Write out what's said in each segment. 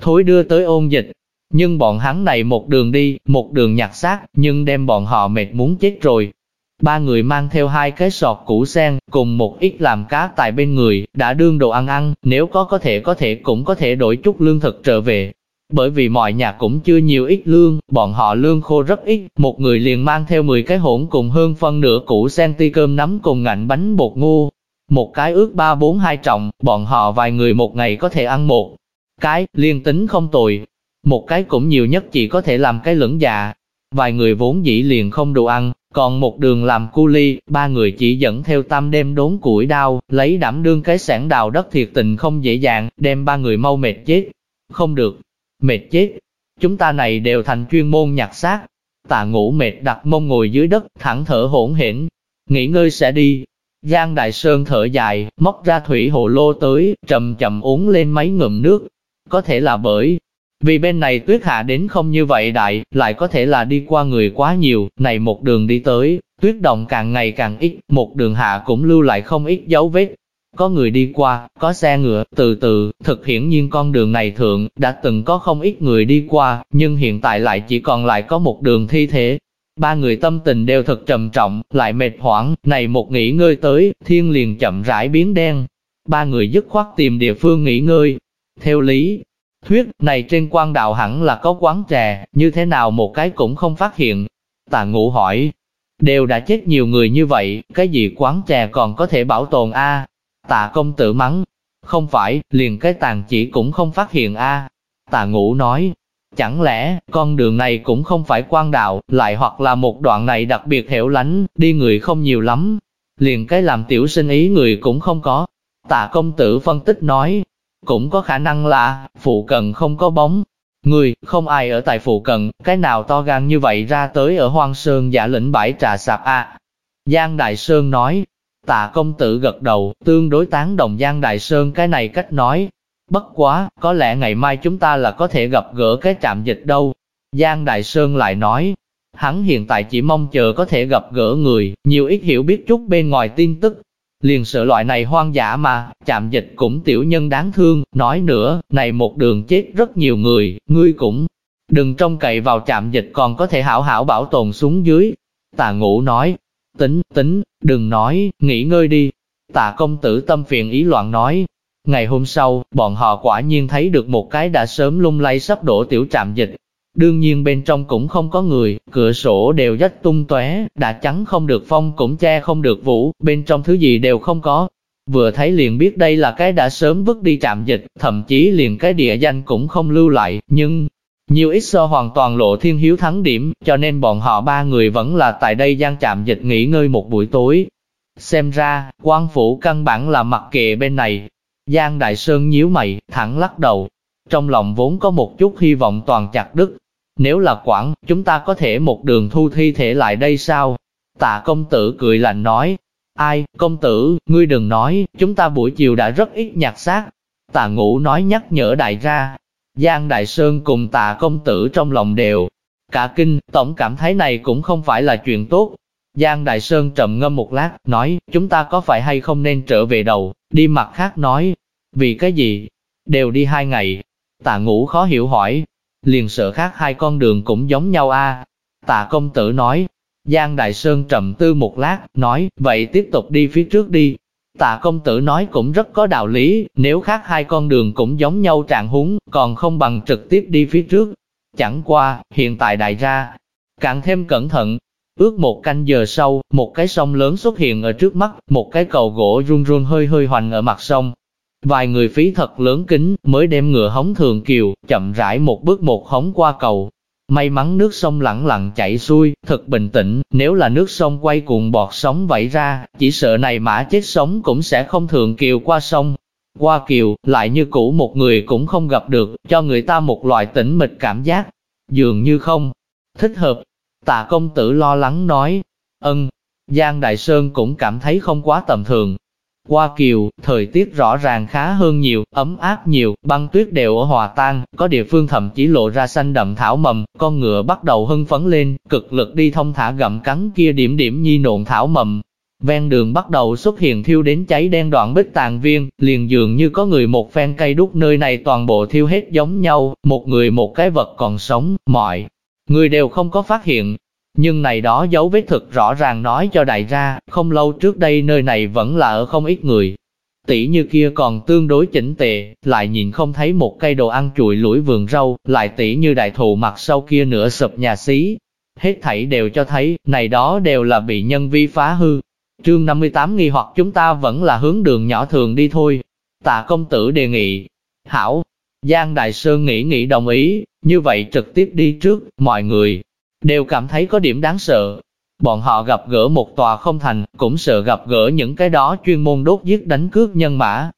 thối đưa tới ôn dịch. Nhưng bọn hắn này một đường đi, một đường nhặt xác, nhưng đem bọn họ mệt muốn chết rồi. Ba người mang theo hai cái sọt củ sen, cùng một ít làm cá tại bên người, đã đương đồ ăn ăn, nếu có có thể có thể cũng có thể đổi chút lương thực trở về. Bởi vì mọi nhà cũng chưa nhiều ít lương, bọn họ lương khô rất ít, một người liền mang theo 10 cái hỗn cùng hơn phân nửa củ sen ti cơm nắm cùng ngạnh bánh bột ngô. Một cái ước ba bốn hai trọng, bọn họ vài người một ngày có thể ăn một cái, liên tính không tồi. Một cái cũng nhiều nhất chỉ có thể làm cái lưỡng dạ. Vài người vốn dĩ liền không đủ ăn, còn một đường làm cu ly, ba người chỉ dẫn theo tam đêm đốn củi đao, lấy đảm đương cái sản đào đất thiệt tình không dễ dàng, đem ba người mau mệt chết. Không được, mệt chết. Chúng ta này đều thành chuyên môn nhặt xác. Tạ ngủ mệt đặt mông ngồi dưới đất, thẳng thở hỗn hển. Nghỉ ngơi sẽ đi. Giang Đại Sơn thở dài, móc ra thủy hồ lô tới, chậm chậm uống lên mấy ngụm nước. Có thể là bởi vì bên này tuyết hạ đến không như vậy đại, lại có thể là đi qua người quá nhiều, này một đường đi tới, tuyết động càng ngày càng ít, một đường hạ cũng lưu lại không ít dấu vết. Có người đi qua, có xe ngựa, từ từ, thực hiển nhiên con đường này thượng, đã từng có không ít người đi qua, nhưng hiện tại lại chỉ còn lại có một đường thi thể. Ba người tâm tình đều thật trầm trọng, lại mệt hoảng, này một nghỉ ngơi tới, thiên liền chậm rãi biến đen. Ba người dứt khoát tìm địa phương nghỉ ngơi. Theo lý, Thuyết, này trên quan đạo hẳn là có quán trà, như thế nào một cái cũng không phát hiện. Tà ngũ hỏi, đều đã chết nhiều người như vậy, cái gì quán trà còn có thể bảo tồn a Tạ công tử mắng, không phải, liền cái tàn chỉ cũng không phát hiện a Tạ ngũ nói, chẳng lẽ, con đường này cũng không phải quan đạo, lại hoặc là một đoạn này đặc biệt hẻo lánh, đi người không nhiều lắm. Liền cái làm tiểu sinh ý người cũng không có. Tạ công tử phân tích nói, cũng có khả năng là, phụ cận không có bóng. Người, không ai ở tại phụ cận, cái nào to gan như vậy ra tới ở hoang sơn giả lĩnh bãi trà sạp a Giang Đại Sơn nói, tạ công tử gật đầu, tương đối tán đồng Giang Đại Sơn cái này cách nói. Bất quá, có lẽ ngày mai chúng ta là có thể gặp gỡ cái trạm dịch đâu. Giang Đại Sơn lại nói, hắn hiện tại chỉ mong chờ có thể gặp gỡ người, nhiều ít hiểu biết chút bên ngoài tin tức, Liền sợ loại này hoang dã mà, chạm dịch cũng tiểu nhân đáng thương, nói nữa, này một đường chết rất nhiều người, ngươi cũng đừng trông cậy vào chạm dịch còn có thể hảo hảo bảo tồn xuống dưới. Tà ngũ nói, tính, tính, đừng nói, nghỉ ngơi đi. Tạ công tử tâm phiền ý loạn nói. Ngày hôm sau, bọn họ quả nhiên thấy được một cái đã sớm lung lay sắp đổ tiểu chạm dịch, Đương nhiên bên trong cũng không có người, cửa sổ đều rách tung tóe, đã chắn không được phong cũng che không được vũ, bên trong thứ gì đều không có. Vừa thấy liền biết đây là cái đã sớm vứt đi trạm dịch, thậm chí liền cái địa danh cũng không lưu lại, nhưng nhiều ít so hoàn toàn lộ thiên hiếu thắng điểm, cho nên bọn họ ba người vẫn là tại đây gian trạm dịch nghỉ ngơi một buổi tối. Xem ra, quan phủ căn bản là mặc kệ bên này. Giang Đại Sơn nhíu mày, thẳng lắc đầu, trong lòng vốn có một chút hy vọng toàn chặt đứt. Nếu là quản, chúng ta có thể một đường thu thi thể lại đây sao? Tạ công tử cười lạnh nói, ai, công tử, ngươi đừng nói, chúng ta buổi chiều đã rất ít nhặt xác. Tạ ngũ nói nhắc nhở đại ra, Giang Đại Sơn cùng tạ công tử trong lòng đều. Cả kinh, tổng cảm thấy này cũng không phải là chuyện tốt. Giang Đại Sơn trầm ngâm một lát, nói, chúng ta có phải hay không nên trở về đầu, đi mặt khác nói. Vì cái gì? Đều đi hai ngày, Tạ ngũ khó hiểu hỏi, liền sợ khác hai con đường cũng giống nhau a. Tạ công tử nói, Giang Đại Sơn trầm tư một lát, nói, vậy tiếp tục đi phía trước đi. Tạ công tử nói cũng rất có đạo lý, nếu khác hai con đường cũng giống nhau trạng húng, còn không bằng trực tiếp đi phía trước. Chẳng qua, hiện tại đại ra, càng thêm cẩn thận. Ước một canh giờ sau, một cái sông lớn xuất hiện ở trước mắt, một cái cầu gỗ run run hơi hơi hoành ở mặt sông, Vài người phí thật lớn kính mới đem ngựa hống thường kiều, chậm rãi một bước một hống qua cầu. May mắn nước sông lặng lặng chảy xuôi, thật bình tĩnh, nếu là nước sông quay cuộn bọt sóng vẫy ra, chỉ sợ này mã chết sống cũng sẽ không thường kiều qua sông. Qua kiều, lại như cũ một người cũng không gặp được, cho người ta một loại tĩnh mịch cảm giác. Dường như không. Thích hợp. Tạ công tử lo lắng nói. Ân. Giang Đại Sơn cũng cảm thấy không quá tầm thường, qua kiều, thời tiết rõ ràng khá hơn nhiều, ấm áp nhiều, băng tuyết đều ở hòa tan, có địa phương thậm chí lộ ra xanh đậm thảo mầm, con ngựa bắt đầu hưng phấn lên, cực lực đi thông thả gặm cắn kia điểm điểm nhi nộn thảo mầm. Ven đường bắt đầu xuất hiện thiêu đến cháy đen đoạn bích tàn viên, liền dường như có người một phen cây đúc nơi này toàn bộ thiêu hết giống nhau, một người một cái vật còn sống, mọi người đều không có phát hiện. Nhưng này đó dấu vết thực rõ ràng nói cho đại ra, không lâu trước đây nơi này vẫn là ở không ít người. Tỷ như kia còn tương đối chỉnh tề, lại nhìn không thấy một cây đồ ăn chuỗi lũi vườn rau, lại tỷ như đại thụ mặt sau kia nửa sụp nhà xí. Hết thảy đều cho thấy, này đó đều là bị nhân vi phá hư, Trương 58 nghi hoặc chúng ta vẫn là hướng đường nhỏ thường đi thôi. Tạ công tử đề nghị. Hảo, Giang Đại Sơn nghĩ nghĩ đồng ý, như vậy trực tiếp đi trước, mọi người đều cảm thấy có điểm đáng sợ. Bọn họ gặp gỡ một tòa không thành, cũng sợ gặp gỡ những cái đó chuyên môn đốt giết đánh cướp nhân mã.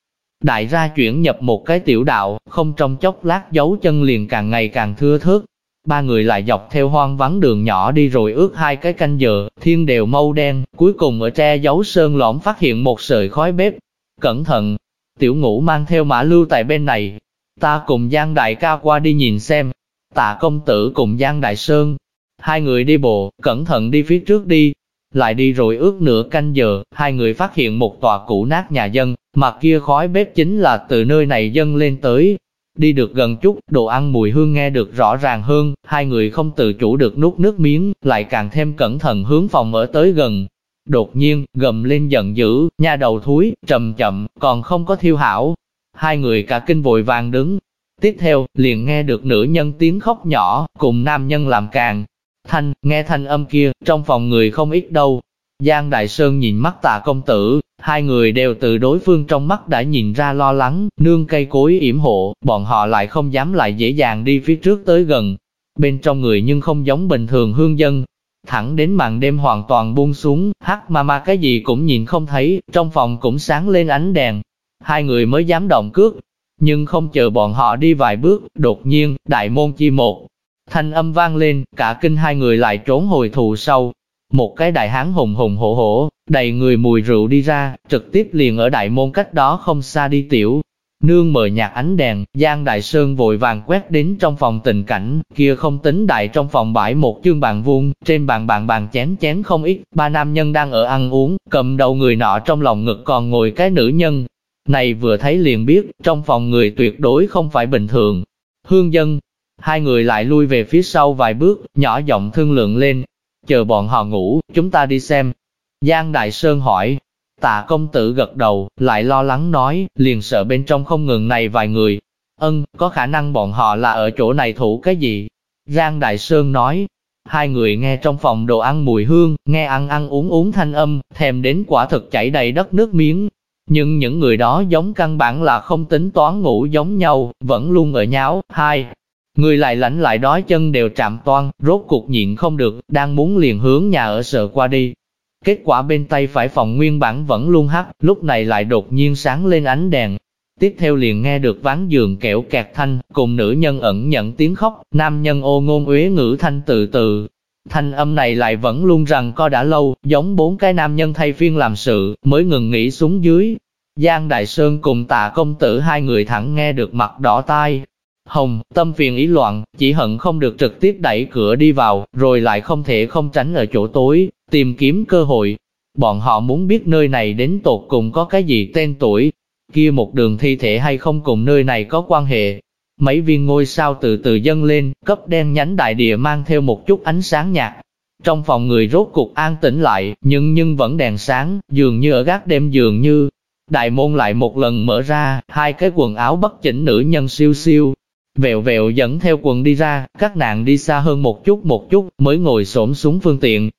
Đại ra chuyển nhập một cái tiểu đạo, không trong chốc lát dấu chân liền càng ngày càng thưa thớt, Ba người lại dọc theo hoang vắng đường nhỏ đi rồi ước hai cái canh giờ, thiên đều mâu đen, cuối cùng ở tre dấu sơn lõm phát hiện một sợi khói bếp. Cẩn thận, tiểu ngũ mang theo mã lưu tại bên này. Ta cùng Giang Đại ca qua đi nhìn xem. Tạ công tử cùng Giang Đại Sơn. Hai người đi bộ, cẩn thận đi phía trước đi. Lại đi rồi ước nửa canh giờ, hai người phát hiện một tòa cũ nát nhà dân, mà kia khói bếp chính là từ nơi này dâng lên tới, Đi được gần chút, đồ ăn mùi hương nghe được rõ ràng hơn, hai người không tự chủ được nuốt nước miếng, lại càng thêm cẩn thận hướng phòng ở tới gần. Đột nhiên, gầm lên giận dữ, nha đầu thúi, trầm chậm, còn không có thiêu hảo. Hai người cả kinh vội vàng đứng. Tiếp theo, liền nghe được nữ nhân tiếng khóc nhỏ, cùng nam nhân làm càng. Thanh, nghe thanh âm kia, trong phòng người không ít đâu, Giang Đại Sơn nhìn mắt tạ công tử, hai người đều từ đối phương trong mắt đã nhìn ra lo lắng, nương cây cối yểm hộ, bọn họ lại không dám lại dễ dàng đi phía trước tới gần. Bên trong người nhưng không giống bình thường hương dân. Thẳng đến màn đêm hoàn toàn buông xuống, hắc ma ma cái gì cũng nhìn không thấy, trong phòng cũng sáng lên ánh đèn. Hai người mới dám động cước, nhưng không chờ bọn họ đi vài bước, đột nhiên, đại môn chi một. Thanh âm vang lên, cả kinh hai người lại trốn hồi thù sâu. một cái đại hán hùng hùng hổ hổ, đầy người mùi rượu đi ra, trực tiếp liền ở đại môn cách đó không xa đi tiểu. Nương mờ nhạt ánh đèn, Giang Đại Sơn vội vàng quét đến trong phòng tình cảnh, kia không tính đại trong phòng bãi một chương bàn vuông, trên bàn bàn bàn chén chén không ít, ba nam nhân đang ở ăn uống, cầm đầu người nọ trong lòng ngực còn ngồi cái nữ nhân. Này vừa thấy liền biết, trong phòng người tuyệt đối không phải bình thường. Hương dân, hai người lại lui về phía sau vài bước, nhỏ giọng thương lượng lên, chờ bọn họ ngủ, chúng ta đi xem. Giang Đại Sơn hỏi, tạ công tử gật đầu, lại lo lắng nói, liền sợ bên trong không ngừng này vài người. Ân, có khả năng bọn họ là ở chỗ này thủ cái gì? Giang Đại Sơn nói, hai người nghe trong phòng đồ ăn mùi hương, nghe ăn ăn uống uống thanh âm, thèm đến quả thực chảy đầy đất nước miếng. Nhưng những người đó giống căn bản là không tính toán ngủ giống nhau, vẫn luôn ở nháo, hai, Người lại lãnh lại đói chân đều chạm toan, rốt cuộc nhịn không được, đang muốn liền hướng nhà ở sợ qua đi. Kết quả bên tay phải phòng nguyên bản vẫn luôn hắt, lúc này lại đột nhiên sáng lên ánh đèn. Tiếp theo liền nghe được ván giường kẹo kẹt thanh, cùng nữ nhân ẩn nhận tiếng khóc, nam nhân ô ngôn uế ngữ thanh từ từ. Thanh âm này lại vẫn luôn rằng co đã lâu, giống bốn cái nam nhân thay phiên làm sự, mới ngừng nghỉ xuống dưới. Giang Đại Sơn cùng tạ công tử hai người thẳng nghe được mặt đỏ tai, Hồng, tâm phiền ý loạn, chỉ hận không được trực tiếp đẩy cửa đi vào, rồi lại không thể không tránh ở chỗ tối, tìm kiếm cơ hội. Bọn họ muốn biết nơi này đến tột cùng có cái gì tên tuổi, kia một đường thi thể hay không cùng nơi này có quan hệ. Mấy viên ngôi sao từ từ dâng lên, cấp đen nhánh đại địa mang theo một chút ánh sáng nhạt. Trong phòng người rốt cục an tĩnh lại, nhưng nhưng vẫn đèn sáng, dường như ở gác đêm dường như. Đại môn lại một lần mở ra, hai cái quần áo bất chỉnh nữ nhân siêu siêu, Vẹo vẹo dẫn theo quần đi ra, các nàng đi xa hơn một chút một chút, mới ngồi xổm xuống phương tiện.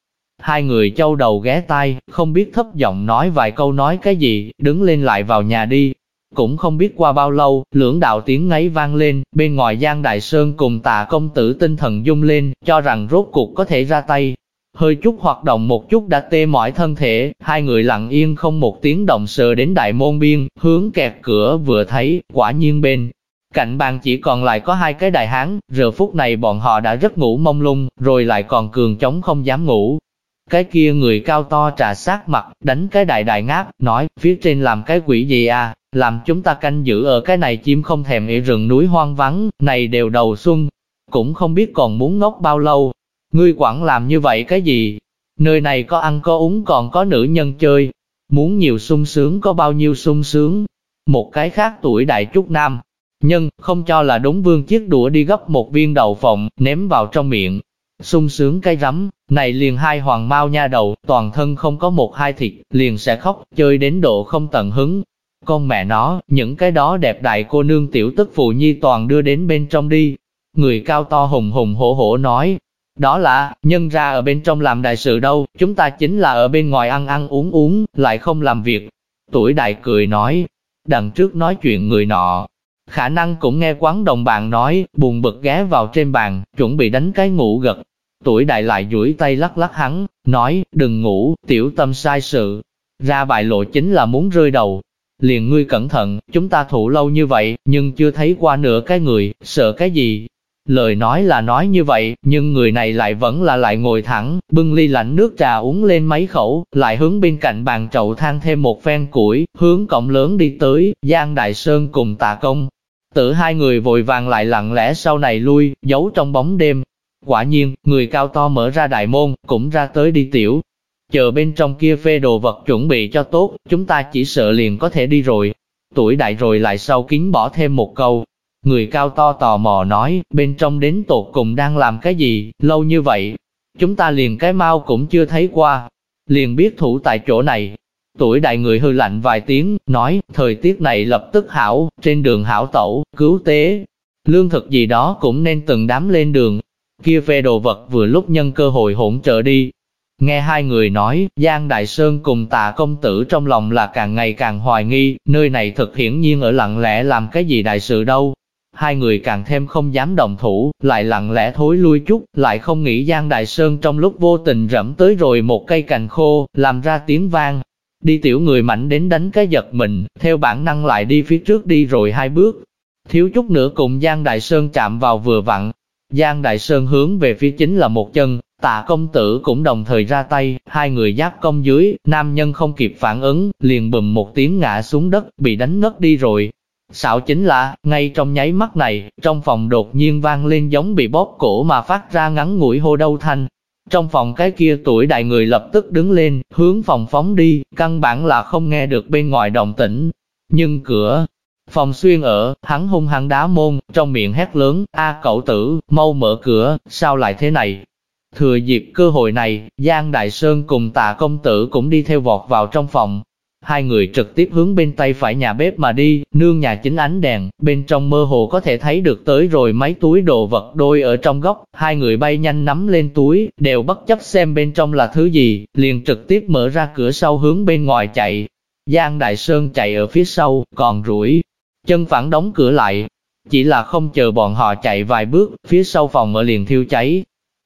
Hai người châu đầu ghé tai, không biết thấp giọng nói vài câu nói cái gì, đứng lên lại vào nhà đi. Cũng không biết qua bao lâu, lưỡng đạo tiếng ngáy vang lên, bên ngoài Giang Đại Sơn cùng tạ công tử tinh thần dung lên, cho rằng rốt cuộc có thể ra tay. Hơi chút hoạt động một chút đã tê mỏi thân thể, hai người lặng yên không một tiếng động sờ đến đại môn biên, hướng kẹt cửa vừa thấy, quả nhiên bên Cạnh bàn chỉ còn lại có hai cái đại hán, giờ phút này bọn họ đã rất ngủ mông lung, rồi lại còn cường chống không dám ngủ. Cái kia người cao to trà sát mặt, đánh cái đại đại ngáp, nói, phía trên làm cái quỷ gì à, làm chúng ta canh giữ ở cái này chim không thèm ỉ rừng núi hoang vắng, này đều đầu xuân, cũng không biết còn muốn ngốc bao lâu. Ngươi quản làm như vậy cái gì? Nơi này có ăn có uống còn có nữ nhân chơi. Muốn nhiều sung sướng có bao nhiêu sung sướng. Một cái khác tuổi đại trúc nam. Nhưng, không cho là đúng vương chiếc đũa đi gấp một viên đầu phộng, ném vào trong miệng. sung sướng cái rắm, này liền hai hoàng mau nha đầu, toàn thân không có một hai thịt, liền sẽ khóc, chơi đến độ không tận hứng. Con mẹ nó, những cái đó đẹp đại cô nương tiểu tức phụ nhi toàn đưa đến bên trong đi. Người cao to hùng hùng hổ hổ nói, đó là, nhân ra ở bên trong làm đại sự đâu, chúng ta chính là ở bên ngoài ăn ăn uống uống, lại không làm việc. Tuổi đại cười nói, đằng trước nói chuyện người nọ, khả năng cũng nghe quán đồng bạn nói, buồn bực ghé vào trên bàn, chuẩn bị đánh cái ngủ gật. Tuổi đại lại duỗi tay lắc lắc hắn, nói, đừng ngủ, tiểu tâm sai sự. Ra bại lộ chính là muốn rơi đầu. Liền ngươi cẩn thận, chúng ta thủ lâu như vậy, nhưng chưa thấy qua nửa cái người, sợ cái gì, Lời nói là nói như vậy, nhưng người này lại vẫn là lại ngồi thẳng, bưng ly lạnh nước trà uống lên mấy khẩu, lại hướng bên cạnh bàn trậu than thêm một phen củi, hướng cổng lớn đi tới, Giang Đại Sơn cùng tạ công. Tự hai người vội vàng lại lặng lẽ sau này lui, giấu trong bóng đêm. Quả nhiên, người cao to mở ra đại môn, cũng ra tới đi tiểu. Chờ bên trong kia phê đồ vật chuẩn bị cho tốt, chúng ta chỉ sợ liền có thể đi rồi. Tuổi đại rồi lại sau kính bỏ thêm một câu, Người cao to tò mò nói, bên trong đến tột cùng đang làm cái gì, lâu như vậy. Chúng ta liền cái mau cũng chưa thấy qua. Liền biết thủ tại chỗ này. Tuổi đại người hư lạnh vài tiếng, nói, thời tiết này lập tức hảo, trên đường hảo tẩu, cứu tế. Lương thực gì đó cũng nên từng đám lên đường. Kia phê đồ vật vừa lúc nhân cơ hội hỗn trợ đi, Nghe hai người nói, Giang Đại Sơn cùng tạ công tử trong lòng là càng ngày càng hoài nghi, nơi này thực hiển nhiên ở lặng lẽ làm cái gì đại sự đâu. Hai người càng thêm không dám đồng thủ, lại lặng lẽ thối lui chút, lại không nghĩ Giang Đại Sơn trong lúc vô tình rẫm tới rồi một cây cành khô, làm ra tiếng vang. Đi tiểu người mạnh đến đánh cái giật mình, theo bản năng lại đi phía trước đi rồi hai bước. Thiếu chút nữa cùng Giang Đại Sơn chạm vào vừa vặn. Giang Đại Sơn hướng về phía chính là một chân, tạ công tử cũng đồng thời ra tay, hai người giáp công dưới, nam nhân không kịp phản ứng, liền bùm một tiếng ngã xuống đất, bị đánh ngất đi rồi. Xạo chính là, ngay trong nháy mắt này, trong phòng đột nhiên vang lên giống bị bóp cổ mà phát ra ngắn ngủi hô đau thanh. Trong phòng cái kia tuổi đại người lập tức đứng lên, hướng phòng phóng đi, căn bản là không nghe được bên ngoài động tĩnh. Nhưng cửa, phòng xuyên ở, hắn hung hăng đá môn, trong miệng hét lớn, a cậu tử, mau mở cửa, sao lại thế này? Thừa dịp cơ hội này, Giang Đại Sơn cùng tạ công tử cũng đi theo vọt vào trong phòng, Hai người trực tiếp hướng bên tay phải nhà bếp mà đi, nương nhà chính ánh đèn, bên trong mơ hồ có thể thấy được tới rồi mấy túi đồ vật đôi ở trong góc, hai người bay nhanh nắm lên túi, đều bất chấp xem bên trong là thứ gì, liền trực tiếp mở ra cửa sau hướng bên ngoài chạy. Giang Đại Sơn chạy ở phía sau, còn rủi, chân phẳng đóng cửa lại. Chỉ là không chờ bọn họ chạy vài bước, phía sau phòng ở liền thiêu cháy,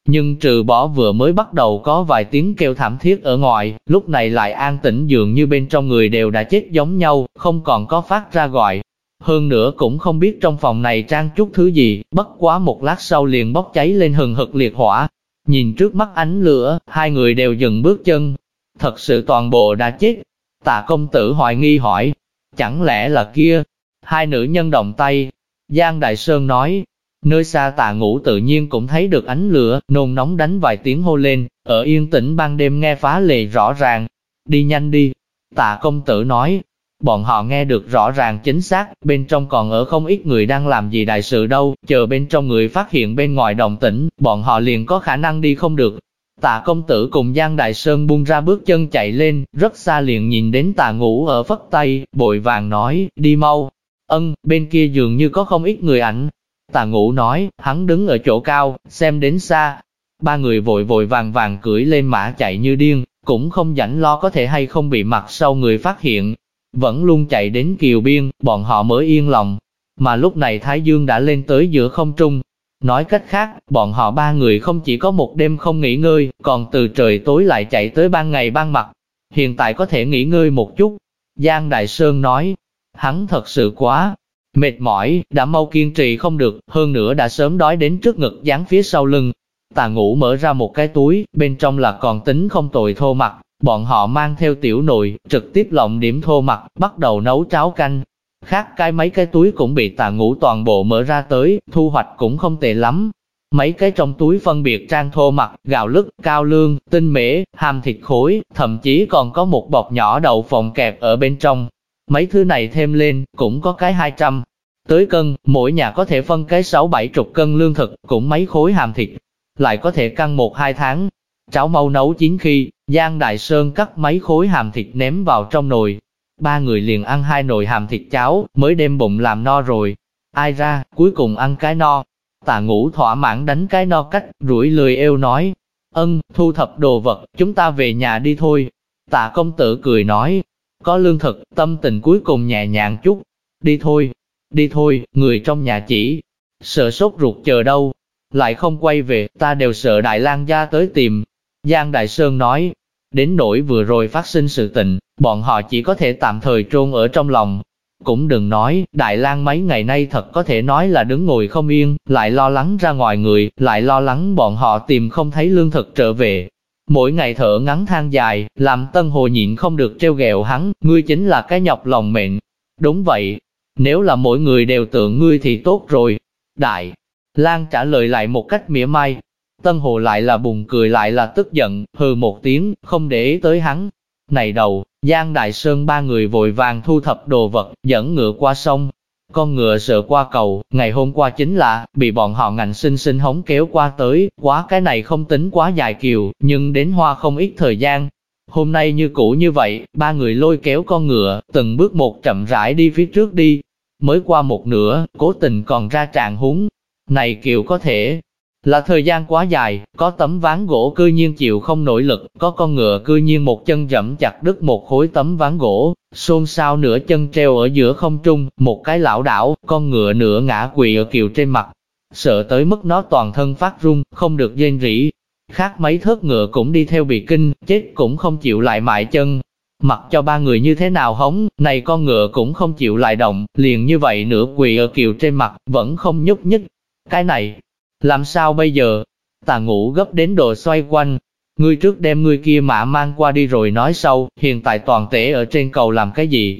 nhưng trừ bỏ vừa mới bắt đầu có vài tiếng kêu thảm thiết ở ngoài, lúc này lại an tĩnh dường như bên trong người đều đã chết giống nhau, không còn có phát ra gọi. Hơn nữa cũng không biết trong phòng này trang chút thứ gì, bất quá một lát sau liền bốc cháy lên hừng hực liệt hỏa. Nhìn trước mắt ánh lửa, hai người đều dừng bước chân. Thật sự toàn bộ đã chết. Tạ công tử hoài nghi hỏi, chẳng lẽ là kia? Hai nữ nhân động tay. Giang Đại Sơn nói, Nơi xa tạ ngủ tự nhiên cũng thấy được ánh lửa, nôn nóng đánh vài tiếng hô lên, ở yên tĩnh ban đêm nghe phá lệ rõ ràng. Đi nhanh đi. Tạ công tử nói, bọn họ nghe được rõ ràng chính xác, bên trong còn ở không ít người đang làm gì đại sự đâu, chờ bên trong người phát hiện bên ngoài đồng tĩnh, bọn họ liền có khả năng đi không được. Tạ công tử cùng Giang Đại Sơn buông ra bước chân chạy lên, rất xa liền nhìn đến tạ ngủ ở phất tay, bội vàng nói, đi mau. Ân, bên kia dường như có không ít người ảnh, Tà ngũ nói, hắn đứng ở chỗ cao, xem đến xa. Ba người vội vội vàng vàng cưỡi lên mã chạy như điên, cũng không rảnh lo có thể hay không bị mặt sau người phát hiện. Vẫn luôn chạy đến kiều biên, bọn họ mới yên lòng. Mà lúc này Thái Dương đã lên tới giữa không trung. Nói cách khác, bọn họ ba người không chỉ có một đêm không nghỉ ngơi, còn từ trời tối lại chạy tới ban ngày ban mặt. Hiện tại có thể nghỉ ngơi một chút. Giang Đại Sơn nói, hắn thật sự quá, Mệt mỏi, đã mau kiên trì không được, hơn nữa đã sớm đói đến trước ngực dán phía sau lưng. Tà ngủ mở ra một cái túi, bên trong là còn tính không tồi thô mặt, bọn họ mang theo tiểu nồi, trực tiếp lộng điểm thô mặt, bắt đầu nấu cháo canh. Khác cái mấy cái túi cũng bị tà ngủ toàn bộ mở ra tới, thu hoạch cũng không tệ lắm. Mấy cái trong túi phân biệt trang thô mặt, gạo lứt, cao lương, tinh mễ, hàm thịt khối, thậm chí còn có một bọc nhỏ đậu phộng kẹp ở bên trong. Mấy thứ này thêm lên, cũng có cái 200 tới cân, mỗi nhà có thể phân cái 6-7 chục cân lương thực, cũng mấy khối hàm thịt, lại có thể căng một hai tháng. Cháo mau nấu chín khi, Giang Đại Sơn cắt mấy khối hàm thịt ném vào trong nồi. Ba người liền ăn hai nồi hàm thịt cháo, mới đem bụng làm no rồi. Ai ra, cuối cùng ăn cái no. Tạ ngủ thỏa mãn đánh cái no cách, rủi lười eo nói. Ân, thu thập đồ vật, chúng ta về nhà đi thôi. Tạ công tử cười nói. Có lương thực, tâm tình cuối cùng nhẹ nhàng chút. Đi thôi, đi thôi, người trong nhà chỉ. Sợ sốt ruột chờ đâu, lại không quay về, ta đều sợ Đại lang gia tới tìm. Giang Đại Sơn nói, đến nỗi vừa rồi phát sinh sự tình, bọn họ chỉ có thể tạm thời trôn ở trong lòng. Cũng đừng nói, Đại lang mấy ngày nay thật có thể nói là đứng ngồi không yên, lại lo lắng ra ngoài người, lại lo lắng bọn họ tìm không thấy lương thực trở về. Mỗi ngày thở ngắn than dài, làm Tân Hồ nhịn không được treo gẹo hắn, ngươi chính là cái nhọc lòng mệnh. Đúng vậy, nếu là mỗi người đều tượng ngươi thì tốt rồi. Đại, Lan trả lời lại một cách mỉa mai. Tân Hồ lại là buồn cười lại là tức giận, hừ một tiếng, không để ý tới hắn. Này đầu, Giang Đại Sơn ba người vội vàng thu thập đồ vật, dẫn ngựa qua sông. Con ngựa sợ qua cầu, ngày hôm qua chính là, bị bọn họ ngành sinh sinh hống kéo qua tới, quá cái này không tính quá dài kiều, nhưng đến hoa không ít thời gian. Hôm nay như cũ như vậy, ba người lôi kéo con ngựa, từng bước một chậm rãi đi phía trước đi. Mới qua một nửa, cố tình còn ra trạng húng, này kiều có thể là thời gian quá dài, có tấm ván gỗ cư nhiên chịu không nổi lực, có con ngựa cư nhiên một chân dẫm chặt đứt một khối tấm ván gỗ, xôn xao nửa chân treo ở giữa không trung, một cái lão đảo, con ngựa nửa ngã quỵ ở kiều trên mặt. Sợ tới mức nó toàn thân phát run, không được dên rỉ. Khác mấy thớt ngựa cũng đi theo bị kinh, chết cũng không chịu lại mại chân. Mặc cho ba người như thế nào hống, này con ngựa cũng không chịu lại động, liền như vậy nửa quỳ ở kiều trên mặt, vẫn không nhúc nhích, cái này, làm sao bây giờ? Tà ngủ gấp đến độ xoay quanh. Ngươi trước đem ngươi kia mã mang qua đi rồi nói sau, hiện tại toàn tể ở trên cầu làm cái gì?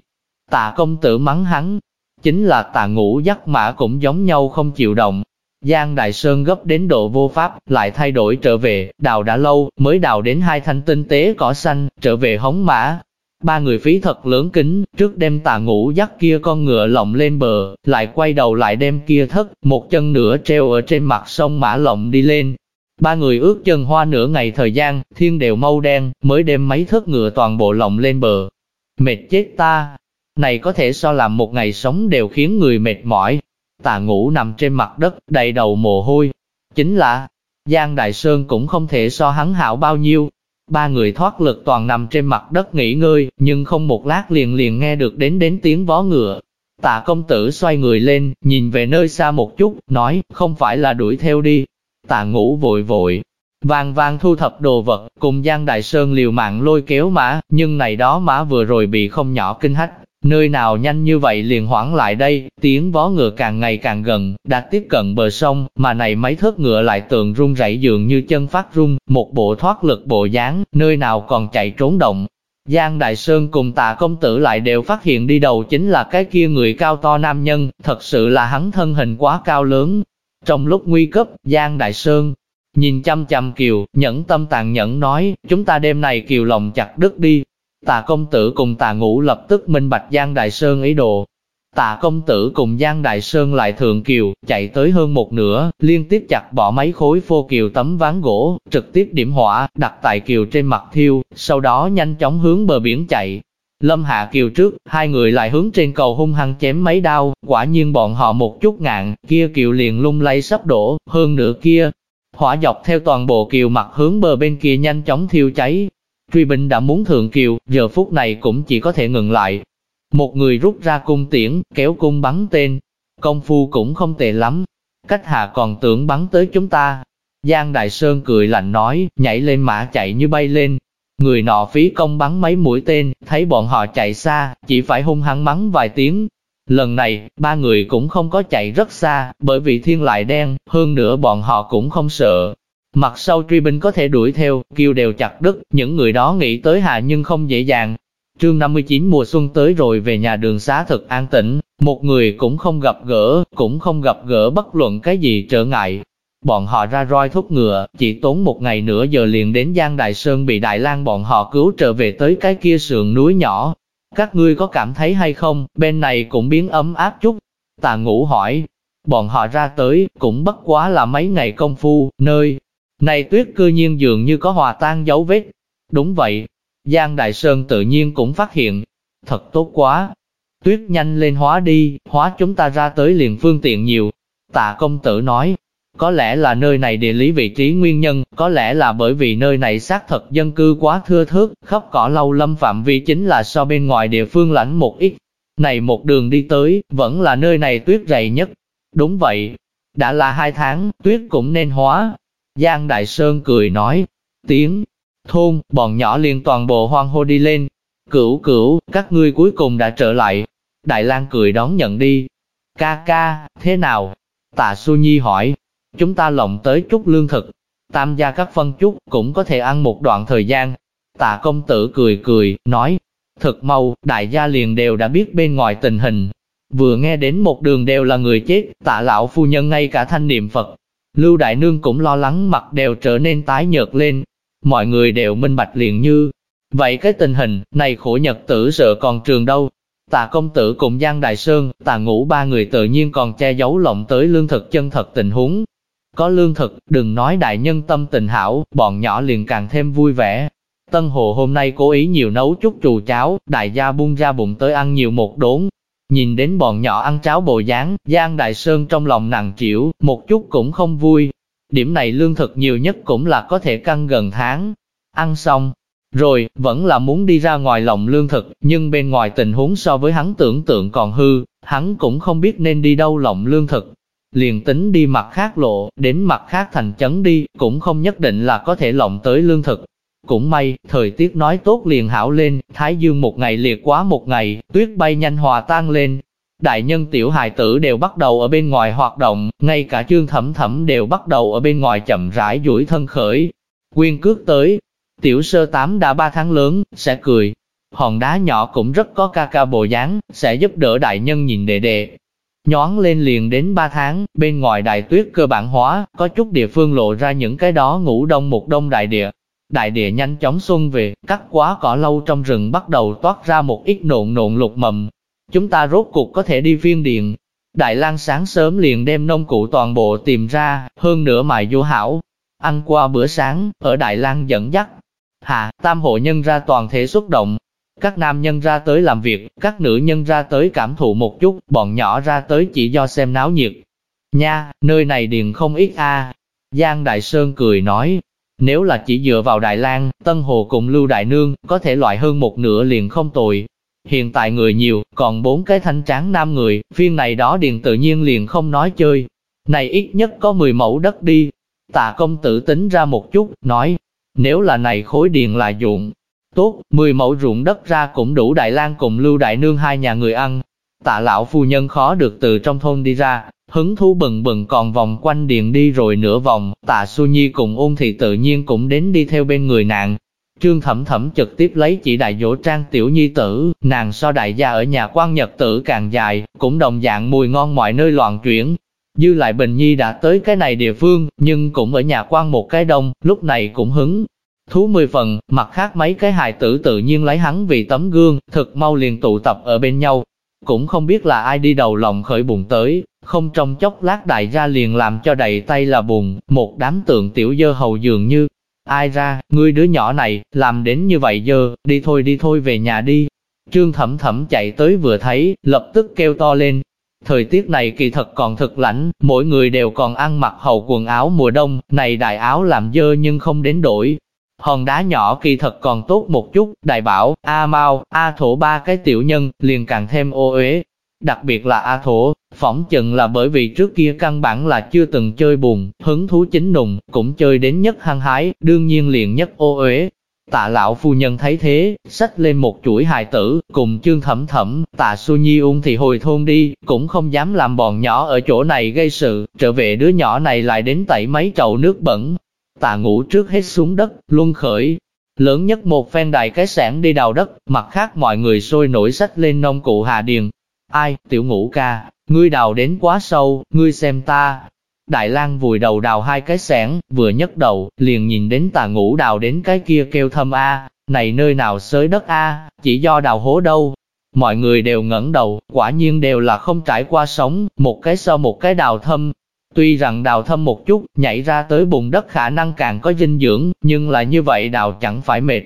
Tạ công tử mắng hắn. Chính là tà ngủ dắt mã cũng giống nhau không chịu động. Giang Đại Sơn gấp đến độ vô pháp, lại thay đổi trở về, đào đã lâu, mới đào đến hai thanh tinh tế cỏ xanh, trở về hống mã, Ba người phí thật lớn kính, trước đem tà ngủ dắt kia con ngựa lộng lên bờ, lại quay đầu lại đem kia thất, một chân nửa treo ở trên mặt sông mã lộng đi lên. Ba người ước chân hoa nửa ngày thời gian, thiên đều mâu đen, mới đem mấy thất ngựa toàn bộ lộng lên bờ. Mệt chết ta! Này có thể so làm một ngày sống đều khiến người mệt mỏi. Tà ngủ nằm trên mặt đất, đầy đầu mồ hôi. Chính là, Giang Đại Sơn cũng không thể so hắn hảo bao nhiêu, Ba người thoát lực toàn nằm trên mặt đất nghỉ ngơi, nhưng không một lát liền liền nghe được đến đến tiếng vó ngựa. Tạ công tử xoay người lên, nhìn về nơi xa một chút, nói, không phải là đuổi theo đi. Tạ ngủ vội vội, vàng vàng thu thập đồ vật, cùng Giang Đại Sơn liều mạng lôi kéo mã, nhưng này đó mã vừa rồi bị không nhỏ kinh hách, Nơi nào nhanh như vậy liền hoảng lại đây, tiếng vó ngựa càng ngày càng gần, đã tiếp cận bờ sông, mà này mấy thớt ngựa lại tường run rẩy dường như chân phát run, một bộ thoát lực bộ dáng, nơi nào còn chạy trốn động. Giang Đại Sơn cùng tạ công tử lại đều phát hiện đi đầu chính là cái kia người cao to nam nhân, thật sự là hắn thân hình quá cao lớn. Trong lúc nguy cấp, Giang Đại Sơn nhìn chăm chăm Kiều, nhẫn tâm tàn nhẫn nói, chúng ta đêm này Kiều lòng chặt đứt đi, Tà công tử cùng tà ngũ lập tức minh bạch Giang Đại Sơn ý đồ. Tà công tử cùng Giang Đại Sơn lại thượng kiều, chạy tới hơn một nửa, liên tiếp chặt bỏ mấy khối phô kiều tấm ván gỗ, trực tiếp điểm hỏa, đặt tại kiều trên mặt thiêu, sau đó nhanh chóng hướng bờ biển chạy. Lâm hạ kiều trước, hai người lại hướng trên cầu hung hăng chém mấy đao, quả nhiên bọn họ một chút ngạn, kia kiều liền lung lay sắp đổ, hơn nữa kia. Hỏa dọc theo toàn bộ kiều mặt hướng bờ bên kia nhanh chóng thiêu cháy, Truy binh đã muốn thượng kiều, giờ phút này cũng chỉ có thể ngừng lại. Một người rút ra cung tiễn, kéo cung bắn tên. Công phu cũng không tệ lắm. Cách hạ còn tưởng bắn tới chúng ta. Giang Đại Sơn cười lạnh nói, nhảy lên mã chạy như bay lên. Người nọ phí công bắn mấy mũi tên, thấy bọn họ chạy xa, chỉ phải hung hăng mắng vài tiếng. Lần này, ba người cũng không có chạy rất xa, bởi vì thiên lại đen, hơn nữa bọn họ cũng không sợ, Mặt sau truy binh có thể đuổi theo, kêu đều chặt đứt, những người đó nghĩ tới hạ nhưng không dễ dàng. Trương 59 mùa xuân tới rồi về nhà đường xá thật an tĩnh, một người cũng không gặp gỡ, cũng không gặp gỡ bất luận cái gì trở ngại. Bọn họ ra roi thúc ngựa, chỉ tốn một ngày nữa giờ liền đến Giang Đại Sơn bị Đại lang bọn họ cứu trở về tới cái kia sườn núi nhỏ. Các ngươi có cảm thấy hay không, bên này cũng biến ấm áp chút. Tà ngũ hỏi, bọn họ ra tới, cũng bất quá là mấy ngày công phu, nơi này tuyết cư nhiên dường như có hòa tan dấu vết. Đúng vậy, Giang Đại Sơn tự nhiên cũng phát hiện, thật tốt quá. Tuyết nhanh lên hóa đi, hóa chúng ta ra tới liền phương tiện nhiều. Tạ công tử nói, có lẽ là nơi này địa lý vị trí nguyên nhân, có lẽ là bởi vì nơi này xác thật dân cư quá thưa thớt, khắp cỏ lâu lâm phạm vi chính là so bên ngoài địa phương lãnh một ít. Này một đường đi tới, vẫn là nơi này tuyết dày nhất. Đúng vậy, đã là hai tháng, tuyết cũng nên hóa. Giang Đại Sơn cười nói, tiếng, thôn, bọn nhỏ liền toàn bộ hoang hô đi lên. Cửu cửu, các ngươi cuối cùng đã trở lại. Đại lang cười đón nhận đi. Ca ca, thế nào? Tạ Su Nhi hỏi, chúng ta lộng tới chút lương thực, tam gia các phân chút, cũng có thể ăn một đoạn thời gian. Tạ công tử cười cười, nói, thật mau, đại gia liền đều đã biết bên ngoài tình hình. Vừa nghe đến một đường đều là người chết, tạ lão phu nhân ngay cả thanh niệm Phật. Lưu Đại Nương cũng lo lắng mặt đều trở nên tái nhợt lên. Mọi người đều minh bạch liền như. Vậy cái tình hình, này khổ nhật tử sợ còn trường đâu. Tạ công tử cùng Giang Đại Sơn, tạ ngũ ba người tự nhiên còn che giấu lộng tới lương thực chân thật tình huống, có lương thực, đừng nói đại nhân tâm tình hảo, bọn nhỏ liền càng thêm vui vẻ. Tân Hồ hôm nay cố ý nhiều nấu chút trù cháo, đại gia buông ra bụng tới ăn nhiều một đốn. Nhìn đến bọn nhỏ ăn cháo bồ dáng, Giang Đại Sơn trong lòng nặng chịu, một chút cũng không vui. Điểm này lương thực nhiều nhất cũng là có thể căng gần tháng. Ăn xong, rồi, vẫn là muốn đi ra ngoài lòng lương thực, nhưng bên ngoài tình huống so với hắn tưởng tượng còn hư, hắn cũng không biết nên đi đâu lòng lương thực, liền tính đi mặt khác lộ, đến mặt khác thành chấn đi, cũng không nhất định là có thể lộng tới lương thực. Cũng may, thời tiết nói tốt liền hảo lên, thái dương một ngày liệt quá một ngày, tuyết bay nhanh hòa tan lên. Đại nhân tiểu hài tử đều bắt đầu ở bên ngoài hoạt động, ngay cả chương thẩm thẩm đều bắt đầu ở bên ngoài chậm rãi duỗi thân khởi. Quyên cước tới, tiểu sơ tám đã ba tháng lớn, sẽ cười. Hòn đá nhỏ cũng rất có ca ca bộ dáng, sẽ giúp đỡ đại nhân nhìn đệ đệ, Nhón lên liền đến 3 tháng, bên ngoài đại tuyết cơ bản hóa, có chút địa phương lộ ra những cái đó ngủ đông một đông đại địa. Đại địa nhanh chóng xuân về, cắt quá cỏ lâu trong rừng bắt đầu toát ra một ít nộn nộn lục mầm. Chúng ta rốt cuộc có thể đi viên điện. Đại lang sáng sớm liền đem nông cụ toàn bộ tìm ra, hơn nữa mài vô hảo. Ăn qua bữa sáng, ở Đại lang dẫn dắt. Hạ, tam hộ nhân ra toàn thể xuất động, các nam nhân ra tới làm việc, các nữ nhân ra tới cảm thụ một chút, bọn nhỏ ra tới chỉ do xem náo nhiệt. Nha, nơi này điền không ít a. Giang Đại Sơn cười nói, nếu là chỉ dựa vào Đại lang Tân Hồ cùng Lưu Đại Nương, có thể loại hơn một nửa liền không tồi. Hiện tại người nhiều, còn bốn cái thanh tráng nam người, phiên này đó điền tự nhiên liền không nói chơi. Này ít nhất có 10 mẫu đất đi. Tạ công tử tính ra một chút, nói, nếu là này khối điền là dụng, Tốt, 10 mẫu ruộng đất ra cũng đủ Đại lang cùng Lưu Đại Nương hai nhà người ăn. Tạ lão phu nhân khó được từ trong thôn đi ra, hứng thú bừng bừng còn vòng quanh điện đi rồi nửa vòng, tạ su nhi cùng ôn thì tự nhiên cũng đến đi theo bên người nàng. Trương thẩm thẩm trực tiếp lấy chỉ đại dỗ trang tiểu nhi tử, nàng so đại gia ở nhà quan nhật tử càng dài, cũng đồng dạng mùi ngon mọi nơi loạn chuyển. Dư lại Bình Nhi đã tới cái này địa phương, nhưng cũng ở nhà quan một cái đông, lúc này cũng hứng, Thú mười phần, mặt khác mấy cái hài tử tự nhiên lấy hắn vì tấm gương, thực mau liền tụ tập ở bên nhau. Cũng không biết là ai đi đầu lòng khởi bụng tới, không trong chốc lát đại gia liền làm cho đầy tay là bùn, một đám tượng tiểu dơ hầu dường như. Ai ra, ngươi đứa nhỏ này, làm đến như vậy dơ, đi thôi đi thôi về nhà đi. Trương thẩm thẩm chạy tới vừa thấy, lập tức kêu to lên. Thời tiết này kỳ thật còn thực lạnh, mỗi người đều còn ăn mặc hầu quần áo mùa đông, này đại áo làm dơ nhưng không đến đổi, Hòn đá nhỏ kỳ thật còn tốt một chút, đại bảo, A Mao, A Thổ ba cái tiểu nhân, liền càng thêm ô uế. Đặc biệt là A Thổ, phỏng chừng là bởi vì trước kia căn bản là chưa từng chơi buồn, hứng thú chính nùng, cũng chơi đến nhất hăng hái, đương nhiên liền nhất ô uế. Tạ lão phu nhân thấy thế, xách lên một chuỗi hài tử, cùng chương thẩm thẩm, tạ su nhi ung thì hồi thôn đi, cũng không dám làm bọn nhỏ ở chỗ này gây sự, trở về đứa nhỏ này lại đến tẩy mấy chậu nước bẩn, Tạ ngủ trước hết xuống đất, luân khởi. Lớn nhất một phen đại cái sản đi đào đất, mặt khác mọi người sôi nổi sách lên nông cụ hạ điền. Ai, tiểu ngũ ca, ngươi đào đến quá sâu, ngươi xem ta. Đại lang vùi đầu đào hai cái sản, vừa nhấc đầu, liền nhìn đến tà ngũ đào đến cái kia kêu thâm A, này nơi nào xới đất A, chỉ do đào hố đâu. Mọi người đều ngẩng đầu, quả nhiên đều là không trải qua sống, một cái sau một cái đào thâm. Tuy rằng đào thâm một chút, nhảy ra tới bùn đất khả năng càng có dinh dưỡng, nhưng là như vậy đào chẳng phải mệt.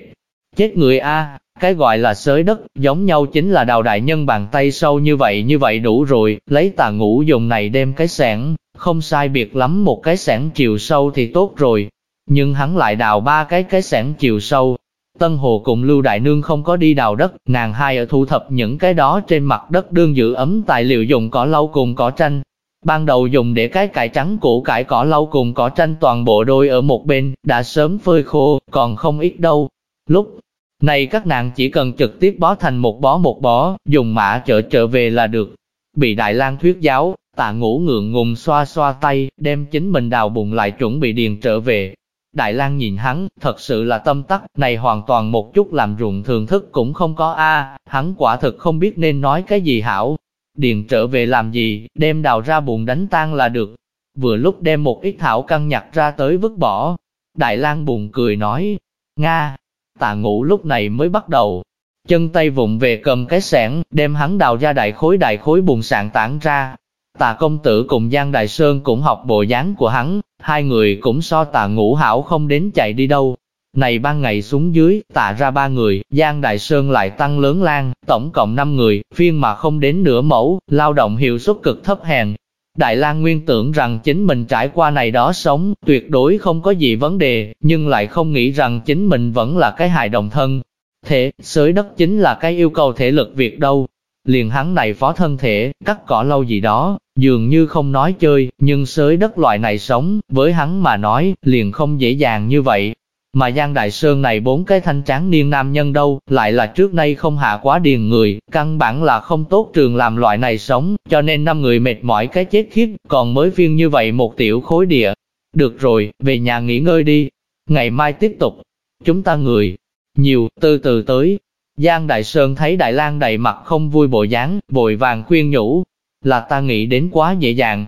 Chết người A, cái gọi là sới đất, giống nhau chính là đào đại nhân bàn tay sâu như vậy như vậy đủ rồi, lấy tà ngũ dùng này đem cái sẻn, không sai biệt lắm một cái sẻn chiều sâu thì tốt rồi. Nhưng hắn lại đào ba cái cái sẻn chiều sâu. Tân Hồ cùng Lưu Đại Nương không có đi đào đất, nàng hai ở thu thập những cái đó trên mặt đất đương giữ ấm tài liệu dùng cỏ lau cùng cỏ tranh. Ban đầu dùng để cái cải trắng củ cải cỏ lau cùng cỏ tranh toàn bộ đôi ở một bên, đã sớm phơi khô, còn không ít đâu. Lúc này các nàng chỉ cần trực tiếp bó thành một bó một bó, dùng mã chở trở về là được. Bị Đại lang thuyết giáo, tạ ngủ ngượng ngùng xoa xoa tay, đem chính mình đào bụng lại chuẩn bị điền trở về. Đại lang nhìn hắn, thật sự là tâm tắc, này hoàn toàn một chút làm ruộng thường thức cũng không có a hắn quả thực không biết nên nói cái gì hảo. Điền trở về làm gì, đem đào ra bụng đánh tan là được. Vừa lúc đem một ít thảo căn nhặt ra tới vứt bỏ. Đại lang buồn cười nói, Nga, tạ ngủ lúc này mới bắt đầu. Chân tay vụng về cầm cái sẻn, đem hắn đào ra đại khối đại khối bùn sạn tản ra. Tạ công tử cùng Giang Đại Sơn cũng học bộ dáng của hắn, hai người cũng so tạ ngũ hảo không đến chạy đi đâu. Này ban ngày xuống dưới, tạ ra ba người, Giang Đại Sơn lại tăng lớn lan, tổng cộng năm người, phiên mà không đến nửa mẫu, lao động hiệu suất cực thấp hèn, Đại lang Nguyên tưởng rằng chính mình trải qua này đó sống, tuyệt đối không có gì vấn đề, nhưng lại không nghĩ rằng chính mình vẫn là cái hài đồng thân. Thế, sới đất chính là cái yêu cầu thể lực việc đâu. Liền hắn này phó thân thể, cắt cỏ lâu gì đó, dường như không nói chơi, nhưng sới đất loại này sống, với hắn mà nói, liền không dễ dàng như vậy. Mà Giang Đại Sơn này bốn cái thanh tráng niên nam nhân đâu, lại là trước nay không hạ quá điền người, căn bản là không tốt trường làm loại này sống, cho nên năm người mệt mỏi cái chết khiếp, còn mới phiên như vậy một tiểu khối địa. Được rồi, về nhà nghỉ ngơi đi, ngày mai tiếp tục. Chúng ta người, nhiều, từ từ tới. Giang Đại Sơn thấy Đại lang đầy mặt không vui bộ dáng, vội vàng khuyên nhủ, là ta nghĩ đến quá dễ dàng.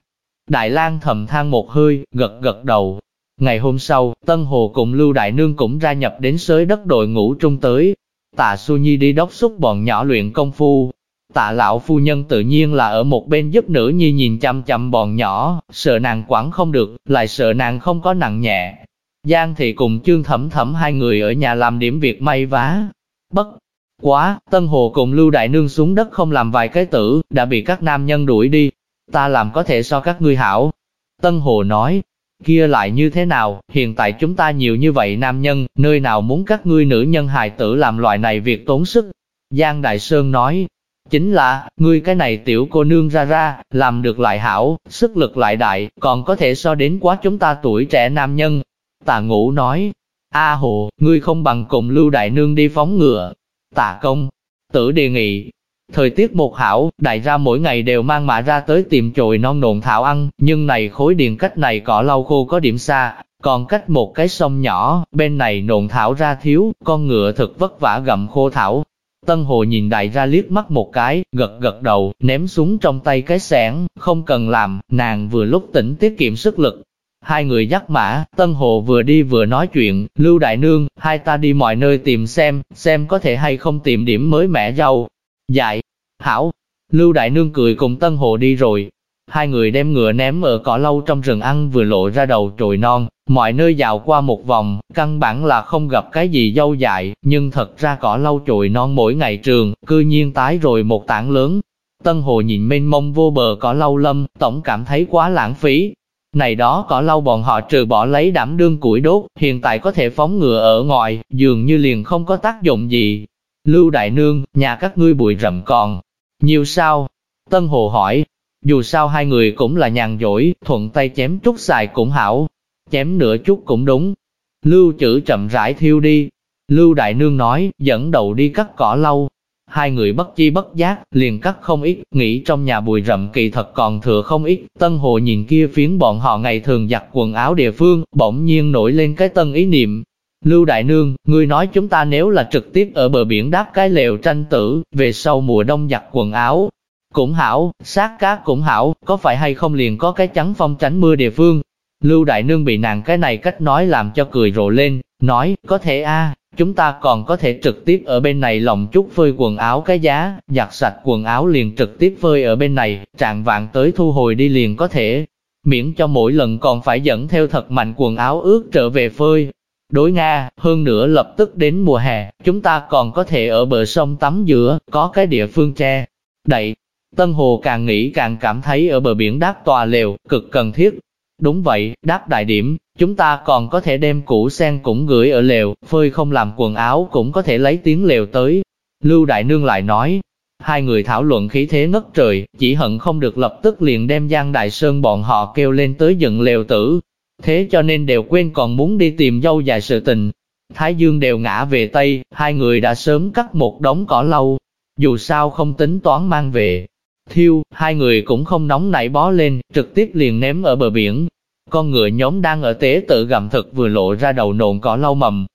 Đại lang thầm than một hơi, gật gật đầu, Ngày hôm sau, Tân Hồ cùng Lưu Đại Nương cũng ra nhập đến sới đất đội ngũ trung tới. Tạ Xu Nhi đi đốc xúc bọn nhỏ luyện công phu. Tạ lão phu nhân tự nhiên là ở một bên giúp nữ nhi nhìn chăm chăm bọn nhỏ, sợ nàng quản không được, lại sợ nàng không có nặng nhẹ. Giang thị cùng trương thẩm thẩm hai người ở nhà làm điểm việc may vá. Bất quá, Tân Hồ cùng Lưu Đại Nương xuống đất không làm vài cái tử, đã bị các nam nhân đuổi đi. Ta làm có thể so các ngươi hảo. Tân Hồ nói, kia lại như thế nào, hiện tại chúng ta nhiều như vậy nam nhân, nơi nào muốn các ngươi nữ nhân hài tử làm loại này việc tốn sức. Giang Đại Sơn nói, chính là, ngươi cái này tiểu cô nương ra ra, làm được lại hảo, sức lực lại đại, còn có thể so đến quá chúng ta tuổi trẻ nam nhân. Tà ngũ nói, A hồ, ngươi không bằng cùng lưu đại nương đi phóng ngựa. Tà công, tử đề nghị, Thời tiết một hảo, đại Gia mỗi ngày đều mang mã ra tới tìm chồi non nộn thảo ăn, nhưng này khối điện cách này cỏ lau khô có điểm xa, còn cách một cái sông nhỏ, bên này nộn thảo ra thiếu, con ngựa thực vất vả gặm khô thảo. Tân Hồ nhìn đại ra liếc mắt một cái, gật gật đầu, ném xuống trong tay cái sẻn, không cần làm, nàng vừa lúc tỉnh tiết kiệm sức lực. Hai người dắt mã, Tân Hồ vừa đi vừa nói chuyện, Lưu Đại Nương, hai ta đi mọi nơi tìm xem, xem có thể hay không tìm điểm mới mẻ rau, dại hảo, Lưu Đại Nương cười cùng Tân Hồ đi rồi. Hai người đem ngựa ném ở cỏ lâu trong rừng ăn vừa lộ ra đầu trồi non, mọi nơi dạo qua một vòng, căn bản là không gặp cái gì dâu dại, nhưng thật ra cỏ lâu trồi non mỗi ngày trường, cư nhiên tái rồi một tảng lớn. Tân Hồ nhìn mênh mông vô bờ cỏ lâu lâm, tổng cảm thấy quá lãng phí. Này đó cỏ lâu bọn họ trừ bỏ lấy đảm đương củi đốt, hiện tại có thể phóng ngựa ở ngoài, dường như liền không có tác dụng gì, Lưu Đại Nương, nhà các ngươi bụi rậm còn. Nhiều sao? Tân Hồ hỏi. Dù sao hai người cũng là nhàn dỗi, thuận tay chém chút xài cũng hảo. Chém nửa chút cũng đúng. Lưu chữ chậm rãi thiêu đi. Lưu Đại Nương nói, dẫn đầu đi cắt cỏ lâu. Hai người bất chi bất giác, liền cắt không ít, nghĩ trong nhà bụi rậm kỳ thật còn thừa không ít. Tân Hồ nhìn kia phiến bọn họ ngày thường giặt quần áo địa phương, bỗng nhiên nổi lên cái tân ý niệm, Lưu Đại Nương, ngươi nói chúng ta nếu là trực tiếp ở bờ biển đáp cái lều tranh tử, về sau mùa đông giặt quần áo, cũng hảo, sát cá cũng hảo, có phải hay không liền có cái chắn phong tránh mưa địa phương. Lưu Đại Nương bị nàng cái này cách nói làm cho cười rộ lên, nói, có thể a chúng ta còn có thể trực tiếp ở bên này lòng chút phơi quần áo cái giá, giặt sạch quần áo liền trực tiếp phơi ở bên này, trạng vạn tới thu hồi đi liền có thể, miễn cho mỗi lần còn phải dẫn theo thật mạnh quần áo ướt trở về phơi. Đối Nga, hơn nữa lập tức đến mùa hè, chúng ta còn có thể ở bờ sông tắm giữa, có cái địa phương che. Đậy, Tân Hồ càng nghĩ càng cảm thấy ở bờ biển đáp tòa lều, cực cần thiết. Đúng vậy, đáp đại điểm, chúng ta còn có thể đem củ sen cũng gửi ở lều, phơi không làm quần áo cũng có thể lấy tiếng lều tới. Lưu Đại Nương lại nói, hai người thảo luận khí thế ngất trời, chỉ hận không được lập tức liền đem Giang Đại Sơn bọn họ kêu lên tới dựng lều tử. Thế cho nên đều quên còn muốn đi tìm dâu dài sự tình. Thái Dương đều ngã về Tây, hai người đã sớm cắt một đống cỏ lâu. Dù sao không tính toán mang về, thiêu, hai người cũng không nóng nảy bó lên, trực tiếp liền ném ở bờ biển. Con ngựa nhóm đang ở tế tự gặm thực vừa lộ ra đầu nộn cỏ lau mầm.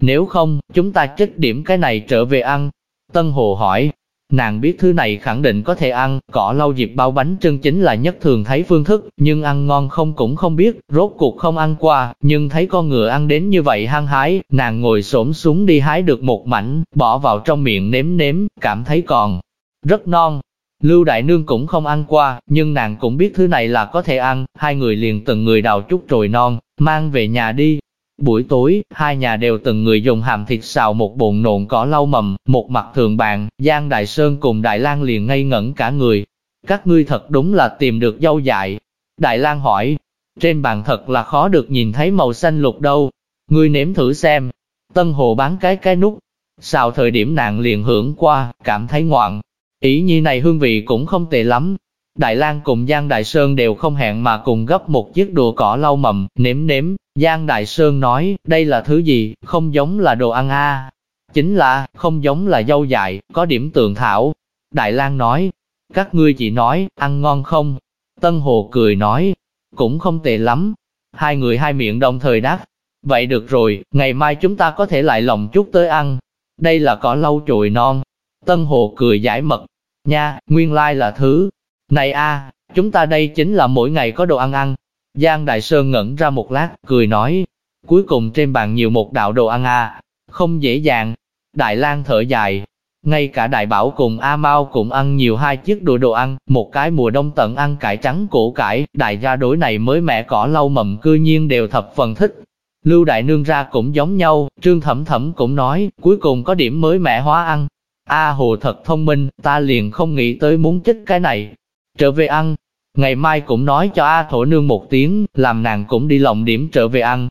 Nếu không, chúng ta trích điểm cái này trở về ăn. Tân Hồ hỏi, nàng biết thứ này khẳng định có thể ăn, cỏ lau dịp bao bánh trưng chính là nhất thường thấy phương thức, nhưng ăn ngon không cũng không biết, rốt cuộc không ăn qua, nhưng thấy con ngựa ăn đến như vậy hăng hái, nàng ngồi xổm xuống đi hái được một mảnh, bỏ vào trong miệng nếm nếm, cảm thấy còn rất non, Lưu Đại Nương cũng không ăn qua, nhưng nàng cũng biết thứ này là có thể ăn, hai người liền từng người đào chút trồi non, mang về nhà đi. Buổi tối, hai nhà đều từng người dùng hàm thịt xào một bồn nộn cỏ lau mầm, một mặt thường bàn, Giang Đại Sơn cùng Đại Lang liền ngây ngẩn cả người. Các ngươi thật đúng là tìm được dâu dại. Đại Lang hỏi, trên bàn thật là khó được nhìn thấy màu xanh lục đâu. Ngươi nếm thử xem. Tân Hồ bán cái cái nút. xào thời điểm nàng liền hưởng qua, cảm thấy ngoạn, Ý nhi này hương vị cũng không tệ lắm. Đại Lang cùng Giang Đại Sơn đều không hẹn mà cùng gấp một chiếc đùa cỏ lau mầm, nếm nếm. Giang Đại Sơn nói, đây là thứ gì, không giống là đồ ăn a Chính là, không giống là dâu dại, có điểm tượng thảo. Đại Lang nói, các ngươi chỉ nói, ăn ngon không? Tân Hồ cười nói, cũng không tệ lắm. Hai người hai miệng đồng thời đáp, vậy được rồi, ngày mai chúng ta có thể lại lòng chút tới ăn. Đây là cỏ lau chồi non, Tân Hồ cười giải mật, nha, nguyên lai là thứ. Này a, chúng ta đây chính là mỗi ngày có đồ ăn ăn. Giang Đại Sơn ngẩn ra một lát, cười nói, cuối cùng trên bàn nhiều một đạo đồ ăn a, không dễ dàng. Đại Lang thở dài, ngay cả Đại Bảo cùng A Mao cũng ăn nhiều hai chiếc đùa đồ ăn, một cái mùa đông tận ăn cải trắng cổ cải, đại gia đối này mới mẹ cỏ lâu mầm cư nhiên đều thập phần thích. Lưu Đại Nương ra cũng giống nhau, Trương Thẩm Thẩm cũng nói, cuối cùng có điểm mới mẹ hóa ăn, A Hồ thật thông minh, ta liền không nghĩ tới muốn chích cái này. Trở về ăn, ngày mai cũng nói cho A Thổ Nương một tiếng, làm nàng cũng đi lòng điểm trở về ăn.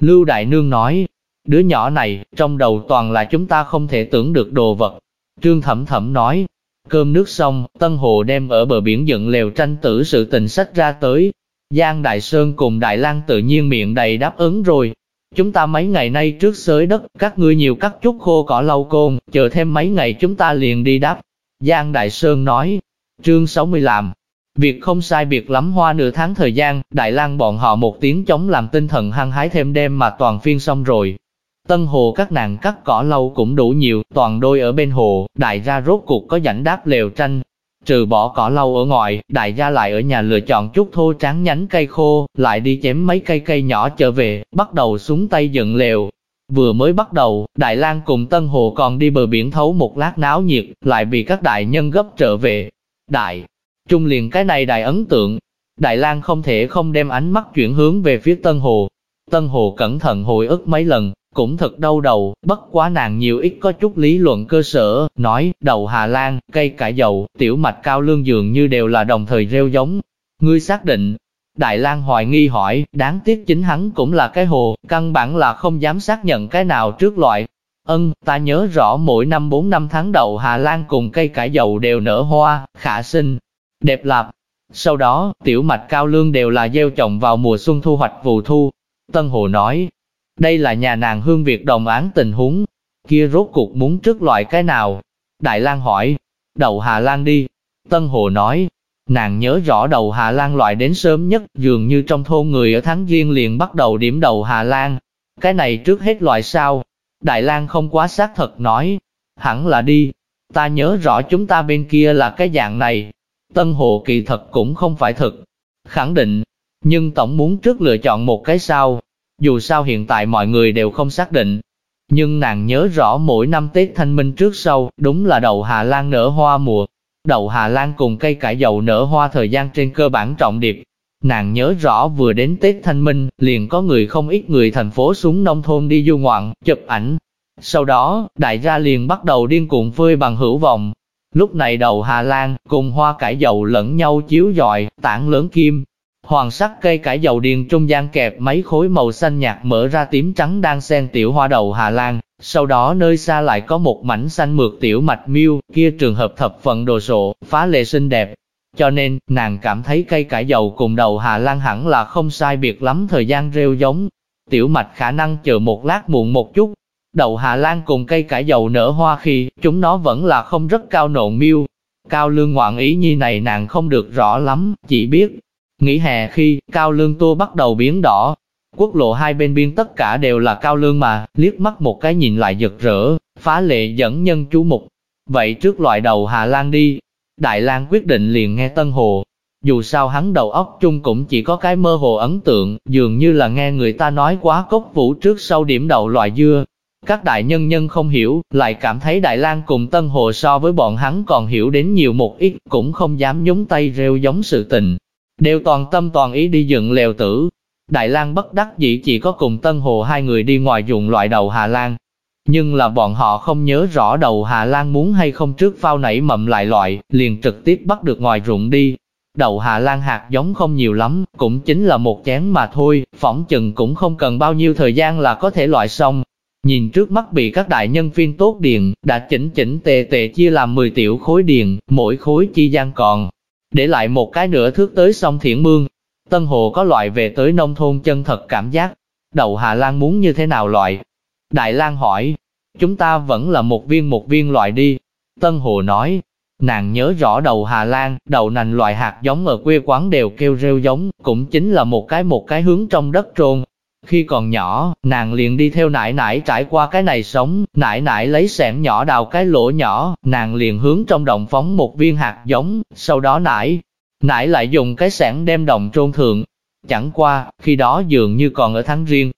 Lưu Đại Nương nói, đứa nhỏ này, trong đầu toàn là chúng ta không thể tưởng được đồ vật. Trương Thẩm Thẩm nói, cơm nước xong, Tân Hồ đem ở bờ biển dựng lều tranh tử sự tình sách ra tới. Giang Đại Sơn cùng Đại Lang tự nhiên miệng đầy đáp ứng rồi, Chúng ta mấy ngày nay trước xới đất, các ngươi nhiều cắt chút khô cỏ lau côn, chờ thêm mấy ngày chúng ta liền đi đáp. Giang Đại Sơn nói, chương 60 làm. Việc không sai biệt lắm hoa nửa tháng thời gian, Đại lang bọn họ một tiếng chống làm tinh thần hăng hái thêm đêm mà toàn phiên xong rồi. Tân hồ các nàng cắt cỏ lâu cũng đủ nhiều, toàn đôi ở bên hồ, đại gia rốt cuộc có rảnh đáp lều tranh, Trừ bỏ cỏ lâu ở ngoài, đại gia lại ở nhà lựa chọn chút thô trắng nhánh cây khô, lại đi chém mấy cây cây nhỏ trở về, bắt đầu xuống tay dựng lều. Vừa mới bắt đầu, Đại lang cùng Tân Hồ còn đi bờ biển thấu một lát náo nhiệt, lại bị các đại nhân gấp trở về. Đại, trung liền cái này đại ấn tượng. Đại lang không thể không đem ánh mắt chuyển hướng về phía Tân Hồ. Tân Hồ cẩn thận hồi ức mấy lần, cũng thật đau đầu, bất quá nàng nhiều ít có chút lý luận cơ sở, nói, đầu Hà Lan, cây cải dầu, tiểu mạch cao lương dường như đều là đồng thời rêu giống. Ngươi xác định, Đại lang hoài nghi hỏi, đáng tiếc chính hắn cũng là cái hồ, căn bản là không dám xác nhận cái nào trước loại. Ân, ta nhớ rõ mỗi năm 4 năm tháng đầu Hà Lan cùng cây cải dầu đều nở hoa, khả sinh, đẹp lạp. Sau đó, tiểu mạch cao lương đều là gieo trồng vào mùa xuân thu hoạch vụ thu. Tân Hồ nói, đây là nhà nàng hương Việt đồng án tình huống. Kia rốt cuộc muốn trước loại cái nào? Đại lang hỏi. Đầu Hà Lan đi. Tân Hồ nói. Nàng nhớ rõ đầu Hà Lan loại đến sớm nhất, dường như trong thôn người ở tháng Giêng liền bắt đầu điểm đầu Hà Lan. Cái này trước hết loại sao? Đại lang không quá xác thật nói. Hẳn là đi. Ta nhớ rõ chúng ta bên kia là cái dạng này. Tân hộ kỳ thật cũng không phải thực. Khẳng định, nhưng Tổng muốn trước lựa chọn một cái sao. Dù sao hiện tại mọi người đều không xác định. Nhưng nàng nhớ rõ mỗi năm Tết Thanh Minh trước sau, đúng là đầu Hà Lan nở hoa mùa. Đầu Hà Lan cùng cây cải dầu nở hoa thời gian trên cơ bản trọng điệp. Nàng nhớ rõ vừa đến Tết Thanh Minh, liền có người không ít người thành phố xuống nông thôn đi du ngoạn, chụp ảnh. Sau đó, đại gia liền bắt đầu điên cuồng phơi bằng hữu vọng. Lúc này đầu Hà Lan, cùng hoa cải dầu lẫn nhau chiếu dọi, tảng lớn kim. Hoàng sắc cây cải dầu điền trung gian kẹp mấy khối màu xanh nhạt mở ra tím trắng đang xen tiểu hoa đầu Hà Lan, sau đó nơi xa lại có một mảnh xanh mượt tiểu mạch miêu, kia trường hợp thập phận đồ sộ, phá lệ xinh đẹp. Cho nên, nàng cảm thấy cây cải dầu cùng đầu Hà Lan hẳn là không sai biệt lắm thời gian rêu giống. Tiểu mạch khả năng chờ một lát muộn một chút. Đầu Hà Lan cùng cây cải dầu nở hoa khi, chúng nó vẫn là không rất cao nộn miêu. Cao lương ngoạn ý nhi này nàng không được rõ lắm, chỉ biết. Nghỉ hè khi, cao lương tua bắt đầu biến đỏ, Quốc lộ hai bên biên tất cả đều là cao lương mà, liếc mắt một cái nhìn lại giật rỡ, phá lệ dẫn nhân chú mục. Vậy trước loại đầu Hà Lan đi, Đại Lang quyết định liền nghe Tân Hồ. Dù sao hắn đầu óc chung cũng chỉ có cái mơ hồ ấn tượng, dường như là nghe người ta nói quá cốc vũ trước sau điểm đầu loại dưa. Các đại nhân nhân không hiểu, lại cảm thấy Đại Lang cùng Tân Hồ so với bọn hắn còn hiểu đến nhiều một ít, cũng không dám nhúng tay rêu giống sự tình. Đều toàn tâm toàn ý đi dựng lèo tử, Đại Lang bất đắc dĩ chỉ có cùng Tân Hồ hai người đi ngoài dùng loại đầu Hà Lan. Nhưng là bọn họ không nhớ rõ đầu Hà Lan muốn hay không trước phao nảy mầm lại loại, liền trực tiếp bắt được ngoài ruộng đi. Đầu Hà Lan hạt giống không nhiều lắm, cũng chính là một chén mà thôi, phỏng chừng cũng không cần bao nhiêu thời gian là có thể loại xong. Nhìn trước mắt bị các đại nhân viên tốt điền, đã chỉnh chỉnh tề tề chia làm 10 tiểu khối điền, mỗi khối chi gian còn. Để lại một cái nửa thước tới sông Thiển Mương, Tân Hồ có loại về tới nông thôn chân thật cảm giác. Đậu Hà Lan muốn như thế nào loại? Đại Lang hỏi, chúng ta vẫn là một viên một viên loại đi. Tân Hồ nói, nàng nhớ rõ đầu Hà Lan, đầu nành loại hạt giống ở quê quán đều kêu rêu giống, cũng chính là một cái một cái hướng trong đất trôn. Khi còn nhỏ, nàng liền đi theo nải nải trải qua cái này sống, nải nải lấy sẻn nhỏ đào cái lỗ nhỏ, nàng liền hướng trong đồng phóng một viên hạt giống, sau đó nải Nải lại dùng cái sẻn đem đồng trôn thượng. Chẳng qua, khi đó dường như còn ở tháng riêng.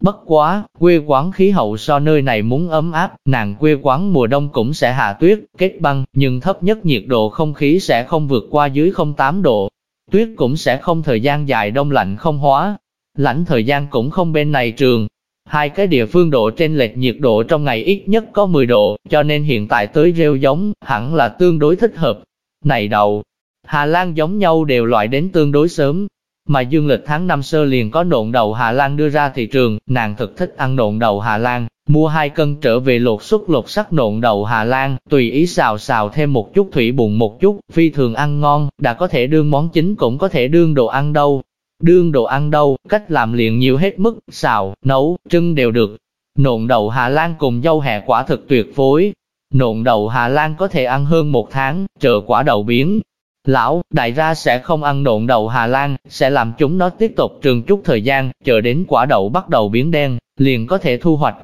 Bất quá, quê quán khí hậu so nơi này muốn ấm áp, nàng quê quán mùa đông cũng sẽ hạ tuyết, kết băng, nhưng thấp nhất nhiệt độ không khí sẽ không vượt qua dưới 08 độ. Tuyết cũng sẽ không thời gian dài đông lạnh không hóa. Lãnh thời gian cũng không bên này trường. Hai cái địa phương độ trên lệch nhiệt độ trong ngày ít nhất có 10 độ, cho nên hiện tại tới rêu giống, hẳn là tương đối thích hợp. Này đầu, Hà Lan giống nhau đều loại đến tương đối sớm, mà dương lịch tháng năm sơ liền có nộn đầu Hà Lan đưa ra thị trường, nàng thực thích ăn nộn đầu Hà Lan, mua hai cân trở về lột xuất lột sắc nộn đầu Hà Lan, tùy ý xào xào thêm một chút thủy bùn một chút, phi thường ăn ngon, đã có thể đương món chính cũng có thể đương đồ ăn đâu. Đương đồ ăn đâu, cách làm liền nhiều hết mức, xào, nấu, trưng đều được. Nộn đầu Hà Lan cùng dâu hẹ quả thực tuyệt phối. Nộn đầu Hà Lan có thể ăn hơn một tháng, chờ quả đầu biến, Lão, đại gia sẽ không ăn độn đậu Hà Lan, sẽ làm chúng nó tiếp tục trường chút thời gian, chờ đến quả đậu bắt đầu biến đen, liền có thể thu hoạch.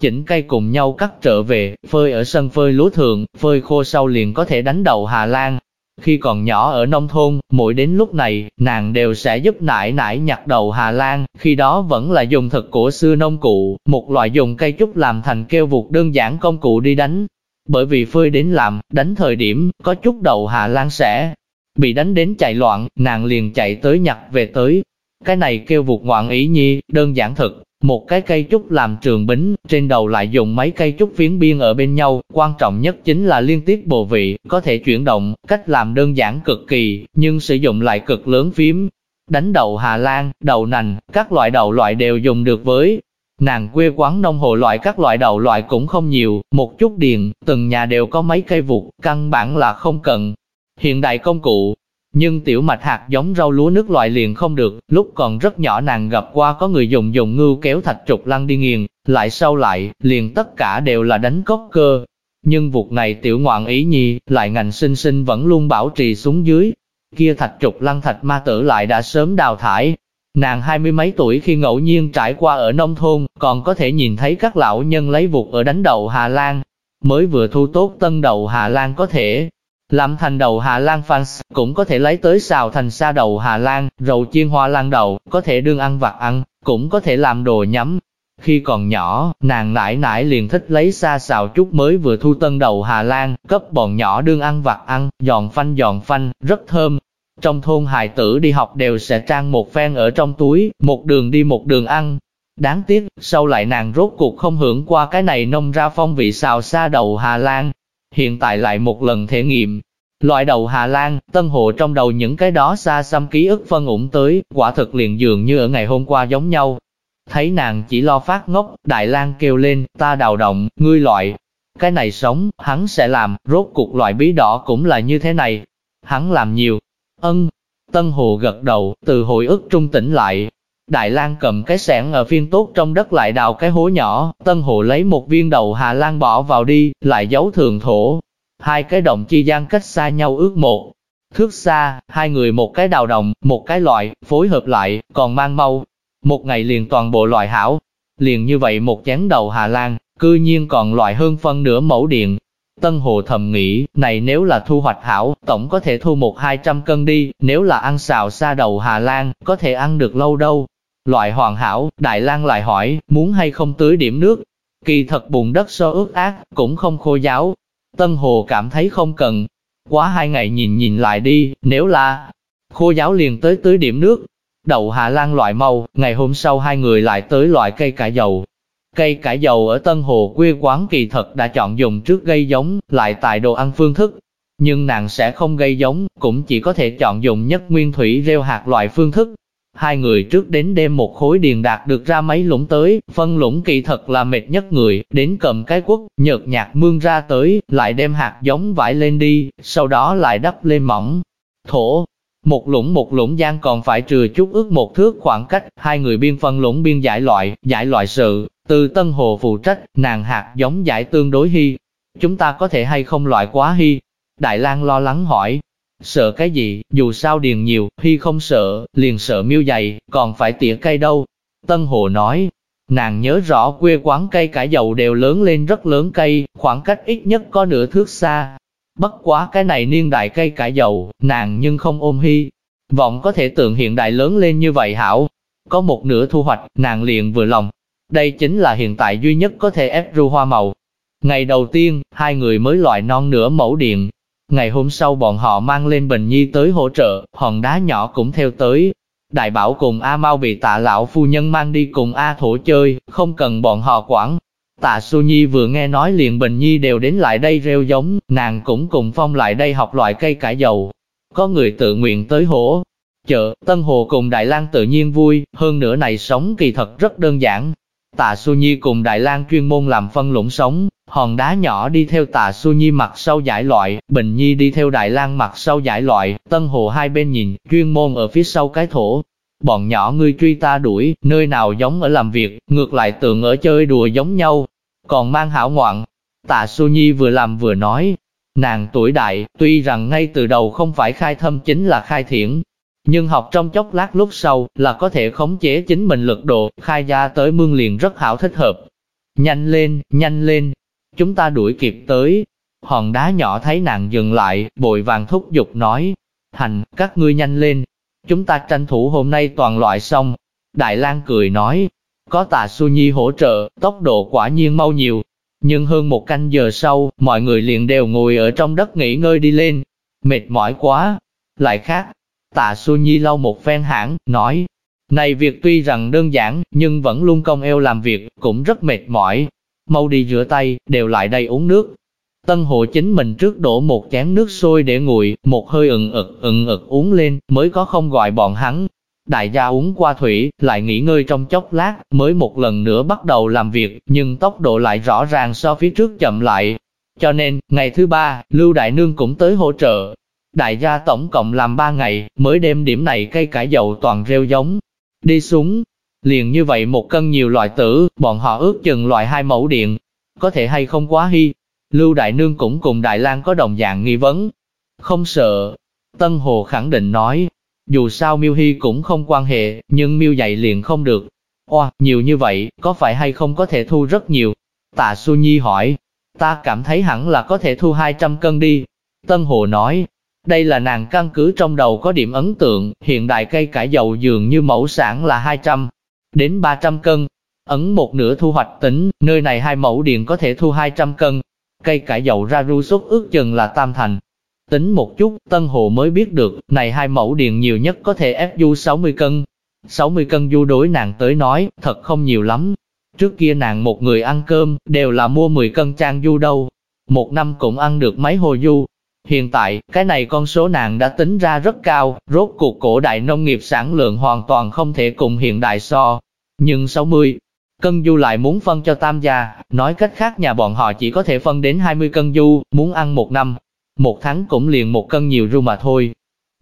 Chỉnh cây cùng nhau cắt trở về, phơi ở sân phơi lúa thường, phơi khô sau liền có thể đánh đậu Hà Lan. Khi còn nhỏ ở nông thôn, mỗi đến lúc này, nàng đều sẽ giúp nải nải nhặt đầu Hà Lan, khi đó vẫn là dùng thực của xưa nông cụ, một loại dùng cây trúc làm thành keo vụt đơn giản công cụ đi đánh. Bởi vì phơi đến làm, đánh thời điểm, có chút đầu Hà Lan sẽ Bị đánh đến chạy loạn, nàng liền chạy tới nhặt về tới. Cái này kêu vụt ngoạn ý nhi, đơn giản thật, một cái cây trúc làm trường bính, trên đầu lại dùng mấy cây trúc phiến biên ở bên nhau, quan trọng nhất chính là liên tiếp bộ vị, có thể chuyển động, cách làm đơn giản cực kỳ, nhưng sử dụng lại cực lớn phím. Đánh đầu Hà Lan, đầu nành, các loại đầu loại đều dùng được với. Nàng quê quán nông hồ loại các loại đầu loại cũng không nhiều, một chút điền, từng nhà đều có mấy cây vụt, căn bản là không cần, hiện đại công cụ. Nhưng tiểu mạch hạt giống rau lúa nước loại liền không được, lúc còn rất nhỏ nàng gặp qua có người dùng dùng ngưu kéo thạch trục lăng đi nghiền, lại sau lại, liền tất cả đều là đánh cốc cơ. Nhưng vụ này tiểu ngoạn ý nhi, lại ngành sinh sinh vẫn luôn bảo trì xuống dưới. Kia thạch trục lăng thạch ma tử lại đã sớm đào thải, Nàng hai mươi mấy tuổi khi ngẫu nhiên trải qua ở nông thôn, còn có thể nhìn thấy các lão nhân lấy vụt ở đánh đậu Hà Lan. Mới vừa thu tốt tân đậu Hà Lan có thể làm thành đầu Hà Lan fans, cũng có thể lấy tới xào thành sa đầu Hà Lan, rầu chiên hoa lan đầu, có thể đương ăn vặt ăn, cũng có thể làm đồ nhắm. Khi còn nhỏ, nàng nãi nãi liền thích lấy sa xào chút mới vừa thu tân đầu Hà Lan, cấp bọn nhỏ đương ăn vặt ăn, giòn phanh giòn phanh, rất thơm. Trong thôn hài tử đi học đều sẽ trang một phen ở trong túi, một đường đi một đường ăn. Đáng tiếc, sau lại nàng rốt cuộc không hưởng qua cái này nông ra phong vị xào xa đầu Hà Lan, hiện tại lại một lần thể nghiệm. Loại đầu Hà Lan, tân hồ trong đầu những cái đó xa xăm ký ức phân ủng tới, quả thực liền dường như ở ngày hôm qua giống nhau. Thấy nàng chỉ lo phát ngốc, Đại lang kêu lên, ta đào động, ngươi loại. Cái này sống, hắn sẽ làm, rốt cuộc loại bí đỏ cũng là như thế này. Hắn làm nhiều. Ân, Tân Hồ gật đầu, từ hồi ức trung tỉnh lại. Đại lang cầm cái sẻng ở phiên tốt trong đất lại đào cái hố nhỏ, Tân Hồ lấy một viên đầu Hà Lan bỏ vào đi, lại giấu thường thổ. Hai cái động chi gian cách xa nhau ước một. Thước xa, hai người một cái đào đồng, một cái loại, phối hợp lại, còn mang mau. Một ngày liền toàn bộ loại hảo. Liền như vậy một chén đầu Hà Lan, cư nhiên còn loại hơn phân nửa mẫu điện. Tân Hồ thầm nghĩ, này nếu là thu hoạch hảo, tổng có thể thu một hai trăm cân đi, nếu là ăn xào xa đầu Hà Lan, có thể ăn được lâu đâu. Loại hoàn hảo, Đại lang lại hỏi, muốn hay không tưới điểm nước. Kỳ thật bùn đất so ướt ác, cũng không khô giáo. Tân Hồ cảm thấy không cần. Quá hai ngày nhìn nhìn lại đi, nếu là khô giáo liền tới tưới điểm nước. Đậu Hà Lan loại màu, ngày hôm sau hai người lại tới loại cây cải dầu. Cây cải dầu ở Tân Hồ quê quán kỳ thật đã chọn dùng trước gây giống, lại tại đồ ăn phương thức. Nhưng nàng sẽ không gây giống, cũng chỉ có thể chọn dùng nhất nguyên thủy rêu hạt loại phương thức. Hai người trước đến đêm một khối điền đạt được ra mấy lũng tới, phân lũng kỳ thật là mệt nhất người, đến cầm cái quốc, nhợt nhạt mương ra tới, lại đem hạt giống vải lên đi, sau đó lại đắp lên mỏng. Thổ, một lũng một lũng gian còn phải trừ chút ước một thước khoảng cách, hai người biên phân lũng biên giải loại, giải loại sự, từ Tân Hồ phụ trách, nàng hạt giống giải tương đối hy. Chúng ta có thể hay không loại quá hy? Đại lang lo lắng hỏi, Sợ cái gì, dù sao điền nhiều, hy không sợ, liền sợ miêu dày, còn phải tỉa cây đâu. Tân Hồ nói, nàng nhớ rõ quê quán cây cải dầu đều lớn lên rất lớn cây, khoảng cách ít nhất có nửa thước xa. Bất quá cái này niên đại cây cải dầu, nàng nhưng không ôm hy. Vọng có thể tượng hiện đại lớn lên như vậy hảo. Có một nửa thu hoạch, nàng liền vừa lòng. Đây chính là hiện tại duy nhất có thể ép ru hoa màu. Ngày đầu tiên, hai người mới loại non nửa mẫu điện, Ngày hôm sau bọn họ mang lên Bình Nhi tới hỗ trợ, hòn đá nhỏ cũng theo tới. Đại bảo cùng A Mau bị tạ lão phu nhân mang đi cùng A Thổ chơi, không cần bọn họ quản. Tạ Su Nhi vừa nghe nói liền Bình Nhi đều đến lại đây rêu giống, nàng cũng cùng Phong lại đây học loại cây cải dầu. Có người tự nguyện tới hỗ chợ, Tân Hồ cùng Đại lang tự nhiên vui, hơn nữa này sống kỳ thật rất đơn giản. Tạ Su Nhi cùng Đại lang chuyên môn làm phân lũng sống, hòn đá nhỏ đi theo tà su nhi mặt sau giải loại, bình nhi đi theo đại lang mặt sau giải loại, tân hồ hai bên nhìn, chuyên môn ở phía sau cái thổ. Bọn nhỏ ngươi truy ta đuổi, nơi nào giống ở làm việc, ngược lại tưởng ở chơi đùa giống nhau, còn mang hảo ngoạn. Tạ Su Nhi vừa làm vừa nói, nàng tuổi đại, tuy rằng ngay từ đầu không phải khai thâm chính là khai thiển, nhưng học trong chốc lát lúc sau là có thể khống chế chính mình lực độ, khai ra tới mương liền rất hảo thích hợp. Nhanh lên, nhanh lên, Chúng ta đuổi kịp tới. Hòn đá nhỏ thấy nàng dừng lại, bội vàng thúc giục nói. Thành, các ngươi nhanh lên. Chúng ta tranh thủ hôm nay toàn loại xong. Đại lang cười nói. Có tà su nhi hỗ trợ, tốc độ quả nhiên mau nhiều. Nhưng hơn một canh giờ sau, mọi người liền đều ngồi ở trong đất nghỉ ngơi đi lên. Mệt mỏi quá. Lại khác. Tạ Su Nhi lau một phen hãng, nói, này việc tuy rằng đơn giản, nhưng vẫn luôn công eo làm việc, cũng rất mệt mỏi mau đi rửa tay, đều lại đây uống nước. Tân hộ chính mình trước đổ một chén nước sôi để nguội, một hơi ừng ực ừng ực uống lên, mới có không gọi bọn hắn. Đại gia uống qua thủy, lại nghỉ ngơi trong chốc lát, mới một lần nữa bắt đầu làm việc, nhưng tốc độ lại rõ ràng so phía trước chậm lại. Cho nên, ngày thứ ba, Lưu Đại Nương cũng tới hỗ trợ. Đại gia tổng cộng làm ba ngày, mới đem điểm này cây cải dầu toàn rêu giống. Đi xuống, Liền như vậy một cân nhiều loại tử, bọn họ ước chừng loại hai mẫu điện. Có thể hay không quá hy. Lưu Đại Nương cũng cùng Đại lang có đồng dạng nghi vấn. Không sợ. Tân Hồ khẳng định nói. Dù sao Miêu Hy cũng không quan hệ, nhưng Miêu dạy liền không được. Oa, nhiều như vậy, có phải hay không có thể thu rất nhiều? Tạ Su Nhi hỏi. Ta cảm thấy hẳn là có thể thu 200 cân đi. Tân Hồ nói, đây là nàng căn cứ trong đầu có điểm ấn tượng, hiện đại cây cải dầu dường như mẫu sản là 200 đến 300 cân. Ấn một nửa thu hoạch tính, nơi này hai mẫu điện có thể thu 200 cân. Cây cải dầu ra ru xuất ước chừng là tam thành. Tính một chút, Tân Hồ mới biết được, này hai mẫu điện nhiều nhất có thể ép du 60 cân. 60 cân du đối nàng tới nói, thật không nhiều lắm. Trước kia nàng một người ăn cơm, đều là mua 10 cân trang du đâu. Một năm cũng ăn được mấy hồ du, Hiện tại, cái này con số nàng đã tính ra rất cao, rốt cuộc cổ đại nông nghiệp sản lượng hoàn toàn không thể cùng hiện đại so. Nhưng 60 cân du lại muốn phân cho tam gia, nói cách khác nhà bọn họ chỉ có thể phân đến 20 cân du, muốn ăn một năm. Một tháng cũng liền một cân nhiều ru mà thôi.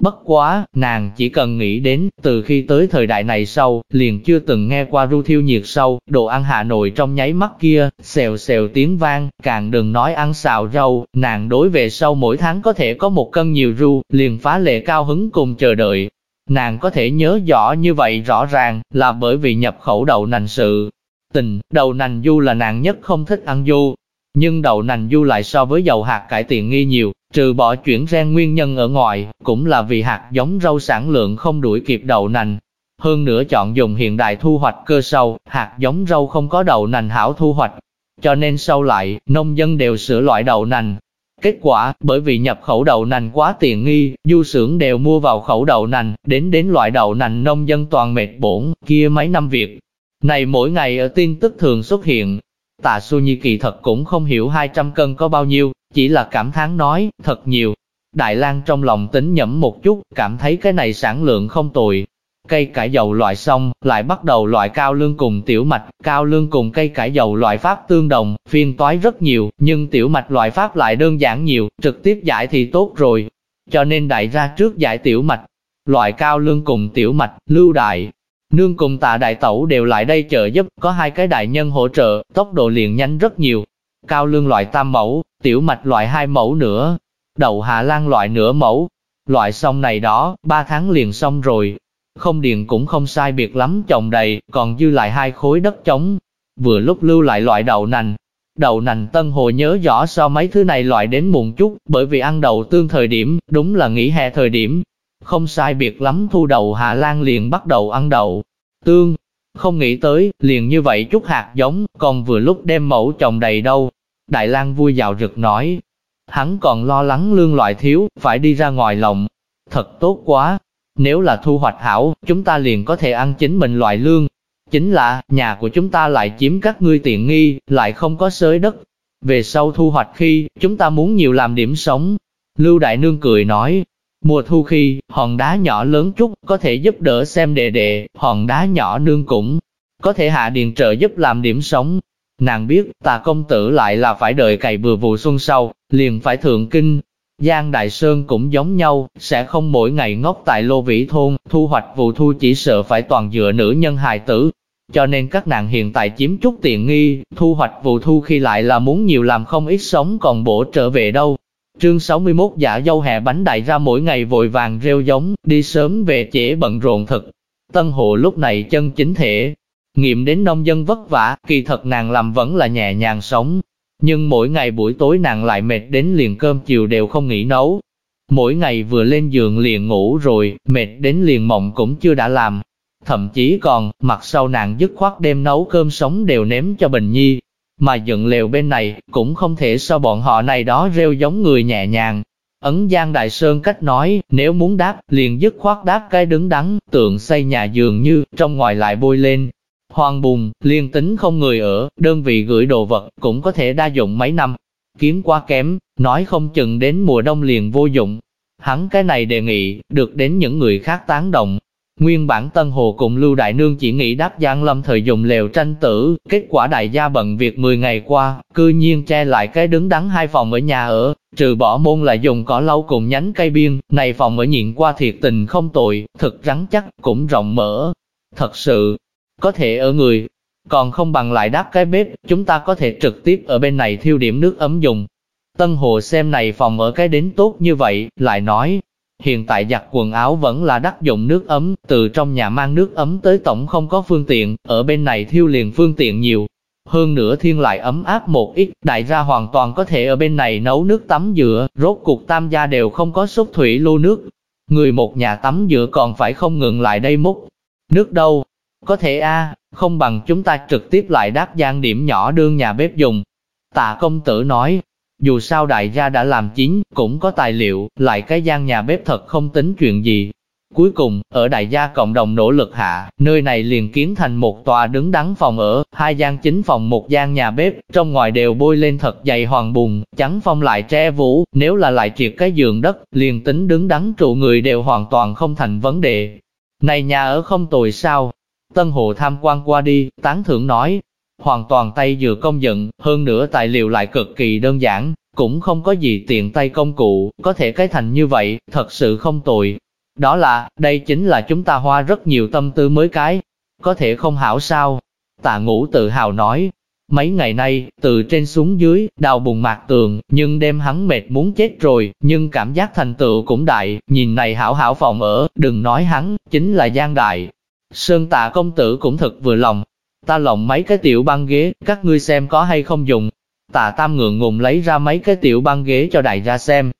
Bất quá, nàng chỉ cần nghĩ đến, từ khi tới thời đại này sau, liền chưa từng nghe qua ru thiêu nhiệt sâu, đồ ăn Hà Nội trong nháy mắt kia, xèo xèo tiếng vang, càng đừng nói ăn xào rau, nàng đối về sau mỗi tháng có thể có một cân nhiều ru, liền phá lệ cao hứng cùng chờ đợi. Nàng có thể nhớ rõ như vậy rõ ràng, là bởi vì nhập khẩu đậu nành sự. Tình, đậu nành du là nàng nhất không thích ăn du, nhưng đậu nành du lại so với dầu hạt cải tiện nghi nhiều, trừ bỏ chuyển gen nguyên nhân ở ngoài, cũng là vì hạt giống rau sản lượng không đuổi kịp đậu nành. Hơn nữa chọn dùng hiện đại thu hoạch cơ sâu, hạt giống rau không có đậu nành hảo thu hoạch. Cho nên sau lại, nông dân đều sửa loại đậu nành. Kết quả, bởi vì nhập khẩu đậu nành quá tiện nghi, du xưởng đều mua vào khẩu đậu nành, đến đến loại đậu nành nông dân toàn mệt bổn, kia mấy năm việc. Này mỗi ngày ở tin tức thường xuất hiện, Tạ Su Nhi kỳ thật cũng không hiểu 200 cân có bao nhiêu, chỉ là cảm thán nói, thật nhiều. Đại lang trong lòng tính nhẩm một chút, cảm thấy cái này sản lượng không tồi. Cây cải dầu loại xong, lại bắt đầu loại cao lương cùng tiểu mạch, cao lương cùng cây cải dầu loại pháp tương đồng, phiên toái rất nhiều, nhưng tiểu mạch loại pháp lại đơn giản nhiều, trực tiếp giải thì tốt rồi. Cho nên đại ra trước giải tiểu mạch, loại cao lương cùng tiểu mạch, lưu đại, Nương cùng tạ đại tẩu đều lại đây trợ giúp, có hai cái đại nhân hỗ trợ, tốc độ liền nhanh rất nhiều. Cao lương loại tam mẫu, tiểu mạch loại hai mẫu nữa, đậu hạ lan loại nửa mẫu. Loại xong này đó, ba tháng liền xong rồi. Không điền cũng không sai biệt lắm trồng đầy, còn dư lại hai khối đất trống. Vừa lúc lưu lại loại đậu nành. Đậu nành Tân Hồ nhớ rõ so mấy thứ này loại đến muộn chút, bởi vì ăn đậu tương thời điểm, đúng là nghỉ hè thời điểm, không sai biệt lắm thu đầu hạ Lan liền bắt đầu ăn đậu. Tương, không nghĩ tới, liền như vậy chút hạt giống, còn vừa lúc đem mẫu trồng đầy đâu. Đại lang vui dạo rực nói, hắn còn lo lắng lương loại thiếu, phải đi ra ngoài lộng. Thật tốt quá, nếu là thu hoạch hảo, chúng ta liền có thể ăn chính mình loại lương. Chính là, nhà của chúng ta lại chiếm các ngươi tiện nghi, lại không có sới đất. Về sau thu hoạch khi, chúng ta muốn nhiều làm điểm sống. Lưu Đại Nương cười nói, Mùa thu khi, hòn đá nhỏ lớn chút, có thể giúp đỡ xem đệ đệ, hòn đá nhỏ nương cũng có thể hạ điền trợ giúp làm điểm sống. Nàng biết, tà công tử lại là phải đợi cày bừa vụ xuân sau, liền phải thượng kinh. Giang Đại Sơn cũng giống nhau, sẽ không mỗi ngày ngốc tại lô vĩ thôn, thu hoạch vụ thu chỉ sợ phải toàn dựa nữ nhân hài tử. Cho nên các nàng hiện tại chiếm chút tiện nghi, thu hoạch vụ thu khi lại là muốn nhiều làm không ít sống còn bổ trở về đâu. Chương 61 giả dâu hè bánh đại ra mỗi ngày vội vàng rêu giống, đi sớm về trễ bận rộn thật Tân hộ lúc này chân chính thể, nghiệm đến nông dân vất vả, kỳ thật nàng làm vẫn là nhẹ nhàng sống. Nhưng mỗi ngày buổi tối nàng lại mệt đến liền cơm chiều đều không nghỉ nấu. Mỗi ngày vừa lên giường liền ngủ rồi, mệt đến liền mộng cũng chưa đã làm. Thậm chí còn, mặt sau nàng dứt khoát đem nấu cơm sống đều ném cho Bình Nhi, mà dựng lều bên này, cũng không thể so bọn họ này đó rêu giống người nhẹ nhàng. Ấn Giang Đại Sơn cách nói, nếu muốn đáp, liền dứt khoát đáp cái đứng đắn, tượng xây nhà dường như, trong ngoài lại bôi lên. Hoàng bùng, liên tính không người ở, đơn vị gửi đồ vật, cũng có thể đa dụng mấy năm. Kiếm quá kém, nói không chừng đến mùa đông liền vô dụng. Hắn cái này đề nghị, được đến những người khác tán đồng, Nguyên bản Tân Hồ cùng Lưu Đại Nương chỉ nghĩ đáp Giang Lâm thời dùng lều tranh tử, kết quả đại gia bận việc 10 ngày qua, cư nhiên che lại cái đứng đắn hai phòng ở nhà ở, trừ bỏ môn là dùng cỏ lau cùng nhánh cây biên, này phòng ở nhịn qua thiệt tình không tội, thật rắn chắc, cũng rộng mở. Thật sự, có thể ở người, còn không bằng lại đáp cái bếp, chúng ta có thể trực tiếp ở bên này thiêu điểm nước ấm dùng. Tân Hồ xem này phòng ở cái đến tốt như vậy, lại nói, Hiện tại giặt quần áo vẫn là đắc dụng nước ấm, từ trong nhà mang nước ấm tới tổng không có phương tiện, ở bên này thiêu liền phương tiện nhiều. hơn nữa thiên lại ấm áp một ít, đại gia hoàn toàn có thể ở bên này nấu nước tắm dựa, rốt cuộc tam gia đều không có xúc thủy lưu nước. Người một nhà tắm dựa còn phải không ngừng lại đây múc. Nước đâu? Có thể a không bằng chúng ta trực tiếp lại đáp gian điểm nhỏ đương nhà bếp dùng. Tạ công tử nói, dù sao đại gia đã làm chín, cũng có tài liệu, lại cái gian nhà bếp thật không tính chuyện gì, Cuối cùng, ở đại gia cộng đồng nỗ lực hạ, nơi này liền kiến thành một tòa đứng đắn phòng ở, hai gian chính phòng một gian nhà bếp, trong ngoài đều bôi lên thật dày hoàng bùn, trắng phong lại tre vũ, nếu là lại triệt cái giường đất, liền tính đứng đắn trụ người đều hoàn toàn không thành vấn đề. Này nhà ở không tồi sao? Tân Hồ tham quan qua đi, tán thưởng nói, hoàn toàn tay vừa công dựng, hơn nữa tài liệu lại cực kỳ đơn giản, cũng không có gì tiện tay công cụ, có thể cái thành như vậy, thật sự không tồi, đó là, đây chính là chúng ta hoa rất nhiều tâm tư mới cái. Có thể không hảo sao? Tạ ngũ tự hào nói. Mấy ngày nay, từ trên xuống dưới, đào bùng mạc tường, nhưng đêm hắn mệt muốn chết rồi, nhưng cảm giác thành tựu cũng đại, nhìn này hảo hảo phòng ở, đừng nói hắn, chính là gian đại. Sơn tạ công tử cũng thật vừa lòng. Ta lộng mấy cái tiểu băng ghế, các ngươi xem có hay không dùng. Tạ tam ngượng ngùng lấy ra mấy cái tiểu băng ghế cho đại gia xem,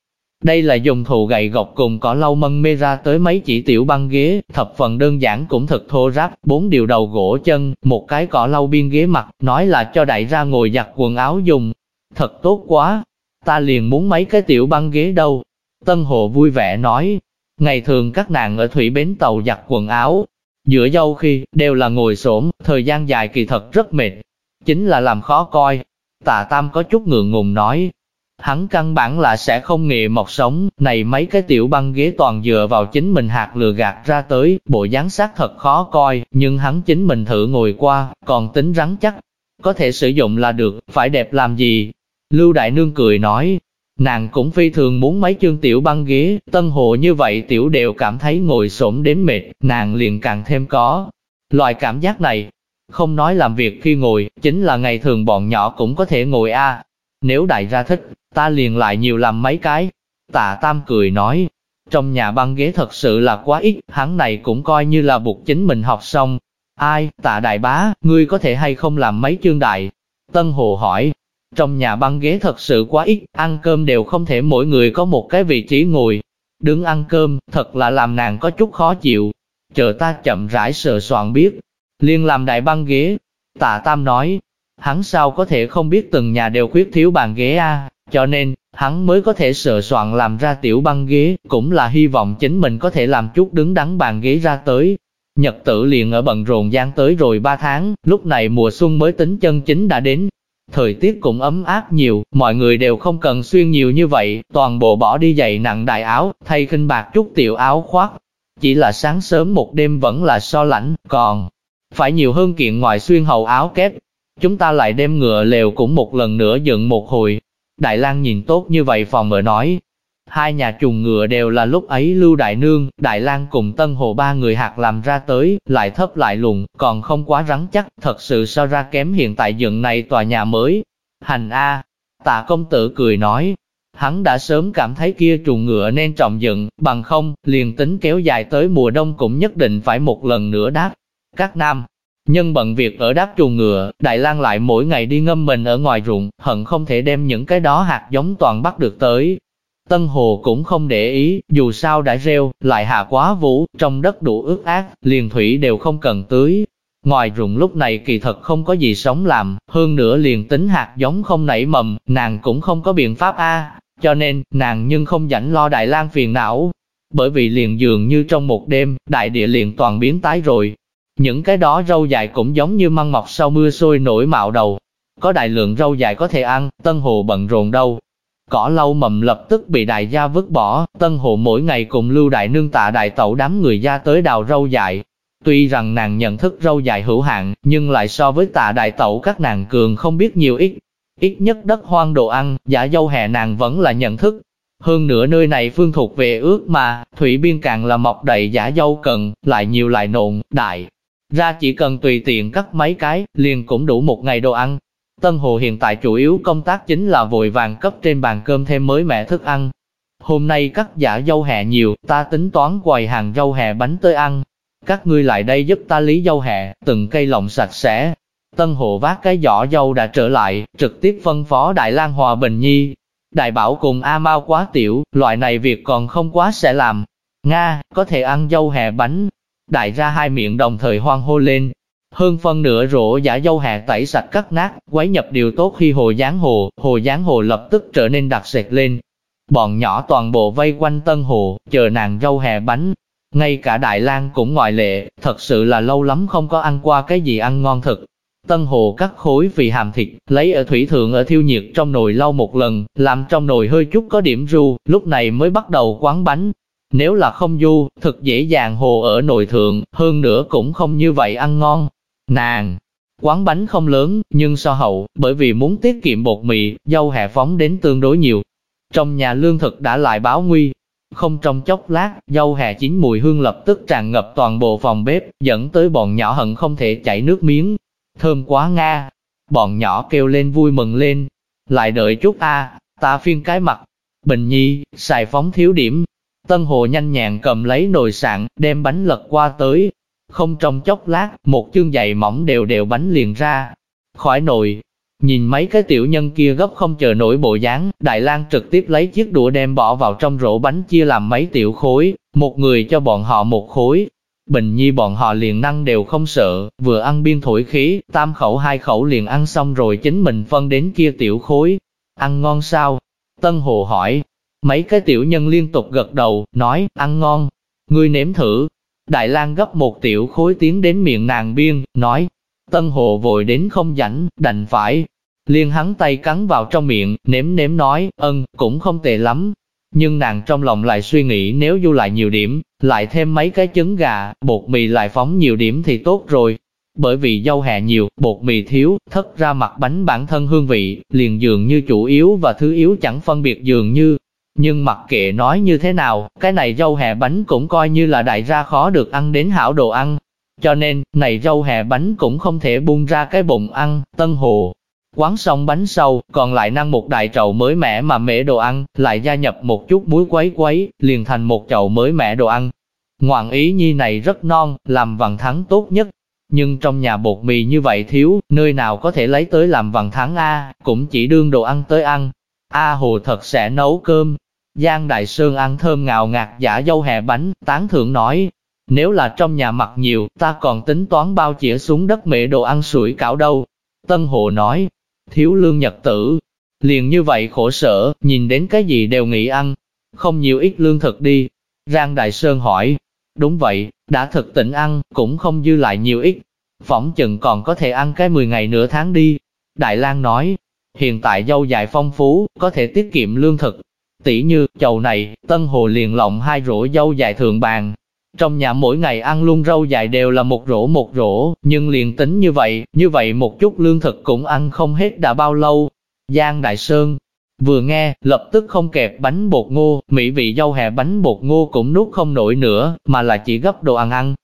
đây là dùng thù gậy gọc cùng cỏ lau mân mê ra tới mấy chỉ tiểu băng ghế, thập phần đơn giản cũng thật thô ráp, bốn điều đầu gỗ chân, một cái cỏ lau biên ghế mặt, nói là cho đại ra ngồi giặt quần áo dùng. Thật tốt quá, ta liền muốn mấy cái tiểu băng ghế đâu. Tân Hồ vui vẻ nói, ngày thường các nàng ở thủy bến tàu giặt quần áo, giữa dâu khi, đều là ngồi xổm thời gian dài kỳ thật rất mệt, chính là làm khó coi. Tạ Tam có chút ngượng ngùng nói, Hắn căn bản là sẽ không nghệ mọc sống, này mấy cái tiểu băng ghế toàn dựa vào chính mình hạt lừa gạt ra tới, bộ dáng sát thật khó coi, nhưng hắn chính mình thử ngồi qua, còn tính rắn chắc. Có thể sử dụng là được, phải đẹp làm gì? Lưu Đại Nương cười nói, nàng cũng phi thường muốn mấy chương tiểu băng ghế, tân hồ như vậy tiểu đều cảm thấy ngồi xổm đến mệt, nàng liền càng thêm có. Loại cảm giác này, không nói làm việc khi ngồi, chính là ngày thường bọn nhỏ cũng có thể ngồi a. Nếu đại gia thích, ta liền lại nhiều làm mấy cái. Tạ Tam cười nói, trong nhà băng ghế thật sự là quá ít, hắn này cũng coi như là buộc chính mình học xong. Ai, tạ đại bá, ngươi có thể hay không làm mấy chương đại? Tân Hồ hỏi, trong nhà băng ghế thật sự quá ít, ăn cơm đều không thể mỗi người có một cái vị trí ngồi. Đứng ăn cơm, thật là làm nàng có chút khó chịu. Chờ ta chậm rãi sờ soạn biết. Liên làm đại băng ghế. Tạ Tam nói, hắn sao có thể không biết từng nhà đều khuyết thiếu bàn ghế a cho nên, hắn mới có thể sờ soạn làm ra tiểu băng ghế, cũng là hy vọng chính mình có thể làm chút đứng đắn bàn ghế ra tới. Nhật tử liền ở bận rộn gian tới rồi 3 tháng, lúc này mùa xuân mới tính chân chính đã đến. Thời tiết cũng ấm áp nhiều, mọi người đều không cần xuyên nhiều như vậy, toàn bộ bỏ đi giày nặng đại áo, thay khinh bạc chút tiểu áo khoác. Chỉ là sáng sớm một đêm vẫn là so lạnh, còn phải nhiều hơn kiện ngoài xuyên hầu áo kép. Chúng ta lại đem ngựa lều cũng một lần nữa dựng một hồi, Đại lang nhìn tốt như vậy phòng ở nói. Hai nhà trùng ngựa đều là lúc ấy Lưu Đại Nương, Đại lang cùng Tân Hồ ba người hạt làm ra tới, lại thấp lại lùn, còn không quá rắn chắc, thật sự so ra kém hiện tại dựng này tòa nhà mới. Hành A, tạ công tử cười nói, hắn đã sớm cảm thấy kia trùng ngựa nên trọng dựng, bằng không, liền tính kéo dài tới mùa đông cũng nhất định phải một lần nữa đáp. Các nam, Nhân bận việc ở đáp chuồng ngựa, Đại lang lại mỗi ngày đi ngâm mình ở ngoài ruộng, hận không thể đem những cái đó hạt giống toàn bắt được tới. Tân Hồ cũng không để ý, dù sao đã rêu, lại hạ quá vũ, trong đất đủ ướt ác, liền thủy đều không cần tưới. Ngoài ruộng lúc này kỳ thật không có gì sống làm, hơn nữa liền tính hạt giống không nảy mầm, nàng cũng không có biện pháp a, cho nên, nàng nhưng không rảnh lo Đại lang phiền não. Bởi vì liền dường như trong một đêm, đại địa liền toàn biến tái rồi, những cái đó râu dài cũng giống như măng mọc sau mưa sôi nổi mạo đầu. Có đại lượng râu dài có thể ăn, Tân Hồ bận rộn đâu. Cỏ lâu mầm lập tức bị đại gia vứt bỏ, Tân hộ mỗi ngày cùng lưu đại nương tạ đại tẩu đám người gia tới đào râu dài. Tuy rằng nàng nhận thức râu dài hữu hạn, nhưng lại so với tạ đại tẩu các nàng cường không biết nhiều ít. Ít nhất đất hoang đồ ăn, giả dâu hè nàng vẫn là nhận thức, hơn nữa nơi này phương thuộc về ước mà, thủy biên càng là mọc đầy giả dâu cần, lại nhiều lại nộn, đại ra chỉ cần tùy tiện cắt mấy cái, liền cũng đủ một ngày đồ ăn. Tân Hồ hiện tại chủ yếu công tác chính là vội vàng cấp trên bàn cơm thêm mới mẻ thức ăn. Hôm nay cắt giả dâu hẹ nhiều, ta tính toán quầy hàng dâu hẹ bánh tới ăn. Các ngươi lại đây giúp ta lý dâu hẹ, từng cây lộng sạch sẽ. Tân Hồ vác cái giỏ dâu đã trở lại, trực tiếp phân phó Đại lang Hòa Bình Nhi. Đại Bảo cùng A Mao quá tiểu, loại này việc còn không quá sẽ làm. Nga, có thể ăn dâu hẹ bánh. Đại ra hai miệng đồng thời hoang hô lên. Hơn phân nửa rổ giả dâu hạt tẩy sạch cắt nát, quấy nhập điều tốt khi hồ giáng hồ, hồ giáng hồ lập tức trở nên đặc sệt lên. Bọn nhỏ toàn bộ vây quanh Tân Hồ, chờ nàng dâu hè bánh, ngay cả Đại lang cũng ngoại lệ, thật sự là lâu lắm không có ăn qua cái gì ăn ngon thực. Tân hồ cắt khối vì hàm thịt, lấy ở thủy thượng ở thiêu nhiệt trong nồi lau một lần, làm trong nồi hơi chút có điểm ru, lúc này mới bắt đầu quán bánh. Nếu là không du, thật dễ dàng hồ ở nồi thượng, hơn nữa cũng không như vậy ăn ngon. Nàng, quán bánh không lớn, nhưng so hậu, bởi vì muốn tiết kiệm bột mì, dâu hẹ phóng đến tương đối nhiều. Trong nhà lương thực đã lại báo nguy, không trong chốc lát, dâu hè chín mùi hương lập tức tràn ngập toàn bộ phòng bếp, dẫn tới bọn nhỏ hận không thể chảy nước miếng. Thơm quá nga! Bọn nhỏ kêu lên vui mừng lên. Lại đợi chút a, ta phiên cái mặt. Bình nhi, xài phóng thiếu điểm. Tân hồ nhanh nhàng cầm lấy nồi sạn, đem bánh lật qua tới. Không trong chốc lát, một chương dày mỏng đều đều bánh liền ra. Khỏi nồi, Nhìn mấy cái tiểu nhân kia gấp không chờ nổi bộ dáng, Đại lang trực tiếp lấy chiếc đũa đem bỏ vào trong rổ bánh chia làm mấy tiểu khối, một người cho bọn họ một khối. Bình nhi bọn họ liền năng đều không sợ, vừa ăn biên thổi khí, tam khẩu hai khẩu liền ăn xong rồi chính mình phân đến kia tiểu khối. Ăn ngon sao? Tân Hồ hỏi. Mấy cái tiểu nhân liên tục gật đầu, nói, ăn ngon. Ngươi nếm thử. Đại lang gấp một tiểu khối tiến đến miệng nàng biên, nói. Tân Hồ vội đến không rảnh, đành phải, Liên hắn tay cắn vào trong miệng, nếm nếm nói, ân, cũng không tệ lắm. Nhưng nàng trong lòng lại suy nghĩ nếu du lại nhiều điểm, lại thêm mấy cái trứng gà, bột mì lại phóng nhiều điểm thì tốt rồi. Bởi vì dâu hẹ nhiều, bột mì thiếu, thất ra mặt bánh bản thân hương vị, liền dường như chủ yếu và thứ yếu chẳng phân biệt dường như. Nhưng mặc kệ nói như thế nào, cái này dâu hẹ bánh cũng coi như là đại ra khó được ăn đến hảo đồ ăn. Cho nên, này dâu hẹ bánh cũng không thể buông ra cái bụng ăn, tân hồ, Quán xong bánh sau, còn lại năng một đại chậu mới mẻ mà mễ đồ ăn, lại gia nhập một chút muối quấy quấy, liền thành một chậu mới mẻ đồ ăn. Ngoạn ý nhi này rất non, làm vằn thắng tốt nhất. Nhưng trong nhà bột mì như vậy thiếu, nơi nào có thể lấy tới làm vằn thắng A, cũng chỉ đương đồ ăn tới ăn. A Hồ thật sẽ nấu cơm. Giang Đại Sơn ăn thơm ngào ngạt giả dâu hẹ bánh, tán thượng nói. Nếu là trong nhà mặt nhiều, ta còn tính toán bao chĩa xuống đất mẹ đồ ăn sủi cảo đâu. Tân Hồ nói, thiếu lương nhật tử. Liền như vậy khổ sở, nhìn đến cái gì đều nghĩ ăn, không nhiều ít lương thực đi. Giang Đại Sơn hỏi, đúng vậy, đã thực tỉnh ăn, cũng không dư lại nhiều ít. Phỏng chừng còn có thể ăn cái 10 ngày nửa tháng đi. Đại Lang nói, hiện tại dâu dài phong phú, có thể tiết kiệm lương thực. Tỷ như, chầu này, Tân Hồ liền lộng hai rổ dâu dài thượng bàn, trong nhà mỗi ngày ăn luôn rau dài đều là một rổ một rổ, nhưng liền tính như vậy, như vậy một chút lương thực cũng ăn không hết đã bao lâu. Giang Đại Sơn vừa nghe, lập tức không kẹp bánh bột ngô, mỹ vị dâu hẹ bánh bột ngô cũng nuốt không nổi nữa, mà là chỉ gấp đồ ăn ăn.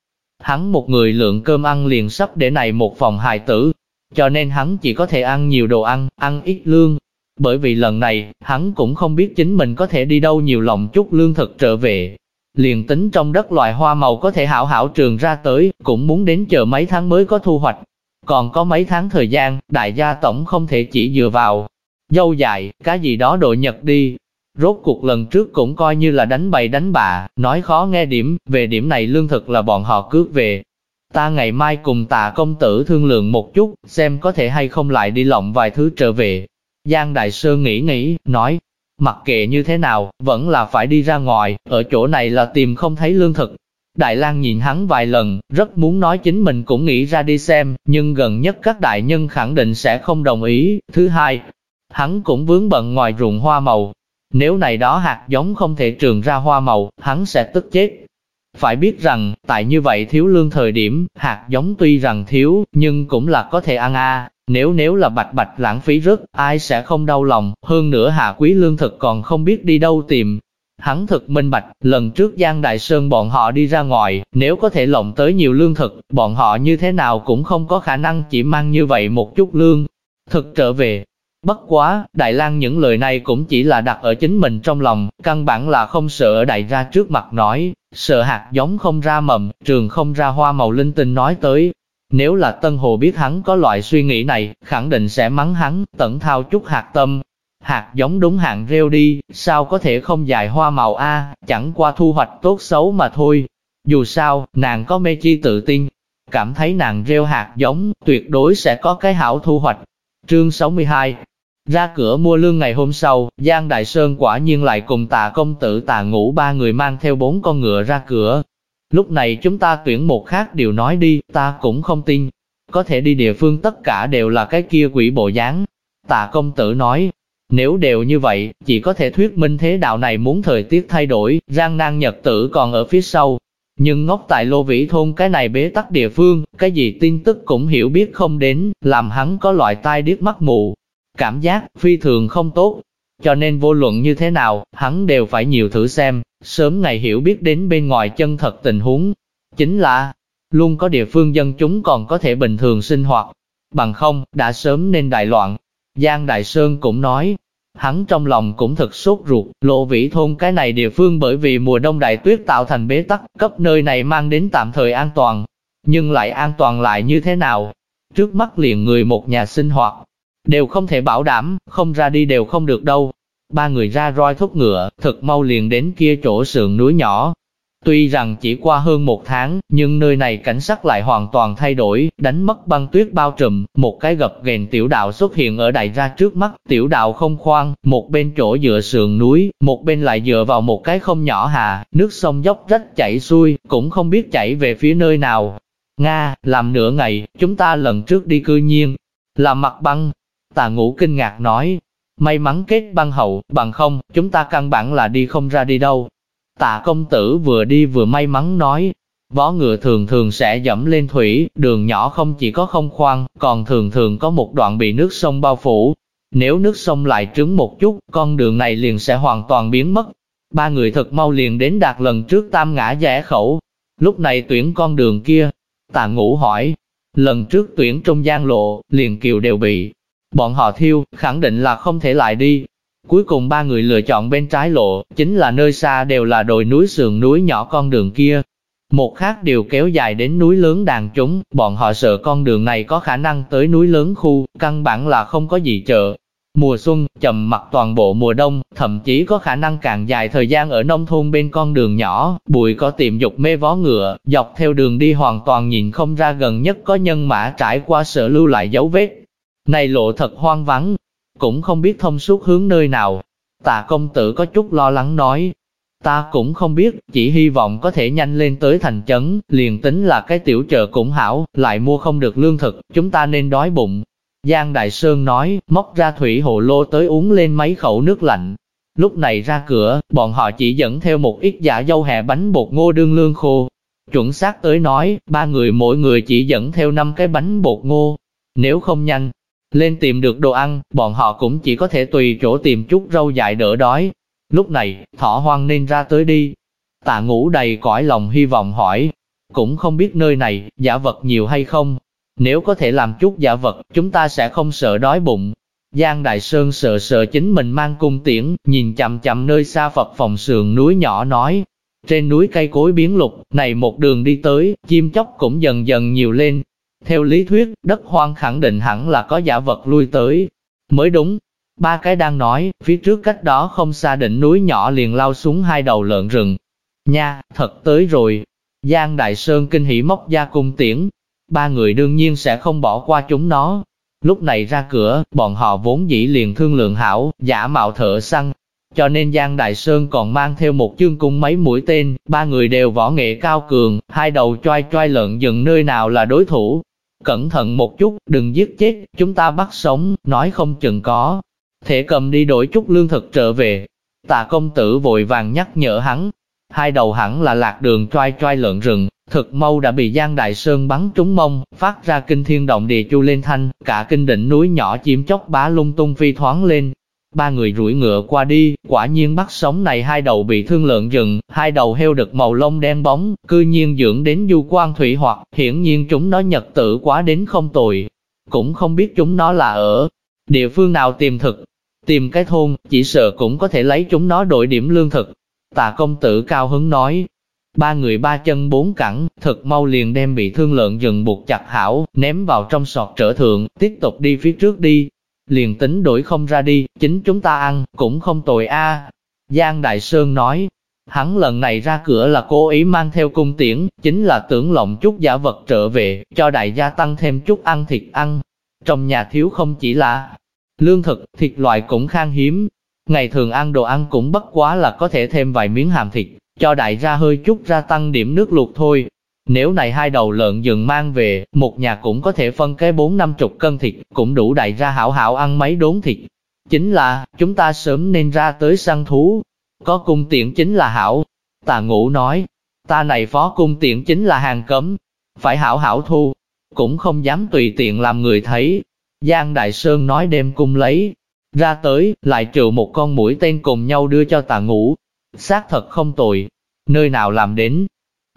Hắn một người lượng cơm ăn liền sắp để này một phòng hài tử, cho nên hắn chỉ có thể ăn nhiều đồ ăn, ăn ít lương. Bởi vì lần này, hắn cũng không biết chính mình có thể đi đâu nhiều lòng chút lương thực trở về, liền tính trong đất loài hoa màu có thể hảo hảo trường ra tới, cũng muốn đến chờ mấy tháng mới có thu hoạch. Còn có mấy tháng thời gian, đại gia tổng không thể chỉ dựa vào dâu dài, cái gì đó đội nhật đi. Rốt cuộc lần trước cũng coi như là đánh bày đánh bạ, nói khó nghe điểm, về điểm này lương thực là bọn họ cướp về. Ta ngày mai cùng tạ công tử thương lượng một chút, xem có thể hay không lại đi lộng vài thứ trở về. Giang Đại Sư nghĩ nghĩ, nói, Mặc kệ như thế nào, vẫn là phải đi ra ngoài, ở chỗ này là tìm không thấy lương thực. Đại lang nhìn hắn vài lần, rất muốn nói chính mình cũng nghĩ ra đi xem, nhưng gần nhất các đại nhân khẳng định sẽ không đồng ý. Thứ hai, hắn cũng vướng bận ngoài ruộng hoa màu. Nếu này đó hạt giống không thể trường ra hoa màu, hắn sẽ tức chết. Phải biết rằng, tại như vậy thiếu lương thời điểm, hạt giống tuy rằng thiếu, nhưng cũng là có thể ăn a. Nếu nếu là bạch bạch lãng phí rất, ai sẽ không đau lòng, hơn nữa hạ quý lương thực còn không biết đi đâu tìm. Hắn thực minh bạch, lần trước Giang Đại Sơn bọn họ đi ra ngoài, nếu có thể lộng tới nhiều lương thực, bọn họ như thế nào cũng không có khả năng chỉ mang như vậy một chút lương. Thực trở về, Bất quá, Đại lang những lời này cũng chỉ là đặt ở chính mình trong lòng, căn bản là không sợ ở đại ra trước mặt nói, sợ hạt giống không ra mầm, trường không ra hoa màu linh tinh nói tới. Nếu là Tân Hồ biết hắn có loại suy nghĩ này, khẳng định sẽ mắng hắn, tẩn thao chút hạt tâm. Hạt giống đúng hạn rêu đi, sao có thể không dài hoa màu A, chẳng qua thu hoạch tốt xấu mà thôi. Dù sao, nàng có mê chi tự tin, cảm thấy nàng rêu hạt giống, tuyệt đối sẽ có cái hảo thu hoạch. Trương 62 Ra cửa mua lương ngày hôm sau, Giang Đại Sơn quả nhiên lại cùng tạ công tử tạ ngũ ba người mang theo bốn con ngựa ra cửa. Lúc này chúng ta tuyển một khác điều nói đi, ta cũng không tin. Có thể đi địa phương tất cả đều là cái kia quỷ bộ dáng. Tạ công tử nói, nếu đều như vậy, chỉ có thể thuyết minh thế đạo này muốn thời tiết thay đổi, Giang nan nhật tử còn ở phía sau, nhưng ngốc tại Lô Vĩ Thôn cái này bế tắc địa phương, cái gì tin tức cũng hiểu biết không đến, làm hắn có loại tai điếc mắt mù. Cảm giác phi thường không tốt, cho nên vô luận như thế nào, hắn đều phải nhiều thử xem, sớm ngày hiểu biết đến bên ngoài chân thật tình huống. Chính là, luôn có địa phương dân chúng còn có thể bình thường sinh hoạt, bằng không, đã sớm nên đại loạn. Giang Đại Sơn cũng nói, Hắn trong lòng cũng thật sốt ruột, lộ vĩ thôn cái này địa phương bởi vì mùa đông đại tuyết tạo thành bế tắc, cấp nơi này mang đến tạm thời an toàn. Nhưng lại an toàn lại như thế nào? Trước mắt liền người một nhà sinh hoạt, đều không thể bảo đảm, không ra đi đều không được đâu. Ba người ra roi thúc ngựa, thật mau liền đến kia chỗ sườn núi nhỏ, Tuy rằng chỉ qua hơn một tháng, nhưng nơi này cảnh sắc lại hoàn toàn thay đổi, đánh mất băng tuyết bao trùm, một cái gập ghềnh tiểu đạo xuất hiện ở đại ra trước mắt, tiểu đạo không khoan, một bên chỗ dựa sườn núi, một bên lại dựa vào một cái không nhỏ hà, nước sông dốc rách chảy xuôi, cũng không biết chảy về phía nơi nào. Nga, làm nửa ngày, chúng ta lần trước đi cư nhiên, làm mặt băng. Tà ngũ kinh ngạc nói, may mắn kết băng hậu, bằng không, chúng ta căn bản là đi không ra đi đâu. Tạ công tử vừa đi vừa may mắn nói, vó ngựa thường thường sẽ dẫm lên thủy, đường nhỏ không chỉ có không khoan, còn thường thường có một đoạn bị nước sông bao phủ. Nếu nước sông lại trứng một chút, con đường này liền sẽ hoàn toàn biến mất. Ba người thật mau liền đến đạt lần trước tam ngã rẽ khẩu. Lúc này tuyển con đường kia. Tạ ngũ hỏi, lần trước tuyển trong gian lộ, liền kiều đều bị. Bọn họ thiêu, khẳng định là không thể lại đi, Cuối cùng ba người lựa chọn bên trái lộ, chính là nơi xa đều là đồi núi sườn núi nhỏ con đường kia. Một khác điều kéo dài đến núi lớn đàn chúng, bọn họ sợ con đường này có khả năng tới núi lớn khu, căn bản là không có gì chợ. Mùa xuân, chậm mặt toàn bộ mùa đông, thậm chí có khả năng càng dài thời gian ở nông thôn bên con đường nhỏ, bụi có tiệm dục mê vó ngựa, dọc theo đường đi hoàn toàn nhìn không ra gần nhất có nhân mã trải qua sợ lưu lại dấu vết. Này lộ thật hoang vắng, cũng không biết thông suốt hướng nơi nào. Tạ công tử có chút lo lắng nói, ta cũng không biết, chỉ hy vọng có thể nhanh lên tới thành chấn, liền tính là cái tiểu chợ cũng hảo, lại mua không được lương thực, chúng ta nên đói bụng. Giang Đại Sơn nói, móc ra thủy hồ lô tới uống lên mấy khẩu nước lạnh. Lúc này ra cửa, bọn họ chỉ dẫn theo một ít giả dâu hẹ bánh bột ngô đương lương khô. Chuẩn xác tới nói, ba người mỗi người chỉ dẫn theo năm cái bánh bột ngô. Nếu không nhanh, lên tìm được đồ ăn, bọn họ cũng chỉ có thể tùy chỗ tìm chút rau dại đỡ đói. Lúc này, thỏ hoang nên ra tới đi. Tạ ngủ đầy cõi lòng hy vọng hỏi, cũng không biết nơi này, giả vật nhiều hay không. Nếu có thể làm chút giả vật, chúng ta sẽ không sợ đói bụng. Giang Đại Sơn sợ sợ chính mình mang cung tiễn, nhìn chậm chậm nơi xa Phật phòng sườn núi nhỏ nói. Trên núi cây cối biến lục, này một đường đi tới, chim chóc cũng dần dần nhiều lên, theo lý thuyết, đất hoang khẳng định hẳn là có giả vật lui tới. Mới đúng, ba cái đang nói, phía trước cách đó không xa đỉnh núi nhỏ liền lao xuống hai đầu lợn rừng. Nha, thật tới rồi. Giang Đại Sơn kinh hỉ móc ra cung tiễn. Ba người đương nhiên sẽ không bỏ qua chúng nó. Lúc này ra cửa, bọn họ vốn dĩ liền thương lượng hảo, giả mạo thợ săn. Cho nên Giang Đại Sơn còn mang theo một chương cung mấy mũi tên, ba người đều võ nghệ cao cường, hai đầu choai choai lợn dừng nơi nào là đối thủ, Cẩn thận một chút, đừng giết chết, chúng ta bắt sống, nói không chừng có. Thể cầm đi đổi chút lương thực trở về. Tạ công tử vội vàng nhắc nhở hắn. Hai đầu hẳn là lạc đường choai choai lợn rừng, thực mâu đã bị Giang Đại Sơn bắn trúng mông, phát ra kinh thiên động địa chu lên thanh, cả kinh đỉnh núi nhỏ chiếm chốc bá lung tung phi thoáng lên, Ba người rủi ngựa qua đi, quả nhiên bắt sống này hai đầu bị thương lợn rừng, hai đầu heo đực màu lông đen bóng, cư nhiên dưỡng đến du quan thủy hoặc, hiển nhiên chúng nó nhật tử quá đến không tồi. Cũng không biết chúng nó là ở địa phương nào tìm thực, tìm cái thôn, chỉ sợ cũng có thể lấy chúng nó đổi điểm lương thực. Tạ công tử cao hứng nói, Ba người ba chân bốn cẳng, thật mau liền đem bị thương lợn rừng buộc chặt hảo, ném vào trong sọt trở thượng, tiếp tục đi phía trước đi. Liền tính đổi không ra đi, chính chúng ta ăn, cũng không tồi a. Giang Đại Sơn nói, hắn lần này ra cửa là cố ý mang theo cung tiễn, chính là tưởng lộng chút giả vật trở về, cho đại gia tăng thêm chút ăn thịt ăn. Trong nhà thiếu không chỉ là lương thực, thịt loại cũng khan hiếm. Ngày thường ăn đồ ăn cũng bất quá là có thể thêm vài miếng hàm thịt, cho đại gia hơi chút ra tăng điểm nước luộc thôi. Nếu này hai đầu lợn rừng mang về, một nhà cũng có thể phân cái bốn năm chục cân thịt, cũng đủ đại ra hảo hảo ăn mấy đốn thịt. Chính là, chúng ta sớm nên ra tới săn thú. Có cung tiện chính là hảo. Tà ngũ nói, ta này phó cung tiện chính là hàng cấm. Phải hảo hảo thu, cũng không dám tùy tiện làm người thấy. Giang Đại Sơn nói đem cung lấy, ra tới, lại trừ một con mũi tên cùng nhau đưa cho tà ngũ, xác thật không tồi, nơi nào làm đến.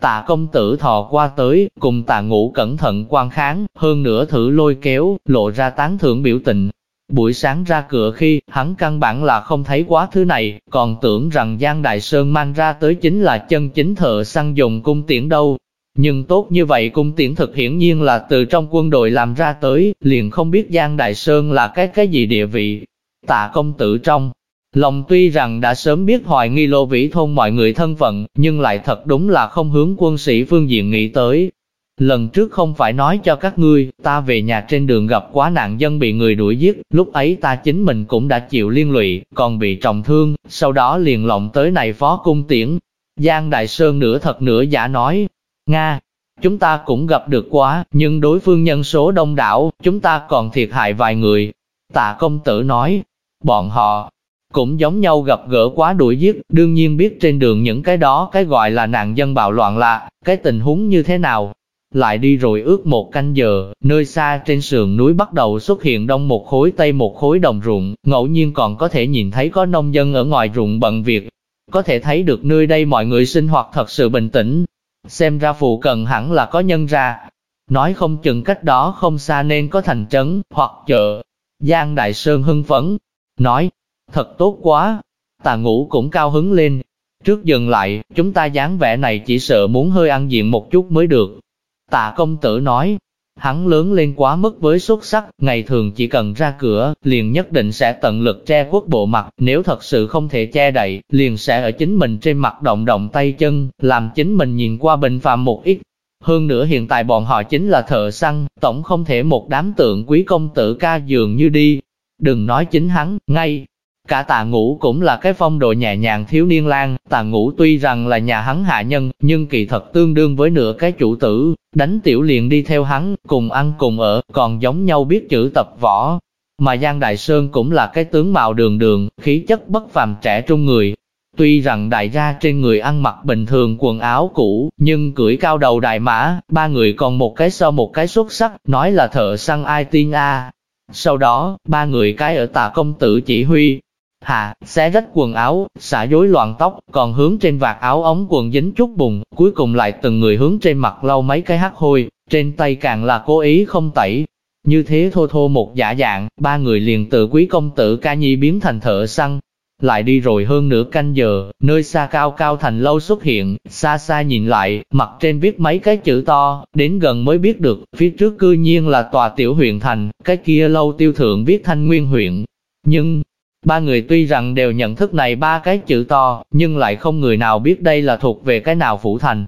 Tạ công tử thò qua tới, cùng tạ ngũ cẩn thận quan kháng, hơn nữa thử lôi kéo, lộ ra tán thưởng biểu tình. Buổi sáng ra cửa khi, hắn căn bản là không thấy quá thứ này, còn tưởng rằng Giang Đại Sơn mang ra tới chính là chân chính thợ săn dùng cung tiễn đâu. Nhưng tốt như vậy cung tiễn thực hiển nhiên là từ trong quân đội làm ra tới, liền không biết Giang Đại Sơn là cái cái gì địa vị. Tạ công tử trong Lòng tuy rằng đã sớm biết hoài nghi lô vĩ thôn mọi người thân phận, nhưng lại thật đúng là không hướng quân sĩ phương diện nghĩ tới. Lần trước không phải nói cho các ngươi, ta về nhà trên đường gặp quá nạn dân bị người đuổi giết, lúc ấy ta chính mình cũng đã chịu liên lụy, còn bị trọng thương, sau đó liền lộng tới này phó cung tiễn. Giang Đại Sơn nửa thật nửa giả nói, Nga, chúng ta cũng gặp được quá, nhưng đối phương nhân số đông đảo, chúng ta còn thiệt hại vài người. Tạ công tử nói, bọn họ, cũng giống nhau gặp gỡ quá đuổi giết, đương nhiên biết trên đường những cái đó cái gọi là nạn dân bạo loạn là, cái tình huống như thế nào. Lại đi rồi ước một canh giờ, nơi xa trên sườn núi bắt đầu xuất hiện đông một khối tây một khối đồng ruộng, ngẫu nhiên còn có thể nhìn thấy có nông dân ở ngoài ruộng bận việc. Có thể thấy được nơi đây mọi người sinh hoạt thật sự bình tĩnh. Xem ra phụ cần hẳn là có nhân ra. Nói không chừng cách đó không xa nên có thành trấn, hoặc chợ. Giang Đại Sơn hưng phấn, nói, Thật tốt quá. Tà ngũ cũng cao hứng lên. Trước dừng lại, chúng ta dáng vẻ này chỉ sợ muốn hơi ăn diện một chút mới được. Tạ công tử nói, hắn lớn lên quá mức với xuất sắc, ngày thường chỉ cần ra cửa, liền nhất định sẽ tận lực che khuất bộ mặt, nếu thật sự không thể che đậy, liền sẽ ở chính mình trên mặt động động tay chân, làm chính mình nhìn qua bình phàm một ít. Hơn nữa hiện tại bọn họ chính là thợ săn, tổng không thể một đám tượng quý công tử ca dường như đi. Đừng nói chính hắn, ngay Cả tà ngũ cũng là cái phong độ nhẹ nhàng thiếu niên lang, tà ngũ tuy rằng là nhà hắn hạ nhân, nhưng kỳ thật tương đương với nửa cái chủ tử, đánh tiểu liền đi theo hắn, cùng ăn cùng ở, còn giống nhau biết chữ tập võ. Mà Giang Đại Sơn cũng là cái tướng mạo đường đường, khí chất bất phàm trẻ trung người. Tuy rằng đại gia trên người ăn mặc bình thường quần áo cũ, nhưng cưỡi cao đầu đại mã, ba người còn một cái so một cái xuất sắc, nói là thợ săn ai tiên a. Sau đó, ba người cái ở tà công tử chỉ huy, Hạ, xé rách quần áo, xả rối loạn tóc, còn hướng trên vạt áo ống quần dính chút bùn, cuối cùng lại từng người hướng trên mặt lau mấy cái hắc hôi, trên tay càng là cố ý không tẩy. Như thế thô thô một giả dạng, ba người liền từ quý công tử ca nhi biến thành thợ săn. Lại đi rồi hơn nửa canh giờ, nơi xa cao cao thành lâu xuất hiện, xa xa nhìn lại, mặt trên viết mấy cái chữ to, đến gần mới biết được, phía trước cư nhiên là tòa tiểu huyện thành, cái kia lâu tiêu thượng viết thanh nguyên huyện. Nhưng, Ba người tuy rằng đều nhận thức này ba cái chữ to, nhưng lại không người nào biết đây là thuộc về cái nào phủ thành.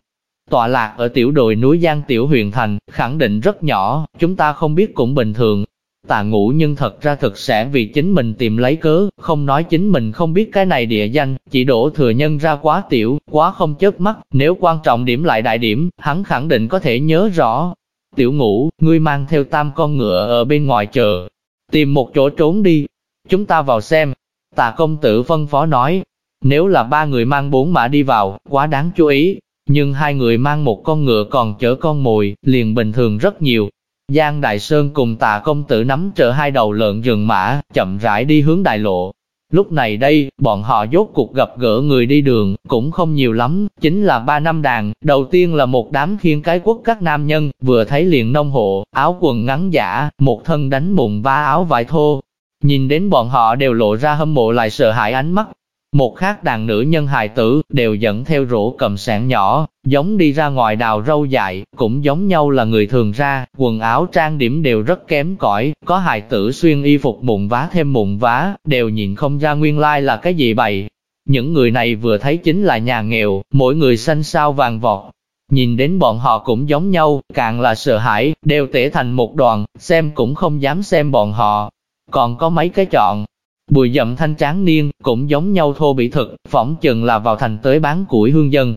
Tọa lạc ở tiểu đồi núi Giang Tiểu Huyền Thành, khẳng định rất nhỏ, chúng ta không biết cũng bình thường. Tà ngũ nhưng thật ra thực sẽ vì chính mình tìm lấy cớ, không nói chính mình không biết cái này địa danh, chỉ đổ thừa nhân ra quá tiểu, quá không chớp mắt, nếu quan trọng điểm lại đại điểm, hắn khẳng định có thể nhớ rõ. Tiểu ngũ, ngươi mang theo tam con ngựa ở bên ngoài chờ, tìm một chỗ trốn đi, Chúng ta vào xem. Tạ công tử phân phó nói, nếu là ba người mang bốn mã đi vào, quá đáng chú ý. Nhưng hai người mang một con ngựa còn chở con mồi, liền bình thường rất nhiều. Giang Đại Sơn cùng tạ công tử nắm trở hai đầu lợn rừng mã, chậm rãi đi hướng đại lộ. Lúc này đây, bọn họ dốt cuộc gặp gỡ người đi đường, cũng không nhiều lắm, chính là ba năm đàn, đầu tiên là một đám khiên cái quốc các nam nhân, vừa thấy liền nông hộ, áo quần ngắn giả, một thân đánh mụn va áo vải thô, Nhìn đến bọn họ đều lộ ra hâm mộ lại sợ hãi ánh mắt. một khác đàn nữ nhân hài tử, đều dẫn theo rổ cầm sản nhỏ, giống đi ra ngoài đào râu dại, cũng giống nhau là người thường ra, quần áo trang điểm đều rất kém cỏi, có hài tử xuyên y phục mụn vá thêm mụn vá, đều nhìn không ra nguyên lai like là cái gì bày. Những người này vừa thấy chính là nhà nghèo, mỗi người xanh sao vàng vọt, Nhìn đến bọn họ cũng giống nhau, càng là sợ hãi, đều tể thành một đoàn, xem cũng không dám xem bọn họ. Còn có mấy cái chọn, bùi dậm thanh tráng niên, cũng giống nhau thô bị thực, phỏng chừng là vào thành tới bán củi hương dân.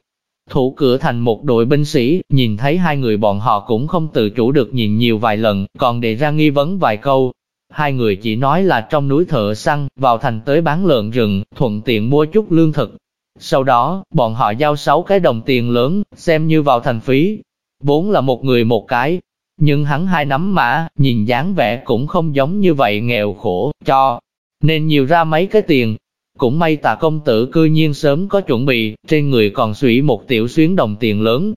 Thủ cửa thành một đội binh sĩ, nhìn thấy hai người bọn họ cũng không tự chủ được nhìn nhiều vài lần, còn để ra nghi vấn vài câu. Hai người chỉ nói là trong núi thợ săn, vào thành tới bán lợn rừng, thuận tiện mua chút lương thực, sau đó, bọn họ giao sáu cái đồng tiền lớn, xem như vào thành phí. Vốn là một người một cái, nhưng hắn hai nắm mã, nhìn dáng vẻ cũng không giống như vậy nghèo khổ, cho, nên nhiều ra mấy cái tiền. Cũng may tà công tử cư nhiên sớm có chuẩn bị, trên người còn sủy một tiểu xuyến đồng tiền lớn,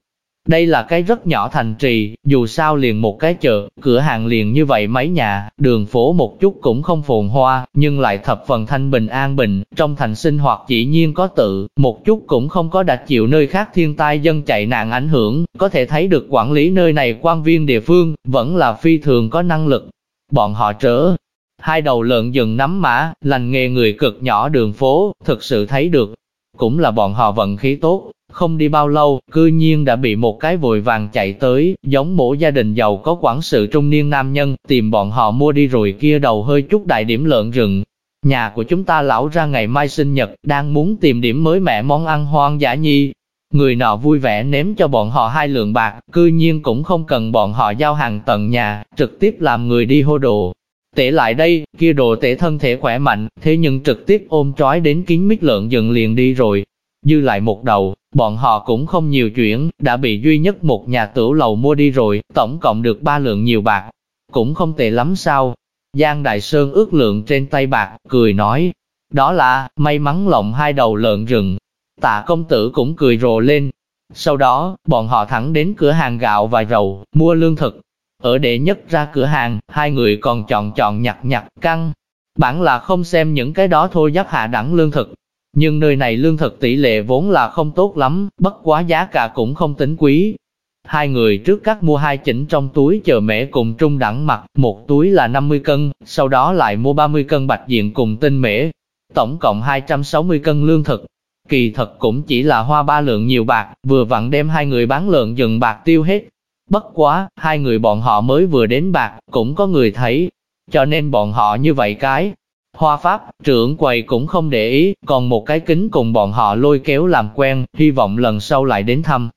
đây là cái rất nhỏ thành trì, dù sao liền một cái chợ, cửa hàng liền như vậy mấy nhà, đường phố một chút cũng không phồn hoa, nhưng lại thập phần thanh bình an bình, trong thành sinh hoạt chỉ nhiên có tự, một chút cũng không có đặt chịu nơi khác thiên tai dân chạy nạn ảnh hưởng, có thể thấy được quản lý nơi này quan viên địa phương, vẫn là phi thường có năng lực. Bọn họ trở hai đầu lợn dừng nắm mã, lành nghề người cực nhỏ đường phố, thực sự thấy được. Cũng là bọn họ vận khí tốt, không đi bao lâu, cư nhiên đã bị một cái vội vàng chạy tới, giống mỗi gia đình giàu có quản sự trung niên nam nhân, tìm bọn họ mua đi rồi kia đầu hơi chút đại điểm lợn rừng. Nhà của chúng ta lão ra ngày mai sinh nhật, đang muốn tìm điểm mới mẹ món ăn hoang dã nhi. Người nọ vui vẻ ném cho bọn họ hai lượng bạc, cư nhiên cũng không cần bọn họ giao hàng tận nhà, trực tiếp làm người đi hô đồ. Tệ lại đây, kia đồ tệ thân thể khỏe mạnh, thế nhưng trực tiếp ôm trói đến kín mít lợn dừng liền đi rồi, Dư lại một đầu, bọn họ cũng không nhiều chuyện, đã bị duy nhất một nhà tửu lầu mua đi rồi, tổng cộng được ba lượng nhiều bạc. Cũng không tệ lắm sao. Giang Đại Sơn ước lượng trên tay bạc, cười nói, đó là, may mắn lộng hai đầu lợn rừng. Tạ công tử cũng cười rồ lên. Sau đó, bọn họ thẳng đến cửa hàng gạo và dầu, mua lương thực. Ở đệ nhất ra cửa hàng, hai người còn chọn chọn nhặt nhặt căng. Bản là không xem những cái đó thôi giáp hạ đẳng lương thực, nhưng nơi này lương thực tỷ lệ vốn là không tốt lắm, bất quá giá cả cũng không tính quý. Hai người trước cắt mua hai chỉnh trong túi chờ mễ cùng trung đẳng mặt, một túi là 50 cân, sau đó lại mua 30 cân bạch diện cùng tinh mễ. Tổng cộng 260 cân lương thực. Kỳ thật cũng chỉ là hoa ba lượng nhiều bạc, vừa vặn đem hai người bán lợn dừng bạc tiêu hết. Bất quá, hai người bọn họ mới vừa đến bạc, cũng có người thấy. Cho nên bọn họ như vậy cái, Hoa Pháp, trưởng quầy cũng không để ý, còn một cái kính cùng bọn họ lôi kéo làm quen, hy vọng lần sau lại đến thăm.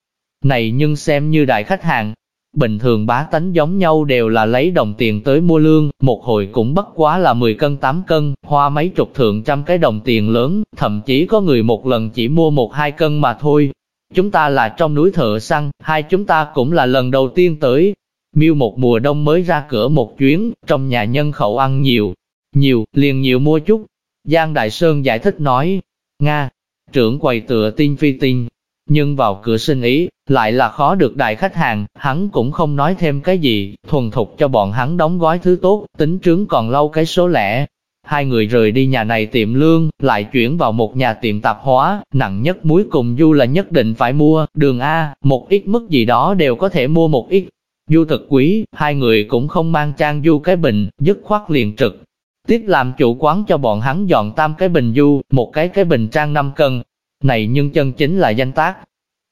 Này nhưng xem như đại khách hàng, bình thường bá tánh giống nhau đều là lấy đồng tiền tới mua lương, một hồi cũng bất quá là 10 cân 8 cân, hoa mấy chục thượng trăm cái đồng tiền lớn, thậm chí có người một lần chỉ mua một hai cân mà thôi. Chúng ta là trong núi thợ săn, hai chúng ta cũng là lần đầu tiên tới. Miêu một mùa đông mới ra cửa một chuyến, trong nhà nhân khẩu ăn nhiều, nhiều, liền nhiều mua chút. Giang Đại Sơn giải thích nói, Nga, trưởng quầy tựa tin phi tin, nhưng vào cửa sinh ý, lại là khó được đại khách hàng, hắn cũng không nói thêm cái gì, thuần thục cho bọn hắn đóng gói thứ tốt, tính trướng còn lâu cái số lẻ. Hai người rời đi nhà này tiệm lương, lại chuyển vào một nhà tiệm tạp hóa, nặng nhất muối cùng du là nhất định phải mua, đường A, một ít mức gì đó đều có thể mua một ít. Du thật quý, hai người cũng không mang trang du cái bình, dứt khoát liền trực, Tiết làm chủ quán cho bọn hắn dọn tam cái bình du, một cái cái bình trang 5 cân. Này nhưng chân chính là danh tác.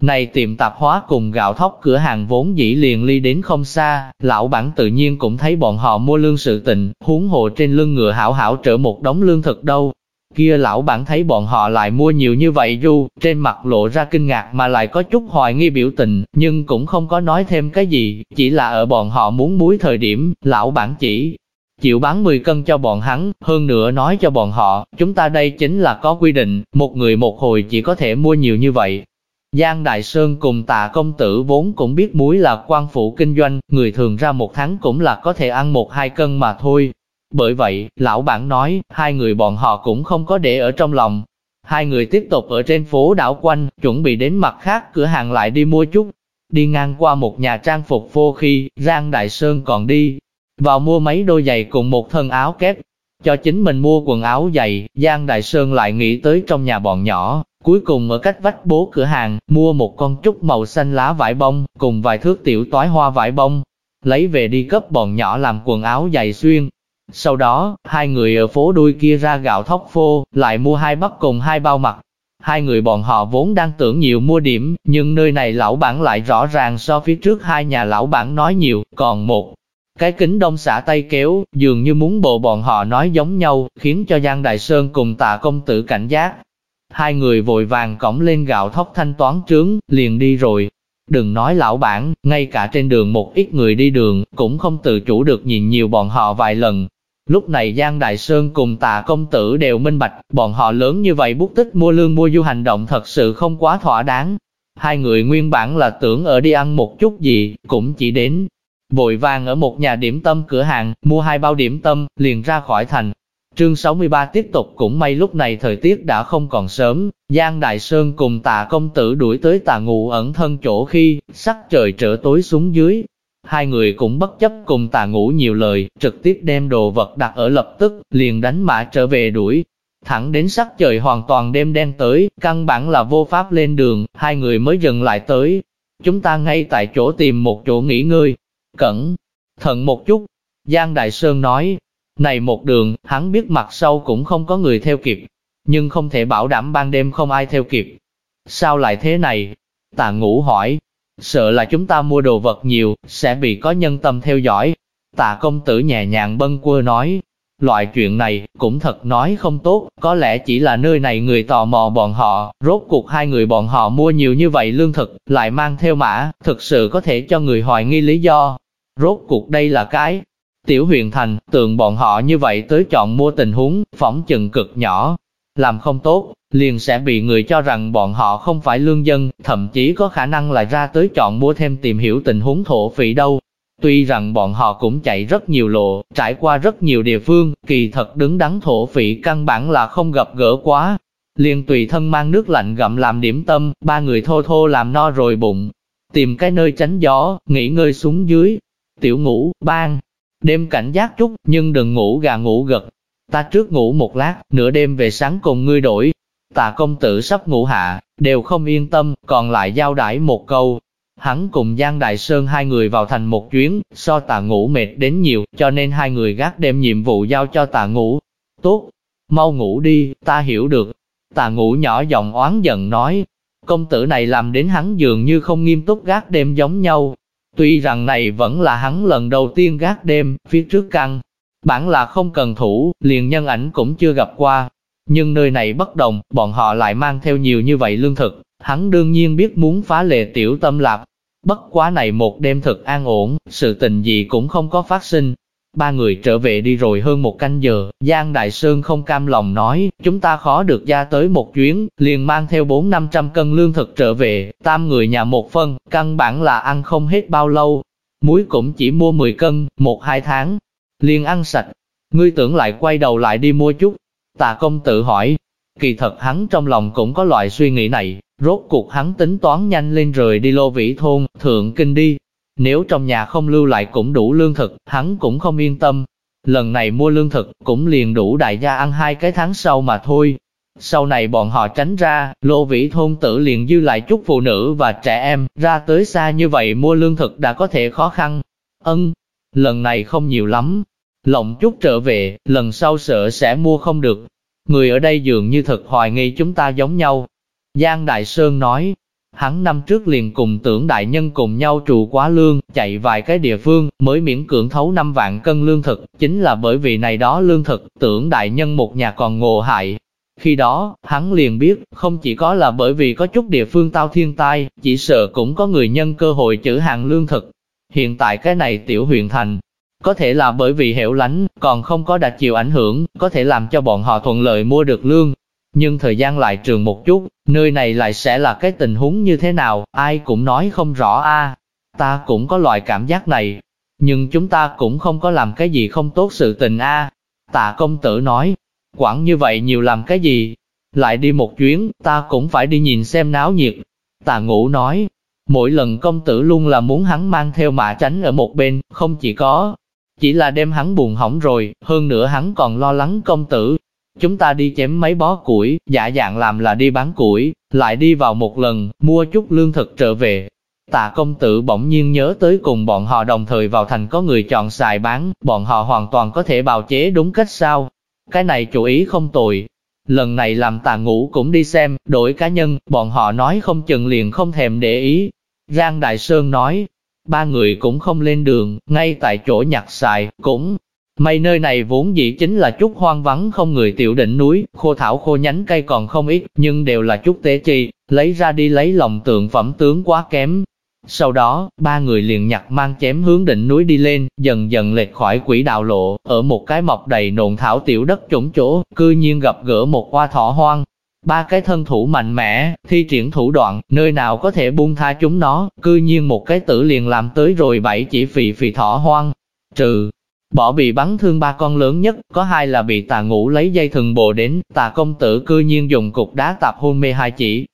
Này tiệm tạp hóa cùng gạo thóc cửa hàng vốn dĩ liền ly đến không xa, lão bản tự nhiên cũng thấy bọn họ mua lương sự tình, huống hồ trên lưng ngựa hảo hảo trở một đống lương thực đâu. Kia lão bản thấy bọn họ lại mua nhiều như vậy du, trên mặt lộ ra kinh ngạc mà lại có chút hoài nghi biểu tình, nhưng cũng không có nói thêm cái gì, chỉ là ở bọn họ muốn muối thời điểm, lão bản chỉ chịu bán 10 cân cho bọn hắn, hơn nữa nói cho bọn họ, chúng ta đây chính là có quy định, một người một hồi chỉ có thể mua nhiều như vậy. Giang Đại Sơn cùng tạ công tử vốn cũng biết muối là quan phụ kinh doanh, người thường ra một tháng cũng là có thể ăn một hai cân mà thôi. Bởi vậy, lão bản nói, hai người bọn họ cũng không có để ở trong lòng. Hai người tiếp tục ở trên phố đảo quanh, chuẩn bị đến mặt khác cửa hàng lại đi mua chút. Đi ngang qua một nhà trang phục vô khi, Giang Đại Sơn còn đi, vào mua mấy đôi giày cùng một thân áo kép. cho chính mình mua quần áo giày, Giang Đại Sơn lại nghĩ tới trong nhà bọn nhỏ, cuối cùng ở cách vách bố cửa hàng, mua một con trúc màu xanh lá vải bông, cùng vài thước tiểu toái hoa vải bông, lấy về đi cấp bọn nhỏ làm quần áo giày xuyên. Sau đó, hai người ở phố đuôi kia ra gạo thóc phô, lại mua hai bắp cùng hai bao mặt. Hai người bọn họ vốn đang tưởng nhiều mua điểm, nhưng nơi này lão bản lại rõ ràng so phía trước hai nhà lão bản nói nhiều, còn một cái kính đông xả tay kéo, dường như muốn bộ bọn họ nói giống nhau, khiến cho Giang Đại Sơn cùng tạ công tử cảnh giác. Hai người vội vàng cõng lên gạo thóc thanh toán trướng, liền đi rồi. Đừng nói lão bản, ngay cả trên đường một ít người đi đường, cũng không tự chủ được nhìn nhiều bọn họ vài lần. Lúc này Giang Đại Sơn cùng tạ công tử đều minh bạch, bọn họ lớn như vậy bút tích mua lương mua du hành động thật sự không quá thỏa đáng. Hai người nguyên bản là tưởng ở đi ăn một chút gì, cũng chỉ đến vội vàng ở một nhà điểm tâm cửa hàng, mua hai bao điểm tâm, liền ra khỏi thành. Trương 63 tiếp tục cũng may lúc này thời tiết đã không còn sớm, Giang Đại Sơn cùng tà công tử đuổi tới tà ngụ ẩn thân chỗ khi, sắc trời trở tối xuống dưới. Hai người cũng bất chấp cùng tà ngủ nhiều lời, trực tiếp đem đồ vật đặt ở lập tức, liền đánh mã trở về đuổi. Thẳng đến sắc trời hoàn toàn đêm đen tới, căn bản là vô pháp lên đường, hai người mới dừng lại tới. Chúng ta ngay tại chỗ tìm một chỗ nghỉ ngơi, Cẩn thận một chút, Giang Đại Sơn nói, này một đường, hắn biết mặt sau cũng không có người theo kịp, nhưng không thể bảo đảm ban đêm không ai theo kịp. Sao lại thế này? Tạ ngũ hỏi, sợ là chúng ta mua đồ vật nhiều, sẽ bị có nhân tâm theo dõi. Tạ công tử nhẹ nhàng bâng quơ nói, loại chuyện này, cũng thật nói không tốt, có lẽ chỉ là nơi này người tò mò bọn họ, rốt cuộc hai người bọn họ mua nhiều như vậy lương thực, lại mang theo mã, thực sự có thể cho người hoài nghi lý do. Rốt cuộc đây là cái tiểu huyền thành, tưởng bọn họ như vậy tới chọn mua tình huống, phỏng chừng cực nhỏ, làm không tốt, liền sẽ bị người cho rằng bọn họ không phải lương dân, thậm chí có khả năng lại ra tới chọn mua thêm tìm hiểu tình huống thổ phỉ đâu. Tuy rằng bọn họ cũng chạy rất nhiều lộ, trải qua rất nhiều địa phương, kỳ thật đứng đắn thổ phỉ căn bản là không gặp gỡ quá. Liền tùy thân mang nước lạnh gặm làm điểm tâm, ba người thô thô làm no rồi bụng. Tìm cái nơi tránh gió, nghỉ ngơi xuống dưới, tiểu ngủ, ban. Đêm cảnh giác chút, nhưng đừng ngủ gà ngủ gật. Ta trước ngủ một lát, nửa đêm về sáng cùng ngươi đổi. Tạ công tử sắp ngủ hạ, đều không yên tâm, còn lại giao đãi một câu. Hắn cùng Giang Đại Sơn hai người vào thành một chuyến, so tạ ngủ mệt đến nhiều, cho nên hai người gác đêm nhiệm vụ giao cho tạ ngủ. Tốt, mau ngủ đi, ta hiểu được. Tạ ngủ nhỏ giọng oán giận nói, công tử này làm đến hắn dường như không nghiêm túc gác đêm giống nhau, Tuy rằng này vẫn là hắn lần đầu tiên gác đêm, phía trước căn. Bản là không cần thủ, liền nhân ảnh cũng chưa gặp qua. Nhưng nơi này bất đồng, bọn họ lại mang theo nhiều như vậy lương thực. Hắn đương nhiên biết muốn phá lệ tiểu tâm lạc. Bất quá này một đêm thực an ổn, sự tình gì cũng không có phát sinh, Ba người trở về đi rồi hơn một canh giờ, Giang Đại Sơn không cam lòng nói, chúng ta khó được ra tới một chuyến, liền mang theo bốn năm trăm cân lương thực trở về, tam người nhà một phân, căn bản là ăn không hết bao lâu. Muối cũng chỉ mua 10 cân, một hai tháng, liền ăn sạch. Ngươi tưởng lại quay đầu lại đi mua chút. Tạ công tự hỏi, kỳ thật hắn trong lòng cũng có loại suy nghĩ này, rốt cuộc hắn tính toán nhanh lên rời đi lô vĩ thôn, thượng kinh đi, nếu trong nhà không lưu lại cũng đủ lương thực, hắn cũng không yên tâm. Lần này mua lương thực, cũng liền đủ đại gia ăn hai cái tháng sau mà thôi. Sau này bọn họ tránh ra, lô vĩ thôn tử liền dư lại chút phụ nữ và trẻ em, ra tới xa như vậy mua lương thực đã có thể khó khăn. Ân, lần này không nhiều lắm. Lộng chút trở về, lần sau sợ sẽ mua không được. Người ở đây dường như thật hoài nghi chúng ta giống nhau. Giang Đại Sơn nói, Hắn năm trước liền cùng tưởng đại nhân cùng nhau trụ quá lương, chạy vài cái địa phương, mới miễn cưỡng thấu 5 vạn cân lương thực, chính là bởi vì này đó lương thực, tưởng đại nhân một nhà còn ngộ hại. Khi đó, hắn liền biết, không chỉ có là bởi vì có chút địa phương tao thiên tai, chỉ sợ cũng có người nhân cơ hội chữ hàng lương thực. Hiện tại cái này tiểu huyện thành, có thể là bởi vì hẻo lánh, còn không có đạt chịu ảnh hưởng, có thể làm cho bọn họ thuận lợi mua được lương, nhưng thời gian lại trường một chút, nơi này lại sẽ là cái tình huống như thế nào, ai cũng nói không rõ a. Ta cũng có loại cảm giác này, nhưng chúng ta cũng không có làm cái gì không tốt sự tình a. Tạ công tử nói, quản như vậy nhiều làm cái gì? Lại đi một chuyến, ta cũng phải đi nhìn xem náo nhiệt. Tạ ngũ nói, mỗi lần công tử luôn là muốn hắn mang theo mã tránh ở một bên, không chỉ có chỉ là đem hắn buồn hỏng rồi, hơn nữa hắn còn lo lắng công tử. Chúng ta đi chém mấy bó củi, giả dạng làm là đi bán củi, lại đi vào một lần, mua chút lương thực trở về. Tạ công tử bỗng nhiên nhớ tới cùng bọn họ đồng thời vào thành có người chọn xài bán, bọn họ hoàn toàn có thể bào chế đúng cách sao. Cái này chủ ý không tồi. Lần này làm tạ ngũ cũng đi xem, đổi cá nhân, bọn họ nói không chừng liền không thèm để ý. Giang Đại Sơn nói, ba người cũng không lên đường, ngay tại chỗ nhặt xài, cũng May nơi này vốn dĩ chính là chút hoang vắng không người tiểu đỉnh núi, khô thảo khô nhánh cây còn không ít, nhưng đều là chút tế chi, lấy ra đi lấy lòng tượng phẩm tướng quá kém. Sau đó, ba người liền nhặt mang chém hướng đỉnh núi đi lên, dần dần lệch khỏi quỹ đạo lộ, ở một cái mọc đầy nộn thảo tiểu đất trũng chỗ, cư nhiên gặp gỡ một hoa thỏ hoang. Ba cái thân thủ mạnh mẽ, thi triển thủ đoạn, nơi nào có thể buông tha chúng nó, cư nhiên một cái tử liền làm tới rồi bảy chỉ phì phì thỏ hoang. Trừ, Bỏ bị bắn thương ba con lớn nhất, có hai là bị tà ngũ lấy dây thừng bồ đến, tà công tử cư nhiên dùng cục đá tạp hôn mê hai chỉ.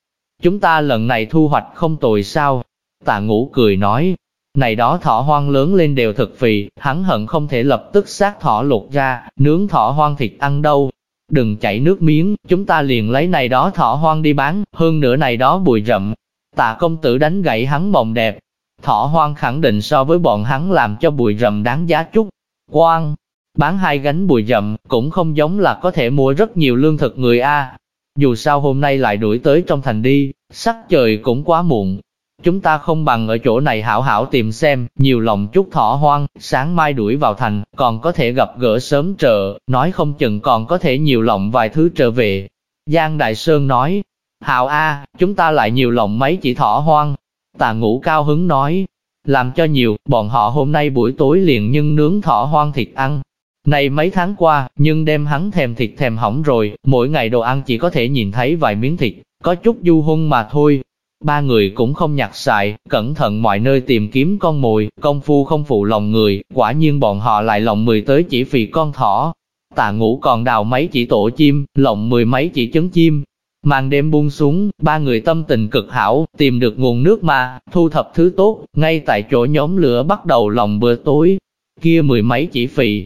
Chúng ta lần này thu hoạch không tồi sao? Tà ngũ cười nói, này đó thỏ hoang lớn lên đều thực phì, hắn hận không thể lập tức sát thỏ lột ra, nướng thỏ hoang thịt ăn đâu. Đừng chảy nước miếng, chúng ta liền lấy này đó thỏ hoang đi bán, hơn nữa này đó bùi rậm. Tà công tử đánh gãy hắn mộng đẹp. Thỏ hoang khẳng định so với bọn hắn làm cho bùi rậm đáng giá chút. Quan, bán hai gánh bùi rậm, cũng không giống là có thể mua rất nhiều lương thực người A. Dù sao hôm nay lại đuổi tới trong thành đi, sắc trời cũng quá muộn. Chúng ta không bằng ở chỗ này hảo hảo tìm xem, nhiều lòng chút thỏ hoang, sáng mai đuổi vào thành, còn có thể gặp gỡ sớm trợ, nói không chừng còn có thể nhiều lòng vài thứ trở về. Giang Đại Sơn nói, Hảo A, chúng ta lại nhiều lòng mấy chỉ thỏ hoang. Tà ngũ cao hứng nói, làm cho nhiều, bọn họ hôm nay buổi tối liền nhưng nướng thỏ hoang thịt ăn. Này mấy tháng qua, nhưng đem hắn thèm thịt thèm hỏng rồi, mỗi ngày đồ ăn chỉ có thể nhìn thấy vài miếng thịt, có chút du hung mà thôi. Ba người cũng không nhặt xài, cẩn thận mọi nơi tìm kiếm con mồi, công phu không phụ lòng người, quả nhiên bọn họ lại lòng mười tới chỉ vì con thỏ. Tạ ngủ còn đào mấy chỉ tổ chim, lộng mười mấy chỉ trứng chim, Màn đêm buông xuống, ba người tâm tình cực hảo, tìm được nguồn nước mà, thu thập thứ tốt, ngay tại chỗ nhóm lửa bắt đầu lòng bữa tối. Kia mười mấy chỉ phì,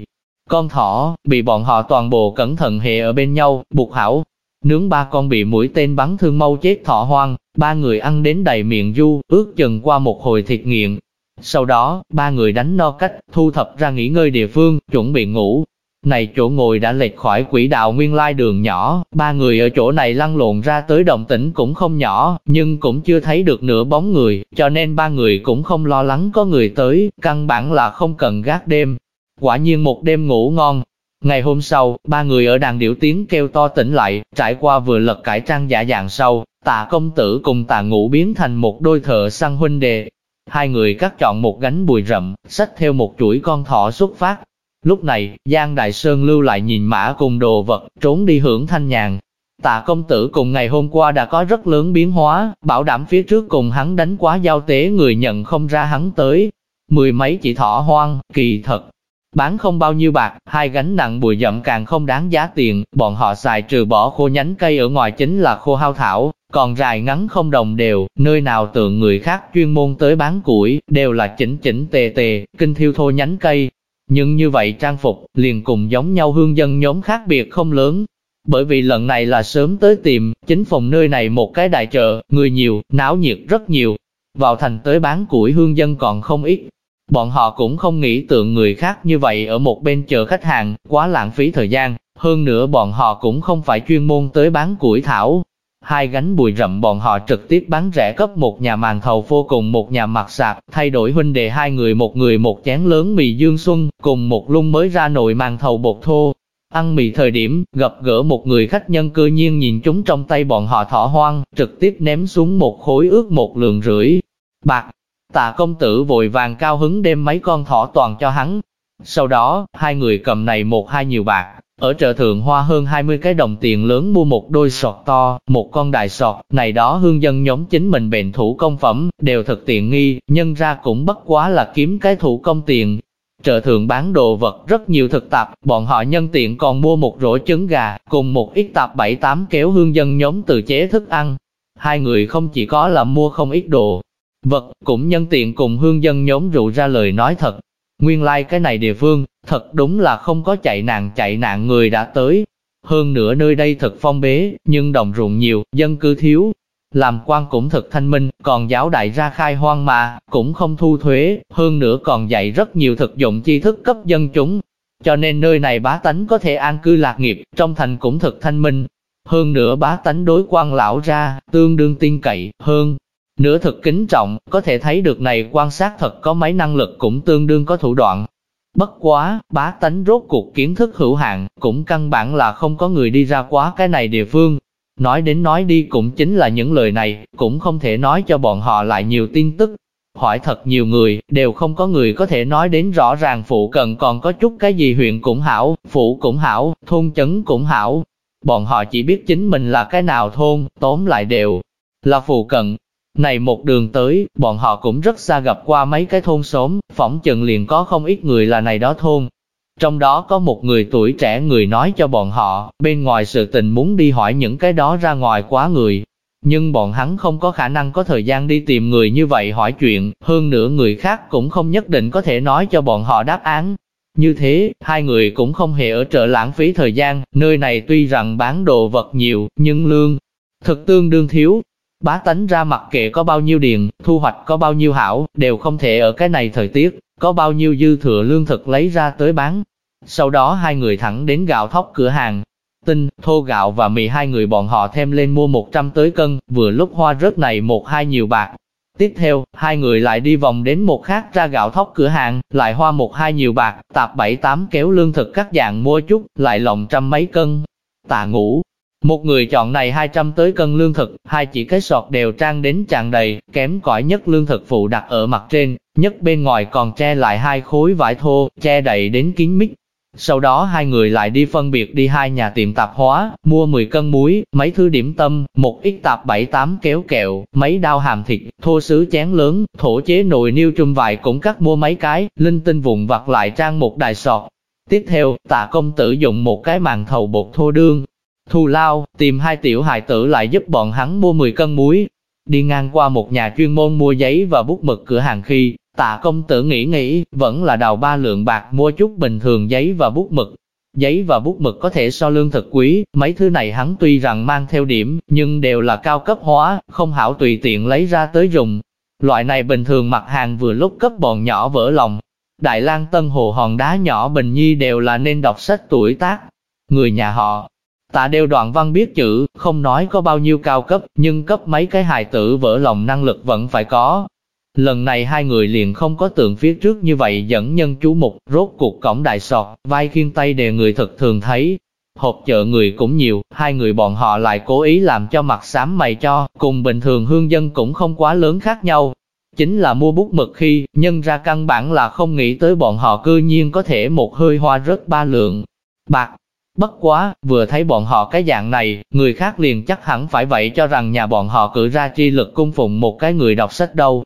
con thỏ, bị bọn họ toàn bộ cẩn thận hệ ở bên nhau, buộc hảo. Nướng ba con bị mũi tên bắn thương mau chết thỏ hoang, ba người ăn đến đầy miệng du, ước chừng qua một hồi thịt nghiện. Sau đó, ba người đánh no cách, thu thập ra nghỉ ngơi địa phương, chuẩn bị ngủ. Này chỗ ngồi đã lệch khỏi quỹ đạo nguyên lai đường nhỏ, ba người ở chỗ này lăn lộn ra tới động tĩnh cũng không nhỏ, nhưng cũng chưa thấy được nửa bóng người, cho nên ba người cũng không lo lắng có người tới, căn bản là không cần gác đêm. Quả nhiên một đêm ngủ ngon. Ngày hôm sau, ba người ở đàn điểu tiếng kêu to tỉnh lại, trải qua vừa lật cải trang giả dạng sau, tạ công tử cùng tạ ngũ biến thành một đôi thợ săn huynh đệ. Hai người cắt chọn một gánh bùi rậm, xách theo một chuỗi con thỏ xuất phát, Lúc này, Giang Đại Sơn lưu lại nhìn mã cùng đồ vật, trốn đi hưởng thanh nhàn. Tạ công tử cùng ngày hôm qua đã có rất lớn biến hóa, bảo đảm phía trước cùng hắn đánh quá giao tế người nhận không ra hắn tới. Mười mấy chỉ thỏ hoang, kỳ thật. Bán không bao nhiêu bạc, hai gánh nặng bùi dậm càng không đáng giá tiền, bọn họ xài trừ bỏ khô nhánh cây ở ngoài chính là khô hao thảo, còn dài ngắn không đồng đều, nơi nào tượng người khác chuyên môn tới bán củi, đều là chỉnh chỉnh tề tề, kinh thiêu thô nhánh cây, nhưng như vậy trang phục, liền cùng giống nhau hương dân nhóm khác biệt không lớn. Bởi vì lần này là sớm tới tìm, chính phòng nơi này một cái đại chợ, người nhiều, náo nhiệt rất nhiều. Vào thành tới bán củi hương dân còn không ít. Bọn họ cũng không nghĩ tượng người khác như vậy ở một bên chờ khách hàng, quá lãng phí thời gian. Hơn nữa bọn họ cũng không phải chuyên môn tới bán củi thảo, Hai gánh bùi rậm bọn họ trực tiếp bán rẻ cấp một nhà màn thầu vô cùng một nhà mặt sạp, thay đổi huynh đệ hai người một người một chén lớn mì dương xuân, cùng một lung mới ra nồi màn thầu bột thô. Ăn mì thời điểm, gặp gỡ một người khách nhân cư nhiên nhìn chúng trong tay bọn họ thỏ hoang, trực tiếp ném xuống một khối ước một lượng rưỡi. Bạc, tạ công tử vội vàng cao hứng đem mấy con thỏ toàn cho hắn. Sau đó, hai người cầm này một hai nhiều bạc, ở chợ thượng hoa hơn 20 cái đồng tiền lớn mua một đôi sọt to, một con đại sọt, này đó hương dân nhóm chính mình bền thủ công phẩm, đều thật tiện nghi, nhân ra cũng bất quá là kiếm cái thủ công tiền. Chợ thượng bán đồ vật rất nhiều thực tạp, bọn họ nhân tiện còn mua một rổ trứng gà, cùng một ít tạp bảy tám kéo hương dân nhóm từ chế thức ăn. Hai người không chỉ có là mua không ít đồ vật, cũng nhân tiện cùng hương dân nhóm rượu ra lời nói thật. Nguyên lai like cái này địa phương, thật đúng là không có chạy nạn chạy nạn người đã tới. Hơn nữa nơi đây thật phong bế, nhưng đồng ruộng nhiều, dân cư thiếu. Làm quan cũng thật thanh minh, còn giáo đại ra khai hoang mà, cũng không thu thuế, hơn nữa còn dạy rất nhiều thực dụng tri thức cấp dân chúng. Cho nên nơi này bá tánh có thể an cư lạc nghiệp, trong thành cũng thật thanh minh. Hơn nữa bá tánh đối quan lão ra, tương đương tin cậy, hơn Nửa thực kính trọng, có thể thấy được này quan sát thật có mấy năng lực cũng tương đương có thủ đoạn. Bất quá, bá tánh rốt cuộc kiến thức hữu hạn, cũng căn bản là không có người đi ra quá cái này địa phương. Nói đến nói đi cũng chính là những lời này, cũng không thể nói cho bọn họ lại nhiều tin tức. Hỏi thật nhiều người, đều không có người có thể nói đến rõ ràng phụ cận còn có chút cái gì huyện cũng hảo, phụ cũng hảo, thôn chấn cũng hảo. Bọn họ chỉ biết chính mình là cái nào thôn, tóm lại đều là phụ cận, này một đường tới, bọn họ cũng rất xa gặp qua mấy cái thôn xóm, phỏng chừng liền có không ít người là này đó thôn. Trong đó có một người tuổi trẻ người nói cho bọn họ, bên ngoài sự tình muốn đi hỏi những cái đó ra ngoài quá người. Nhưng bọn hắn không có khả năng có thời gian đi tìm người như vậy hỏi chuyện, hơn nữa người khác cũng không nhất định có thể nói cho bọn họ đáp án. Như thế, hai người cũng không hề ở chợ lãng phí thời gian, nơi này tuy rằng bán đồ vật nhiều, nhưng lương thực tương đương thiếu, Bá tánh ra mặc kệ có bao nhiêu điền, thu hoạch có bao nhiêu hảo, đều không thể ở cái này thời tiết, có bao nhiêu dư thừa lương thực lấy ra tới bán. Sau đó hai người thẳng đến gạo thóc cửa hàng. Tinh, thô gạo và mì hai người bọn họ thêm lên mua 100 tới cân, vừa lúc hoa rớt này một hai nhiều bạc. Tiếp theo, hai người lại đi vòng đến một khác ra gạo thóc cửa hàng, lại hoa một hai nhiều bạc, tạp bảy tám kéo lương thực các dạng mua chút, lại lộng trăm mấy cân. Tạ ngủ, một người chọn này 200 tới cân lương thực, hai chỉ cái sọt đều trang đến tràn đầy, kém cỏi nhất lương thực phụ đặt ở mặt trên, nhất bên ngoài còn che lại hai khối vải thô, che đậy đến kín mít. Sau đó hai người lại đi phân biệt đi hai nhà tiệm tạp hóa, mua 10 cân muối, mấy thứ điểm tâm, một ít tạp 7-8 kéo kẹo, mấy đao hàm thịt, thô sứ chén lớn, thổ chế nồi niêu chum vải cũng cắt mua mấy cái, linh tinh vụn vặt lại trang một đài sọt. Tiếp theo, tạ công tử dùng một cái màn thầu bột thô đương, Thù lao, tìm hai tiểu hài tử lại giúp bọn hắn mua 10 cân muối. Đi ngang qua một nhà chuyên môn mua giấy và bút mực cửa hàng khi, tạ công tử nghĩ nghĩ, vẫn là đào ba lượng bạc mua chút bình thường giấy và bút mực. Giấy và bút mực có thể so lương thực quý, mấy thứ này hắn tuy rằng mang theo điểm, nhưng đều là cao cấp hóa, không hảo tùy tiện lấy ra tới dùng. Loại này bình thường mặt hàng vừa lúc cấp bọn nhỏ vỡ lòng. Đại lang Tân Hồ hòn đá nhỏ Bình Nhi đều là nên đọc sách tuổi tác. Người nhà họ, Tạ đều đoạn văn biết chữ, không nói có bao nhiêu cao cấp, nhưng cấp mấy cái hài tử vỡ lòng năng lực vẫn phải có. Lần này hai người liền không có tượng phía trước như vậy dẫn nhân chú mục, rốt cuộc cổng đại sọt, vai khiên tay đề người thật thường thấy. Hộp chợ người cũng nhiều, hai người bọn họ lại cố ý làm cho mặt xám mày cho, cùng bình thường hương dân cũng không quá lớn khác nhau. Chính là mua bút mực khi, nhân ra căn bản là không nghĩ tới bọn họ cư nhiên có thể một hơi hoa rớt ba lượng. Bạc, Bất quá, vừa thấy bọn họ cái dạng này, người khác liền chắc hẳn phải vậy cho rằng nhà bọn họ cử ra tri lực cung phụng một cái người đọc sách đâu.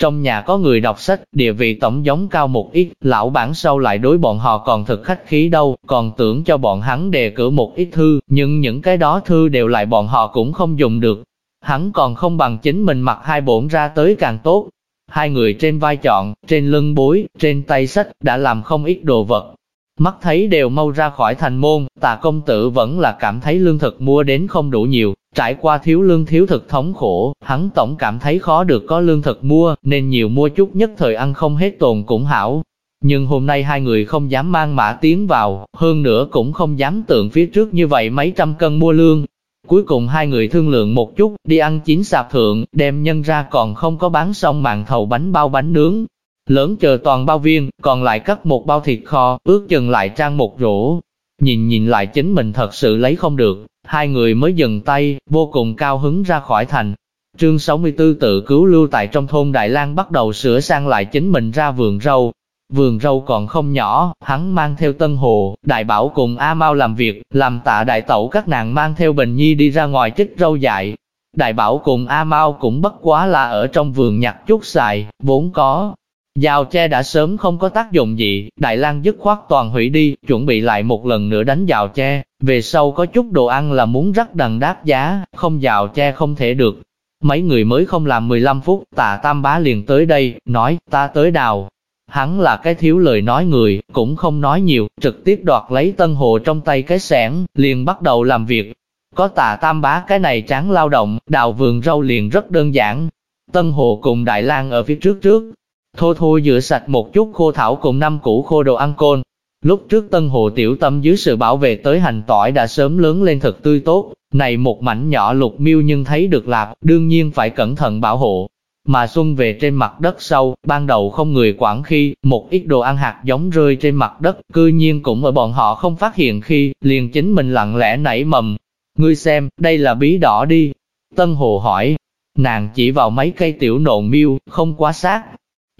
Trong nhà có người đọc sách, địa vị tổng giống cao một ít, lão bản sau lại đối bọn họ còn thực khách khí đâu, còn tưởng cho bọn hắn đề cử một ít thư, nhưng những cái đó thư đều lại bọn họ cũng không dùng được. Hắn còn không bằng chính mình mặc hai bổn ra tới càng tốt. Hai người trên vai chọn, trên lưng bối, trên tay sách, đã làm không ít đồ vật, Mắt thấy đều mau ra khỏi thành môn, tà công tử vẫn là cảm thấy lương thực mua đến không đủ nhiều, trải qua thiếu lương thiếu thực thống khổ, hắn tổng cảm thấy khó được có lương thực mua, nên nhiều mua chút nhất thời ăn không hết tồn cũng hảo. Nhưng hôm nay hai người không dám mang mã tiến vào, hơn nữa cũng không dám tượng phía trước như vậy mấy trăm cân mua lương. Cuối cùng hai người thương lượng một chút, đi ăn chín sạp thượng, đem nhân ra còn không có bán xong màn thầu bánh bao bánh nướng, Lớn chờ toàn bao viên, còn lại cắt một bao thịt kho, ước chừng lại trang một rổ. Nhìn nhìn lại chính mình thật sự lấy không được, hai người mới dừng tay, vô cùng cao hứng ra khỏi thành. Trương 64 tự cứu lưu tại trong thôn Đại Lang bắt đầu sửa sang lại chính mình ra vườn rau. Vườn rau còn không nhỏ, hắn mang theo Tân Hồ, Đại Bảo cùng A Mau làm việc, làm tạ đại tẩu các nàng mang theo Bình Nhi đi ra ngoài trích rau dại. Đại Bảo cùng A Mau cũng bất quá là ở trong vườn nhặt chút xài, vốn có, Dao tre đã sớm không có tác dụng gì, Đại lang dứt khoát toàn hủy đi, chuẩn bị lại một lần nữa đánh dao tre, về sau có chút đồ ăn là muốn rắc đằng đáp giá, không dao tre không thể được. Mấy người mới không làm 15 phút, tạ tam bá liền tới đây, nói, ta tới đào. Hắn là cái thiếu lời nói người, cũng không nói nhiều, trực tiếp đoạt lấy tân hồ trong tay cái sẻn, liền bắt đầu làm việc. Có Tạ tam bá cái này tráng lao động, đào vườn rau liền rất đơn giản. Tân hồ cùng Đại lang ở phía trước trước, thô thô rửa sạch một chút khô thảo cùng năm củ khô đồ ăn côn. Lúc trước Tân Hồ Tiểu Tâm dưới sự bảo vệ tới hành tỏi đã sớm lớn lên thật tươi tốt, này một mảnh nhỏ lục miêu nhưng thấy được lạp, đương nhiên phải cẩn thận bảo hộ. Mà xuân về trên mặt đất sâu, ban đầu không người quản khi, một ít đồ ăn hạt giống rơi trên mặt đất, cư nhiên cũng ở bọn họ không phát hiện khi, liền chính mình lặng lẽ nảy mầm. Ngươi xem, đây là bí đỏ đi. Tân Hồ hỏi, nàng chỉ vào mấy cây tiểu nộn miêu, không quá sát.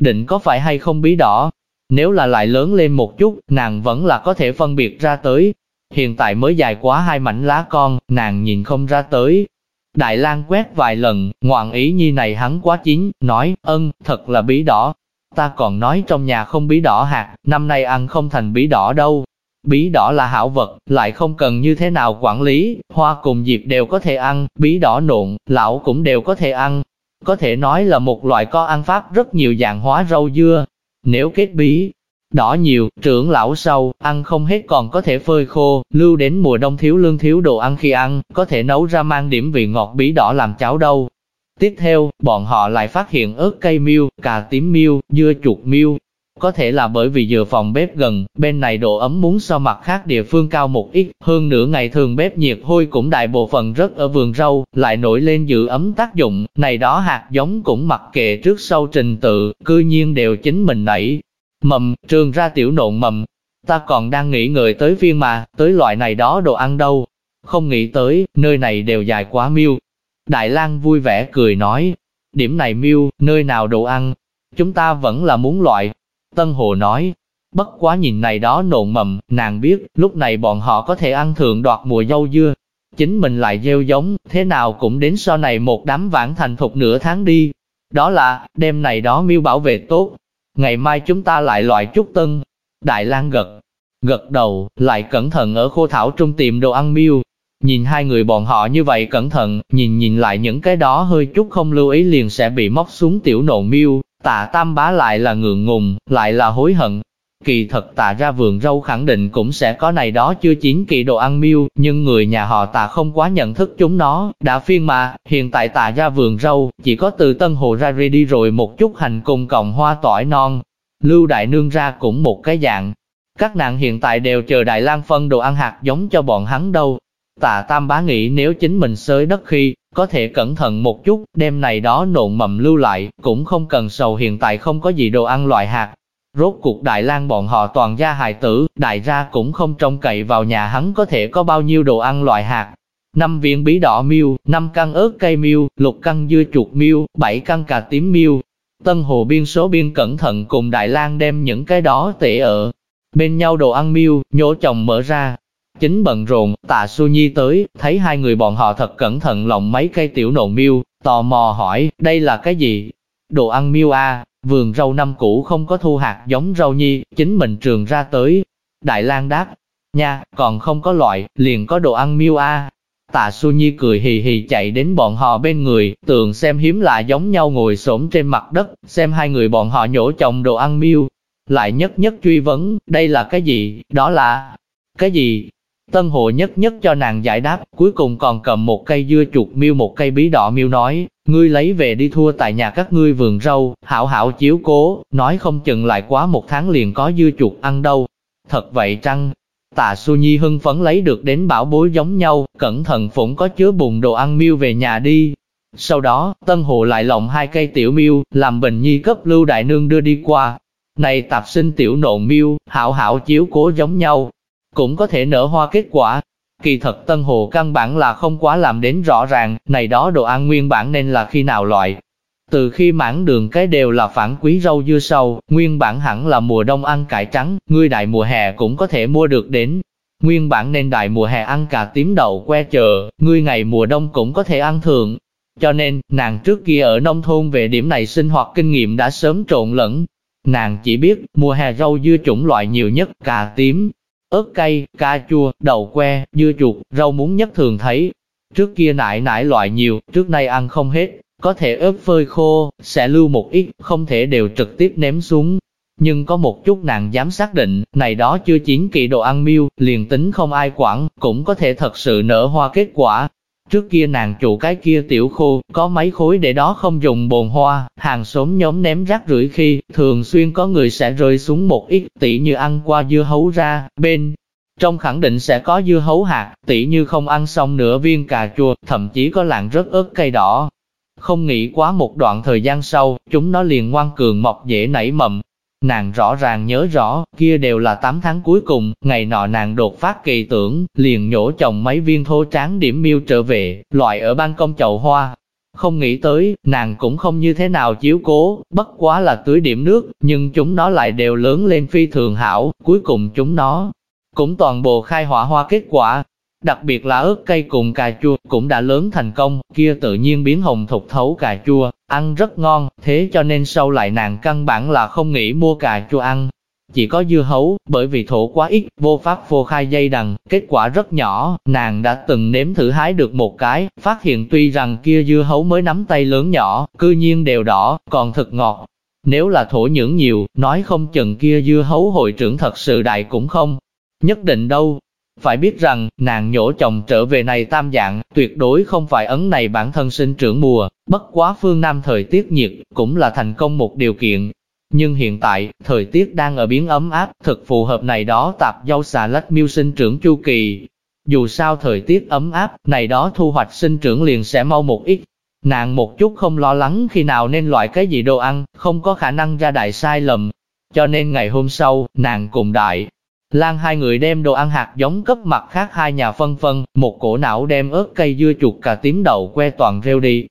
Định có phải hay không bí đỏ? Nếu là lại lớn lên một chút, nàng vẫn là có thể phân biệt ra tới. Hiện tại mới dài quá hai mảnh lá con, nàng nhìn không ra tới, Đại lang quét vài lần, ngoạn ý nhi này hắn quá chín, nói, ân, thật là bí đỏ. Ta còn nói trong nhà không bí đỏ hạt, năm nay ăn không thành bí đỏ đâu. Bí đỏ là hảo vật, lại không cần như thế nào quản lý, hoa cùng diệp đều có thể ăn, bí đỏ nộn, lão cũng đều có thể ăn. Có thể nói là một loại có ăn pháp rất nhiều dạng hóa rau dưa. Nếu kết bí, đỏ nhiều, trưởng lão sâu, ăn không hết còn có thể phơi khô, lưu đến mùa đông thiếu lương thiếu đồ ăn khi ăn, có thể nấu ra mang điểm vị ngọt bí đỏ làm cháo đâu. Tiếp theo, bọn họ lại phát hiện ớt cây miêu, cà tím miêu, dưa chuột miêu. Có thể là bởi vì dựa phòng bếp gần, bên này độ ấm muốn so mặt khác địa phương cao một ít, hơn nửa ngày thường bếp nhiệt hôi cũng đại bộ phận rất ở vườn rau, lại nổi lên giữ ấm tác dụng, này đó hạt giống cũng mặc kệ trước sau trình tự, cư nhiên đều chính mình nảy, Mầm, trường ra tiểu nộn mầm. Ta còn đang nghĩ người tới viên mà, tới loại này đó đồ ăn đâu. Không nghĩ tới, nơi này đều dài quá miêu. Đại lang vui vẻ cười nói, điểm này miêu, nơi nào đồ ăn, chúng ta vẫn là muốn loại. Tân Hồ nói, bất quá nhìn này đó nộn mầm, nàng biết, lúc này bọn họ có thể ăn thượng đoạt mùa dâu dưa. Chính mình lại gieo giống, thế nào cũng đến sau này một đám vãn thành thục nửa tháng đi. Đó là, đêm này đó miêu bảo vệ tốt, ngày mai chúng ta lại loại chút tân. Đại lang gật, gật đầu, lại cẩn thận ở khô thảo trung tìm đồ ăn miêu. Nhìn hai người bọn họ như vậy cẩn thận, nhìn nhìn lại những cái đó hơi chút không lưu ý liền sẽ bị móc xuống tiểu nộn miêu, tạ tam bá lại là ngượng ngùng, lại là hối hận, Kỳ thật tạ ra vườn rau khẳng định cũng sẽ có này đó chưa chín kỳ đồ ăn miêu, nhưng người nhà họ tạ không quá nhận thức chúng nó, đã phiên mà, hiện tại tạ ra vườn rau, chỉ có từ Tân Hồ ra đi rồi một chút hành cùng cộng hoa tỏi non. Lưu Đại Nương ra cũng một cái dạng. Các nàng hiện tại đều chờ Đại lang phân đồ ăn hạt giống cho bọn hắn đâu. Tạ Tam bá nghĩ nếu chính mình sới đất khi, có thể cẩn thận một chút, đêm này đó nộn mầm lưu lại, cũng không cần sầu hiện tại không có gì đồ ăn loại hạt, Rốt cuộc Đại lang bọn họ toàn gia hài tử, đại gia cũng không trông cậy vào nhà hắn có thể có bao nhiêu đồ ăn loại hạt. Năm viên bí đỏ miêu, năm căn ớt cây miêu, lục căn dưa chuột miêu, bảy căn cà tím miêu. Tân Hồ biên số biên cẩn thận cùng Đại lang đem những cái đó tể ở bên nhau đồ ăn miêu, nhổ chồng mở ra. Chính bận rộn, tạ Su Nhi tới, thấy hai người bọn họ thật cẩn thận lòng mấy cây tiểu nộn miêu, tò mò hỏi, đây là cái gì? Đồ ăn miêu a Vườn rau năm cũ không có thu hạt giống rau nhi, chính mình trường ra tới. Đại lang đáp, nha, còn không có loại, liền có đồ ăn miêu a. Tạ Su Nhi cười hì hì chạy đến bọn họ bên người, tường xem hiếm lạ giống nhau ngồi xổm trên mặt đất, xem hai người bọn họ nhổ chồng đồ ăn miêu. Lại nhất nhất truy vấn, đây là cái gì, đó là... Cái gì? Tân Hộ nhất nhất cho nàng giải đáp, cuối cùng còn cầm một cây dưa chuột miêu một cây bí đỏ miêu nói, ngươi lấy về đi thua tại nhà các ngươi vườn rau, hảo hảo chiếu cố, nói không chừng lại quá một tháng liền có dưa chuột ăn đâu. Thật vậy chăng? Tạ Su Nhi hưng phấn lấy được đến bảo bối giống nhau, cẩn thận phụng có chứa bùn đồ ăn miêu về nhà đi. Sau đó, Tân Hồ lại lộng hai cây tiểu miêu, làm Bình Nhi cấp Lưu Đại Nương đưa đi qua. Này tạp sinh tiểu nộn miêu, hảo hảo chiếu cố giống nhau, cũng có thể nở hoa kết quả. Kỳ thật Tân Hồ căn bản là không quá làm đến rõ ràng, này đó đồ ăn nguyên bản nên là khi nào loại. Từ khi mảng đường cái đều là phản quý rau dưa sâu, nguyên bản hẳn là mùa đông ăn cải trắng, ngươi đại mùa hè cũng có thể mua được đến. Nguyên bản nên đại mùa hè ăn cà tím đậu que chờ, ngươi ngày mùa đông cũng có thể ăn thường. Cho nên, nàng trước kia ở nông thôn về điểm này sinh hoạt kinh nghiệm đã sớm trộn lẫn. Nàng chỉ biết, mùa hè rau dưa chủng loại nhiều nhất, cà tím, ớt cay, cà chua, đậu que, dưa chuột, rau muống nhất thường thấy. Trước kia nải nải loại nhiều, trước nay ăn không hết, có thể ướp phơi khô, sẽ lưu một ít, không thể đều trực tiếp ném xuống. Nhưng có một chút nàng dám xác định, này đó chưa chín kỳ đồ ăn miêu, liền tính không ai quản, cũng có thể thật sự nở hoa kết quả. Trước kia nàng chủ cái kia tiểu khô, có mấy khối để đó không dùng bồn hoa, hàng xóm nhóm ném rác rưởi khi, thường xuyên có người sẽ rơi xuống một ít, tỷ như ăn qua dưa hấu ra, bên trong khẳng định sẽ có dưa hấu hạt, tỷ như không ăn xong nửa viên cà chua, thậm chí có lạng rất ớt cây đỏ. Không nghĩ quá một đoạn thời gian sau, chúng nó liền ngoan cường mọc dễ nảy mầm. Nàng rõ ràng nhớ rõ, kia đều là 8 tháng cuối cùng, ngày nọ nàng đột phát kỳ tưởng, liền nhổ chồng mấy viên thô tráng điểm miêu trở về, loại ở ban công chậu hoa. Không nghĩ tới, nàng cũng không như thế nào chiếu cố, bất quá là tưới điểm nước, nhưng chúng nó lại đều lớn lên phi thường hảo, cuối cùng chúng nó cũng toàn bộ khai hỏa hoa kết quả. Đặc biệt là ớt cây cùng cà chua cũng đã lớn thành công, kia tự nhiên biến hồng thục thấu cà chua, ăn rất ngon, thế cho nên sau lại nàng căn bản là không nghĩ mua cà chua ăn. Chỉ có dưa hấu, bởi vì thổ quá ít, vô pháp vô khai dây đằng, kết quả rất nhỏ, nàng đã từng nếm thử hái được một cái, phát hiện tuy rằng kia dưa hấu mới nắm tay lớn nhỏ, cư nhiên đều đỏ, còn thật ngọt. Nếu là thổ nhưỡng nhiều, nói không chừng kia dưa hấu hội trưởng thật sự đại cũng không, Nhất định đâu. Phải biết rằng, nàng nhổ chồng trở về này tam dạng, tuyệt đối không phải ấn này bản thân sinh trưởng mùa, bất quá phương Nam thời tiết nhiệt, cũng là thành công một điều kiện. Nhưng hiện tại, thời tiết đang ở biến ấm áp, thực phù hợp này đó tạp dâu xà lách miêu sinh trưởng chu kỳ. Dù sao thời tiết ấm áp, này đó thu hoạch sinh trưởng liền sẽ mau một ít. Nàng một chút không lo lắng khi nào nên loại cái gì đồ ăn, không có khả năng ra đại sai lầm. Cho nên ngày hôm sau, nàng cùng đại, Lan hai người đem đồ ăn hạt giống cấp mặt khác hai nhà phân phân, một cổ não đem ớt cây dưa chuột cà tím đậu que toàn rêu đi.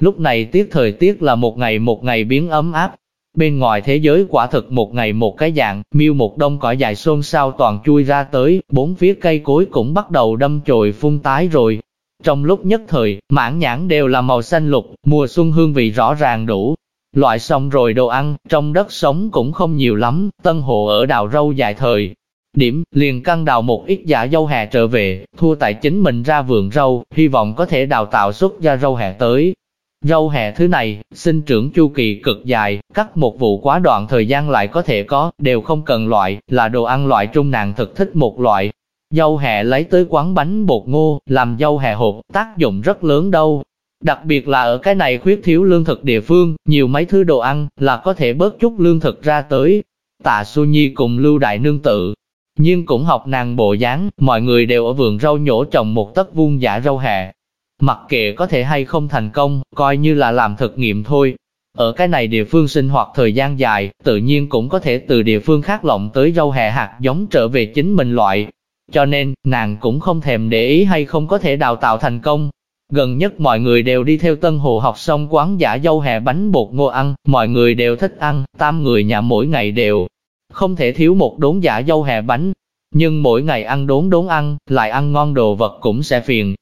Lúc này tiết thời tiết là một ngày một ngày biến ấm áp. Bên ngoài thế giới quả thực một ngày một cái dạng, miêu một đông cỏ dài xôn xao toàn chui ra tới, bốn phía cây cối cũng bắt đầu đâm chồi phun tái rồi. Trong lúc nhất thời, mãn nhãn đều là màu xanh lục, mùa xuân hương vị rõ ràng đủ, Loại xong rồi đồ ăn, trong đất sống cũng không nhiều lắm, tân hộ ở đào râu dài thời, Điểm, liền căn đào một ít giả dâu hè trở về, thua tại chính mình ra vườn rau, hy vọng có thể đào tạo xuất ra rau hè tới. Rau hè thứ này, sinh trưởng chu kỳ cực dài, cắt một vụ quá đoạn thời gian lại có thể có, đều không cần loại, là đồ ăn loại trung nàng thực thích một loại. Dâu hè lấy tới quán bánh bột ngô, làm dâu hè hộp, tác dụng rất lớn đâu. Đặc biệt là ở cái này khuyết thiếu lương thực địa phương, nhiều mấy thứ đồ ăn, là có thể bớt chút lương thực ra tới. Tạ Xu Nhi cùng Lưu Đại Nương tự, nhưng cũng học nàng bộ dáng, mọi người đều ở vườn rau nhổ trồng một tấc vuông giả rau hẹ. Mặc kệ có thể hay không thành công, coi như là làm thực nghiệm thôi. Ở cái này địa phương sinh hoạt thời gian dài, tự nhiên cũng có thể từ địa phương khác lộng tới rau hẹ hạt giống trở về chính mình loại. Cho nên, nàng cũng không thèm để ý hay không có thể đào tạo thành công. Gần nhất mọi người đều đi theo Tân Hồ học xong quán giả dâu hẹ bánh bột ngô ăn, mọi người đều thích ăn, tam người nhà mỗi ngày đều không thể thiếu một đốn giả dâu hẹ bánh. Nhưng mỗi ngày ăn đốn đốn ăn, lại ăn ngon đồ vật cũng sẽ phiền.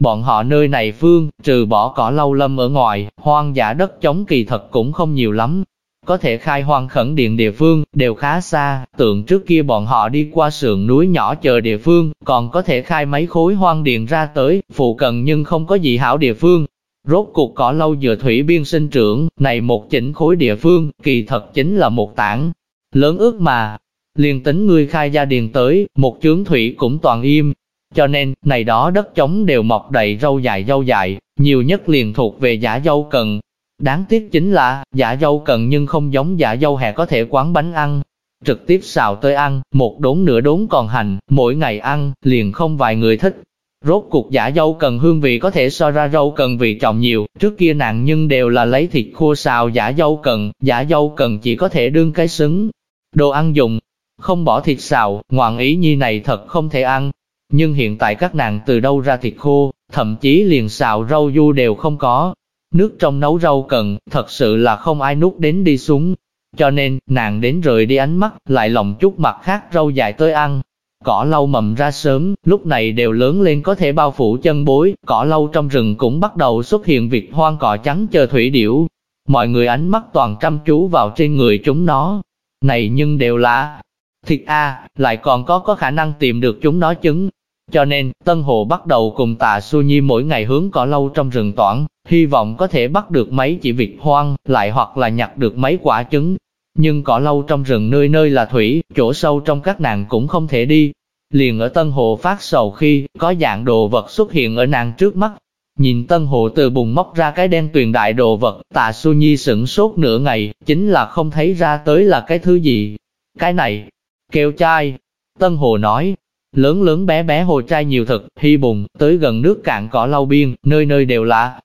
Bọn họ nơi này phương, trừ bỏ cỏ lâu lâm ở ngoài, hoang dã đất chống kỳ thật cũng không nhiều lắm. Có thể khai hoang khẩn điện địa phương, đều khá xa, tượng trước kia bọn họ đi qua sườn núi nhỏ chờ địa phương, còn có thể khai mấy khối hoang điện ra tới, phụ cận nhưng không có gì hảo địa phương. Rốt cuộc cỏ lâu dừa thủy biên sinh trưởng, này một chỉnh khối địa phương, kỳ thật chính là một tảng, lớn ước mà. Liền tính ngươi khai gia điền tới, một chướng thủy cũng toàn im. Cho nên, này đó đất trống đều mọc đầy rau dài rau dài, nhiều nhất liền thuộc về giả dâu cần. Đáng tiếc chính là, giả dâu cần nhưng không giống giả dâu hè có thể quán bánh ăn. Trực tiếp xào tới ăn, một đốn nửa đốn còn hành, mỗi ngày ăn, liền không vài người thích. Rốt cuộc giả dâu cần hương vị có thể so ra rau cần vị trọng nhiều, trước kia nàng nhưng đều là lấy thịt khô xào giả dâu cần, giả dâu cần chỉ có thể đương cái xứng, Đồ ăn dùng, không bỏ thịt xào, ngoạn ý nhi này thật không thể ăn. Nhưng hiện tại các nàng từ đâu ra thịt khô, thậm chí liền xào rau du đều không có. Nước trong nấu rau cần, thật sự là không ai nuốt đến đi xuống. Cho nên, nàng đến rời đi ánh mắt, lại lòng chút mặt khác rau dài tới ăn. Cỏ lau mầm ra sớm, lúc này đều lớn lên có thể bao phủ chân bối, cỏ lau trong rừng cũng bắt đầu xuất hiện việc hoang cỏ trắng chờ thủy điểu. Mọi người ánh mắt toàn chăm chú vào trên người chúng nó, này nhưng đều là thịt A, lại còn có có khả năng tìm được chúng nó trứng. Cho nên, Tân Hồ bắt đầu cùng tạ Su Nhi mỗi ngày hướng cỏ lâu trong rừng toản, hy vọng có thể bắt được mấy chỉ vịt hoang, lại hoặc là nhặt được mấy quả trứng. nhưng cỏ lâu trong rừng nơi nơi là thủy, chỗ sâu trong các nàng cũng không thể đi. Liền ở Tân Hồ phát sầu khi, có dạng đồ vật xuất hiện ở nàng trước mắt. Nhìn Tân Hồ từ bùng móc ra cái đen tuyền đại đồ vật, tạ su nhi sửng sốt nửa ngày, chính là không thấy ra tới là cái thứ gì. Cái này, kêu chai. Tân Hồ nói, lớn lớn bé bé hồ chai nhiều thực, hy bùng, tới gần nước cạn cỏ lau biên, nơi nơi đều là.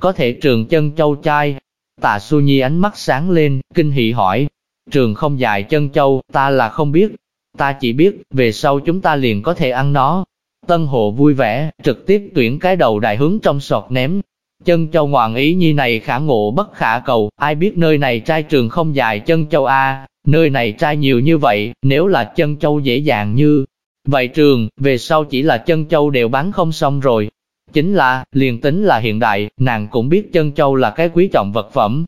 Có thể trường chân châu chai Tạ Su Nhi ánh mắt sáng lên, kinh hỉ hỏi. Trường không dài chân châu, ta là không biết. Ta chỉ biết, về sau chúng ta liền có thể ăn nó. Tân Hồ vui vẻ, trực tiếp tuyển cái đầu đại hướng trong sọt ném. Chân châu ngoạn ý nhi này khả ngộ bất khả cầu, ai biết nơi này trai trường không dài chân châu A, nơi này trai nhiều như vậy, nếu là chân châu dễ dàng như Vậy trường, về sau chỉ là chân châu đều bán không xong rồi. Chính là, liền tính là hiện đại, nàng cũng biết chân châu là cái quý trọng vật phẩm.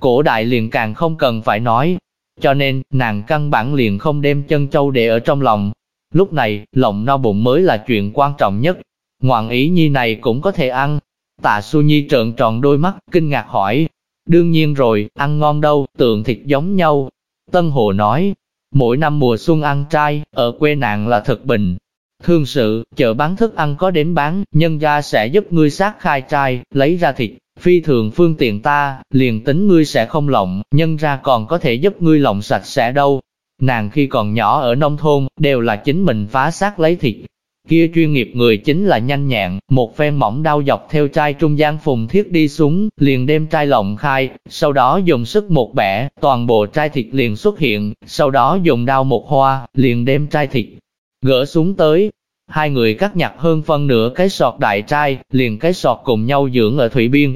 Cổ đại liền càng không cần phải nói. Cho nên, nàng căn bản liền không đem chân châu để ở trong lòng. Lúc này, lòng no bụng mới là chuyện quan trọng nhất. Ngoạn ý nhi này cũng có thể ăn. Tạ Su Nhi trợn tròn đôi mắt, kinh ngạc hỏi. Đương nhiên rồi, ăn ngon đâu, tượng thịt giống nhau. Tân Hồ nói, Mỗi năm mùa xuân ăn trai, ở quê nàng là thật bình. Thương sự, chợ bán thức ăn có đến bán, nhân gia sẽ giúp ngươi sát khai trai, lấy ra thịt, phi thường phương tiện ta, liền tính ngươi sẽ không lộng, nhân ra còn có thể giúp ngươi lộng sạch sẽ đâu. Nàng khi còn nhỏ ở nông thôn, đều là chính mình phá xác lấy thịt, Kia chuyên nghiệp người chính là nhanh nhẹn, một phen mỏng đau dọc theo chai trung gian phùng thiết đi xuống, liền đem chai lộng khai, sau đó dùng sức một bẻ, toàn bộ chai thịt liền xuất hiện, sau đó dùng đao một hoa, liền đem chai thịt gỡ xuống tới. Hai người cắt nhặt hơn phân nửa cái sọt đại trai, liền cái sọt cùng nhau dưỡng ở thủy biên.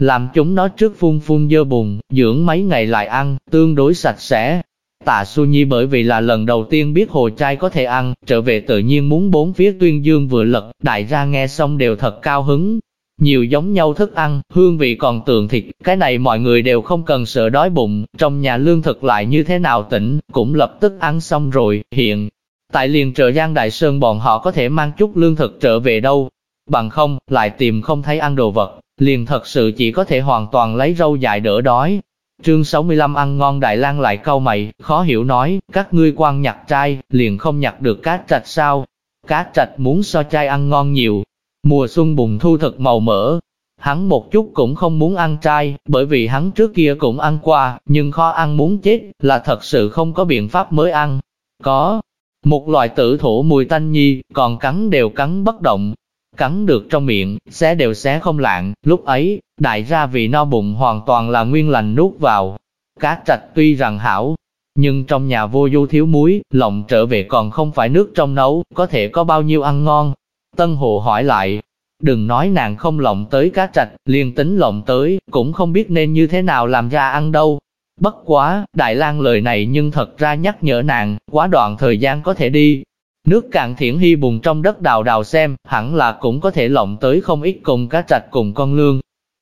Làm chúng nó trước phun phun dơ bùn, dưỡng mấy ngày lại ăn, tương đối sạch sẽ, Tạ Su Nhi bởi vì là lần đầu tiên biết hồ chai có thể ăn, trở về tự nhiên muốn bốn phía tuyên dương vừa lật, đại gia nghe xong đều thật cao hứng. Nhiều giống nhau thức ăn, hương vị còn tường thịt, cái này mọi người đều không cần sợ đói bụng, trong nhà lương thực lại như thế nào tỉnh, cũng lập tức ăn xong rồi, hiện. Tại liền trợ Giang Đại Sơn bọn họ có thể mang chút lương thực trở về đâu, bằng không, lại tìm không thấy ăn đồ vật, liền thật sự chỉ có thể hoàn toàn lấy rau dại đỡ đói, Trương 65 ăn ngon Đại lang lại câu mày, khó hiểu nói, các ngươi quan nhặt trai, liền không nhặt được cá trạch sao? Cá trạch muốn so trai ăn ngon nhiều. Mùa xuân bùng thu thật màu mỡ. Hắn một chút cũng không muốn ăn trai, bởi vì hắn trước kia cũng ăn qua, nhưng khó ăn muốn chết, là thật sự không có biện pháp mới ăn. Có một loại tử thủ mùi tanh nhi, còn cắn đều cắn bất động, cắn được trong miệng, xé đều xé không lạng, lúc ấy, đại ra vị no bụng hoàn toàn là nguyên lành nuốt vào. Cá trạch tuy rằng hảo, nhưng trong nhà vô du thiếu muối, lòng trở về còn không phải nước trong nấu, có thể có bao nhiêu ăn ngon. Tân Hồ hỏi lại, đừng nói nàng không lộng tới cá trạch, liền tính lộng tới, cũng không biết nên như thế nào làm ra ăn đâu. Bất quá, Đại lang lời này nhưng thật ra nhắc nhở nàng, quá đoạn thời gian có thể đi, Nước cạn thiển hy bùng trong đất đào đào xem, hẳn là cũng có thể lộng tới không ít cùng cá trạch cùng con lương.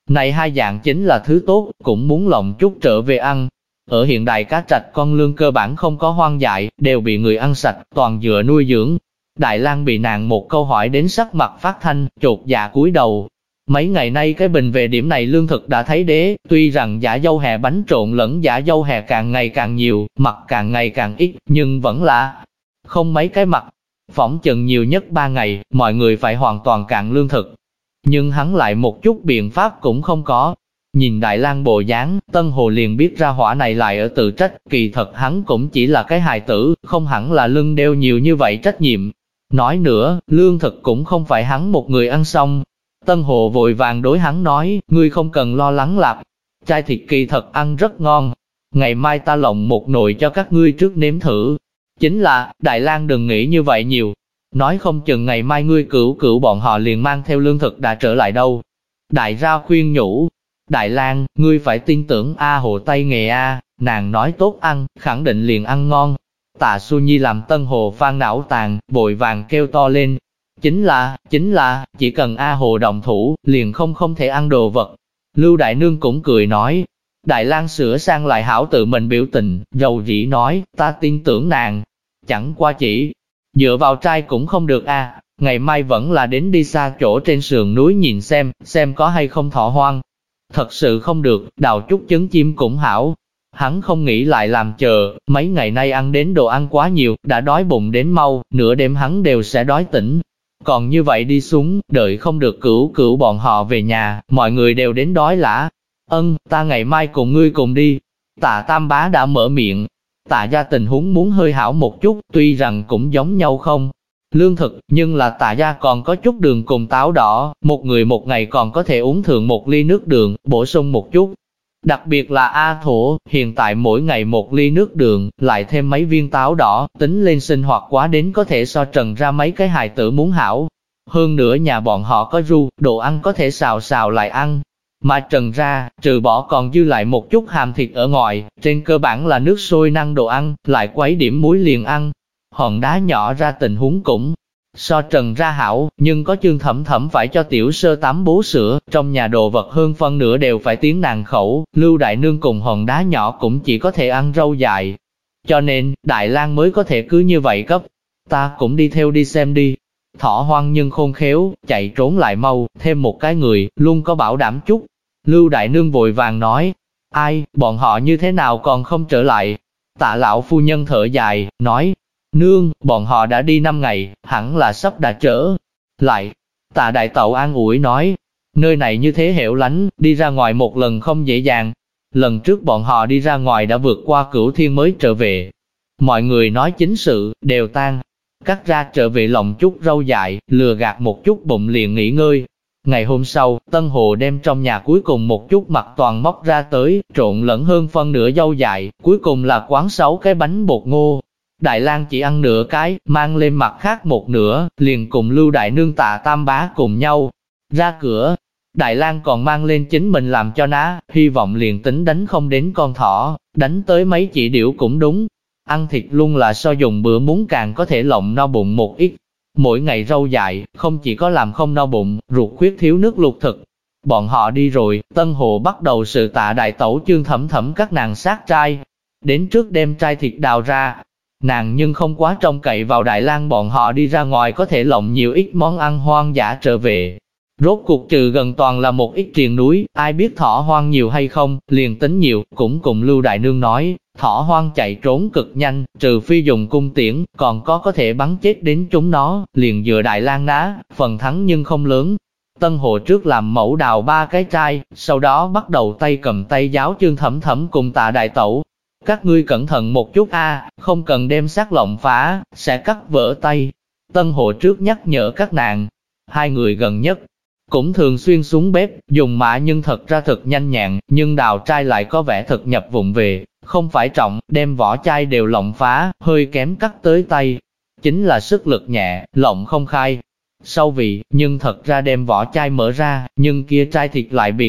Này hai dạng chính là thứ tốt, cũng muốn lộng chút trở về ăn. Ở hiện đại cá trạch con lương cơ bản không có hoang dại, đều bị người ăn sạch, toàn dựa nuôi dưỡng. Đại lang bị nàng một câu hỏi đến sắc mặt phát thanh, chột dạ cúi đầu. Mấy ngày nay cái bình về điểm này lương thực đã thấy đế, tuy rằng giả dâu hè bánh trộn lẫn giả dâu hè càng ngày càng nhiều, mặt càng ngày càng ít, nhưng vẫn là không mấy cái mặt. Phỏng chừng nhiều nhất ba ngày, mọi người phải hoàn toàn cạn lương thực. Nhưng hắn lại một chút biện pháp cũng không có. Nhìn Đại lang bộ dáng, Tân Hồ liền biết ra hỏa này lại ở tự trách, kỳ thật hắn cũng chỉ là cái hài tử, không hẳn là lưng đeo nhiều như vậy trách nhiệm. Nói nữa, lương thực cũng không phải hắn một người ăn xong. Tân Hồ vội vàng đối hắn nói, ngươi không cần lo lắng lạp, chai thịt kỳ thật ăn rất ngon. Ngày mai ta lộng một nồi cho các ngươi trước nếm thử, Chính là, Đại lang đừng nghĩ như vậy nhiều. Nói không chừng ngày mai ngươi cửu cửu bọn họ liền mang theo lương thực đã trở lại đâu. Đại ra khuyên nhủ. Đại lang, ngươi phải tin tưởng A hồ Tây nghề A, nàng nói tốt ăn, khẳng định liền ăn ngon. Tạ Su Nhi làm tân hồ phan não tàn, vội vàng kêu to lên. Chính là, chính là, chỉ cần A hồ đồng thủ, liền không không thể ăn đồ vật. Lưu Đại Nương cũng cười nói, Đại lang sửa sang lại hảo tự mình biểu tình, dầu dĩ nói, ta tin tưởng nàng, chẳng qua chỉ dựa vào trai cũng không được a. ngày mai vẫn là đến đi xa chỗ trên sườn núi nhìn xem, xem có hay không thọ hoang. Thật sự không được, đào chút trứng chim cũng hảo. Hắn không nghĩ lại làm chờ, mấy ngày nay ăn đến đồ ăn quá nhiều, đã đói bụng đến mau, nửa đêm hắn đều sẽ đói tỉnh. Còn như vậy đi xuống, đợi không được cửu cửu bọn họ về nhà, mọi người đều đến đói lã. Ân, ta ngày mai cùng ngươi cùng đi. Tạ Tam Bá đã mở miệng. Tạ gia tình huống muốn hơi hảo một chút, tuy rằng cũng giống nhau không, lương thực, nhưng là tạ gia còn có chút đường cùng táo đỏ, một người một ngày còn có thể uống thường một ly nước đường, bổ sung một chút. Đặc biệt là A Thổ, hiện tại mỗi ngày một ly nước đường, lại thêm mấy viên táo đỏ, tính lên sinh hoạt quá đến có thể so trần ra mấy cái hài tử muốn hảo. Hơn nữa nhà bọn họ có ru, đồ ăn có thể xào xào lại ăn. Mà trần ra, trừ bỏ còn dư lại một chút hàm thịt ở ngoài, trên cơ bản là nước sôi năng đồ ăn, lại quấy điểm muối liền ăn, hòn đá nhỏ ra tình huống cũng so trần ra hảo, nhưng có chương thẩm thẩm phải cho tiểu sơ tắm bố sữa, trong nhà đồ vật hơn phân nửa đều phải tiếng nàng khẩu, lưu đại nương cùng hòn đá nhỏ cũng chỉ có thể ăn rau dại. Cho nên, Đại lang mới có thể cứ như vậy cấp, ta cũng đi theo đi xem đi. Thỏ hoang nhưng khôn khéo, chạy trốn lại mau, thêm một cái người, luôn có bảo đảm chút. Lưu đại nương vội vàng nói, ai, bọn họ như thế nào còn không trở lại. Tạ lão phu nhân thở dài, nói, Nương, bọn họ đã đi 5 ngày, hẳn là sắp đã trở lại. Tạ đại tẩu an ủi nói, nơi này như thế hẻo lánh, đi ra ngoài một lần không dễ dàng. Lần trước bọn họ đi ra ngoài đã vượt qua cửu thiên mới trở về. Mọi người nói chính sự, đều tan. Cắt ra trở về lòng chút rau dại, lừa gạt một chút bụng liền nghỉ ngơi. Ngày hôm sau, Tân Hồ đem trong nhà cuối cùng một chút mặt toàn móc ra tới, trộn lẫn hơn phân nửa rau dại, cuối cùng là quán sáu cái bánh bột ngô, Đại lang chỉ ăn nửa cái, mang lên mặt khác một nửa, liền cùng lưu đại nương tạ tam bá cùng nhau. Ra cửa, Đại lang còn mang lên chính mình làm cho ná, hy vọng liền tính đánh không đến con thỏ, đánh tới mấy chỉ điểu cũng đúng. Ăn thịt luôn là so dùng bữa muốn càng có thể lộng no bụng một ít. Mỗi ngày rau dại, không chỉ có làm không no bụng, ruột khuyết thiếu nước lục thực. Bọn họ đi rồi, Tân Hồ bắt đầu sự tạ đại tẩu chương thẩm thẩm các nàng sát trai. Đến trước đem trai thịt đào ra, Nàng nhưng không quá trông cậy vào Đại lang bọn họ đi ra ngoài có thể lộng nhiều ít món ăn hoang dã trở về. Rốt cuộc trừ gần toàn là một ít triền núi, ai biết thỏ hoang nhiều hay không, liền tính nhiều, cũng cùng Lưu Đại Nương nói, thỏ hoang chạy trốn cực nhanh, trừ phi dùng cung tiễn, còn có có thể bắn chết đến chúng nó, liền dựa Đại lang ná, phần thắng nhưng không lớn. Tân Hồ trước làm mẫu đào ba cái trai, sau đó bắt đầu tay cầm tay giáo chương thẩm thẩm cùng tạ đại tẩu, các ngươi cẩn thận một chút a, không cần đem xác lộng phá, sẽ cắt vỡ tay. Tân hộ trước nhắc nhở các nàng, hai người gần nhất, cũng thường xuyên xuống bếp, dùng mã nhưng thật ra thật nhanh nhẹn, nhưng đào trai lại có vẻ thật nhập vụng về, không phải trọng, đem vỏ chai đều lộng phá, hơi kém cắt tới tay. Chính là sức lực nhẹ, lộng không khai. Sau vị, nhưng thật ra đem vỏ chai mở ra, nhưng kia chai thịt lại biệt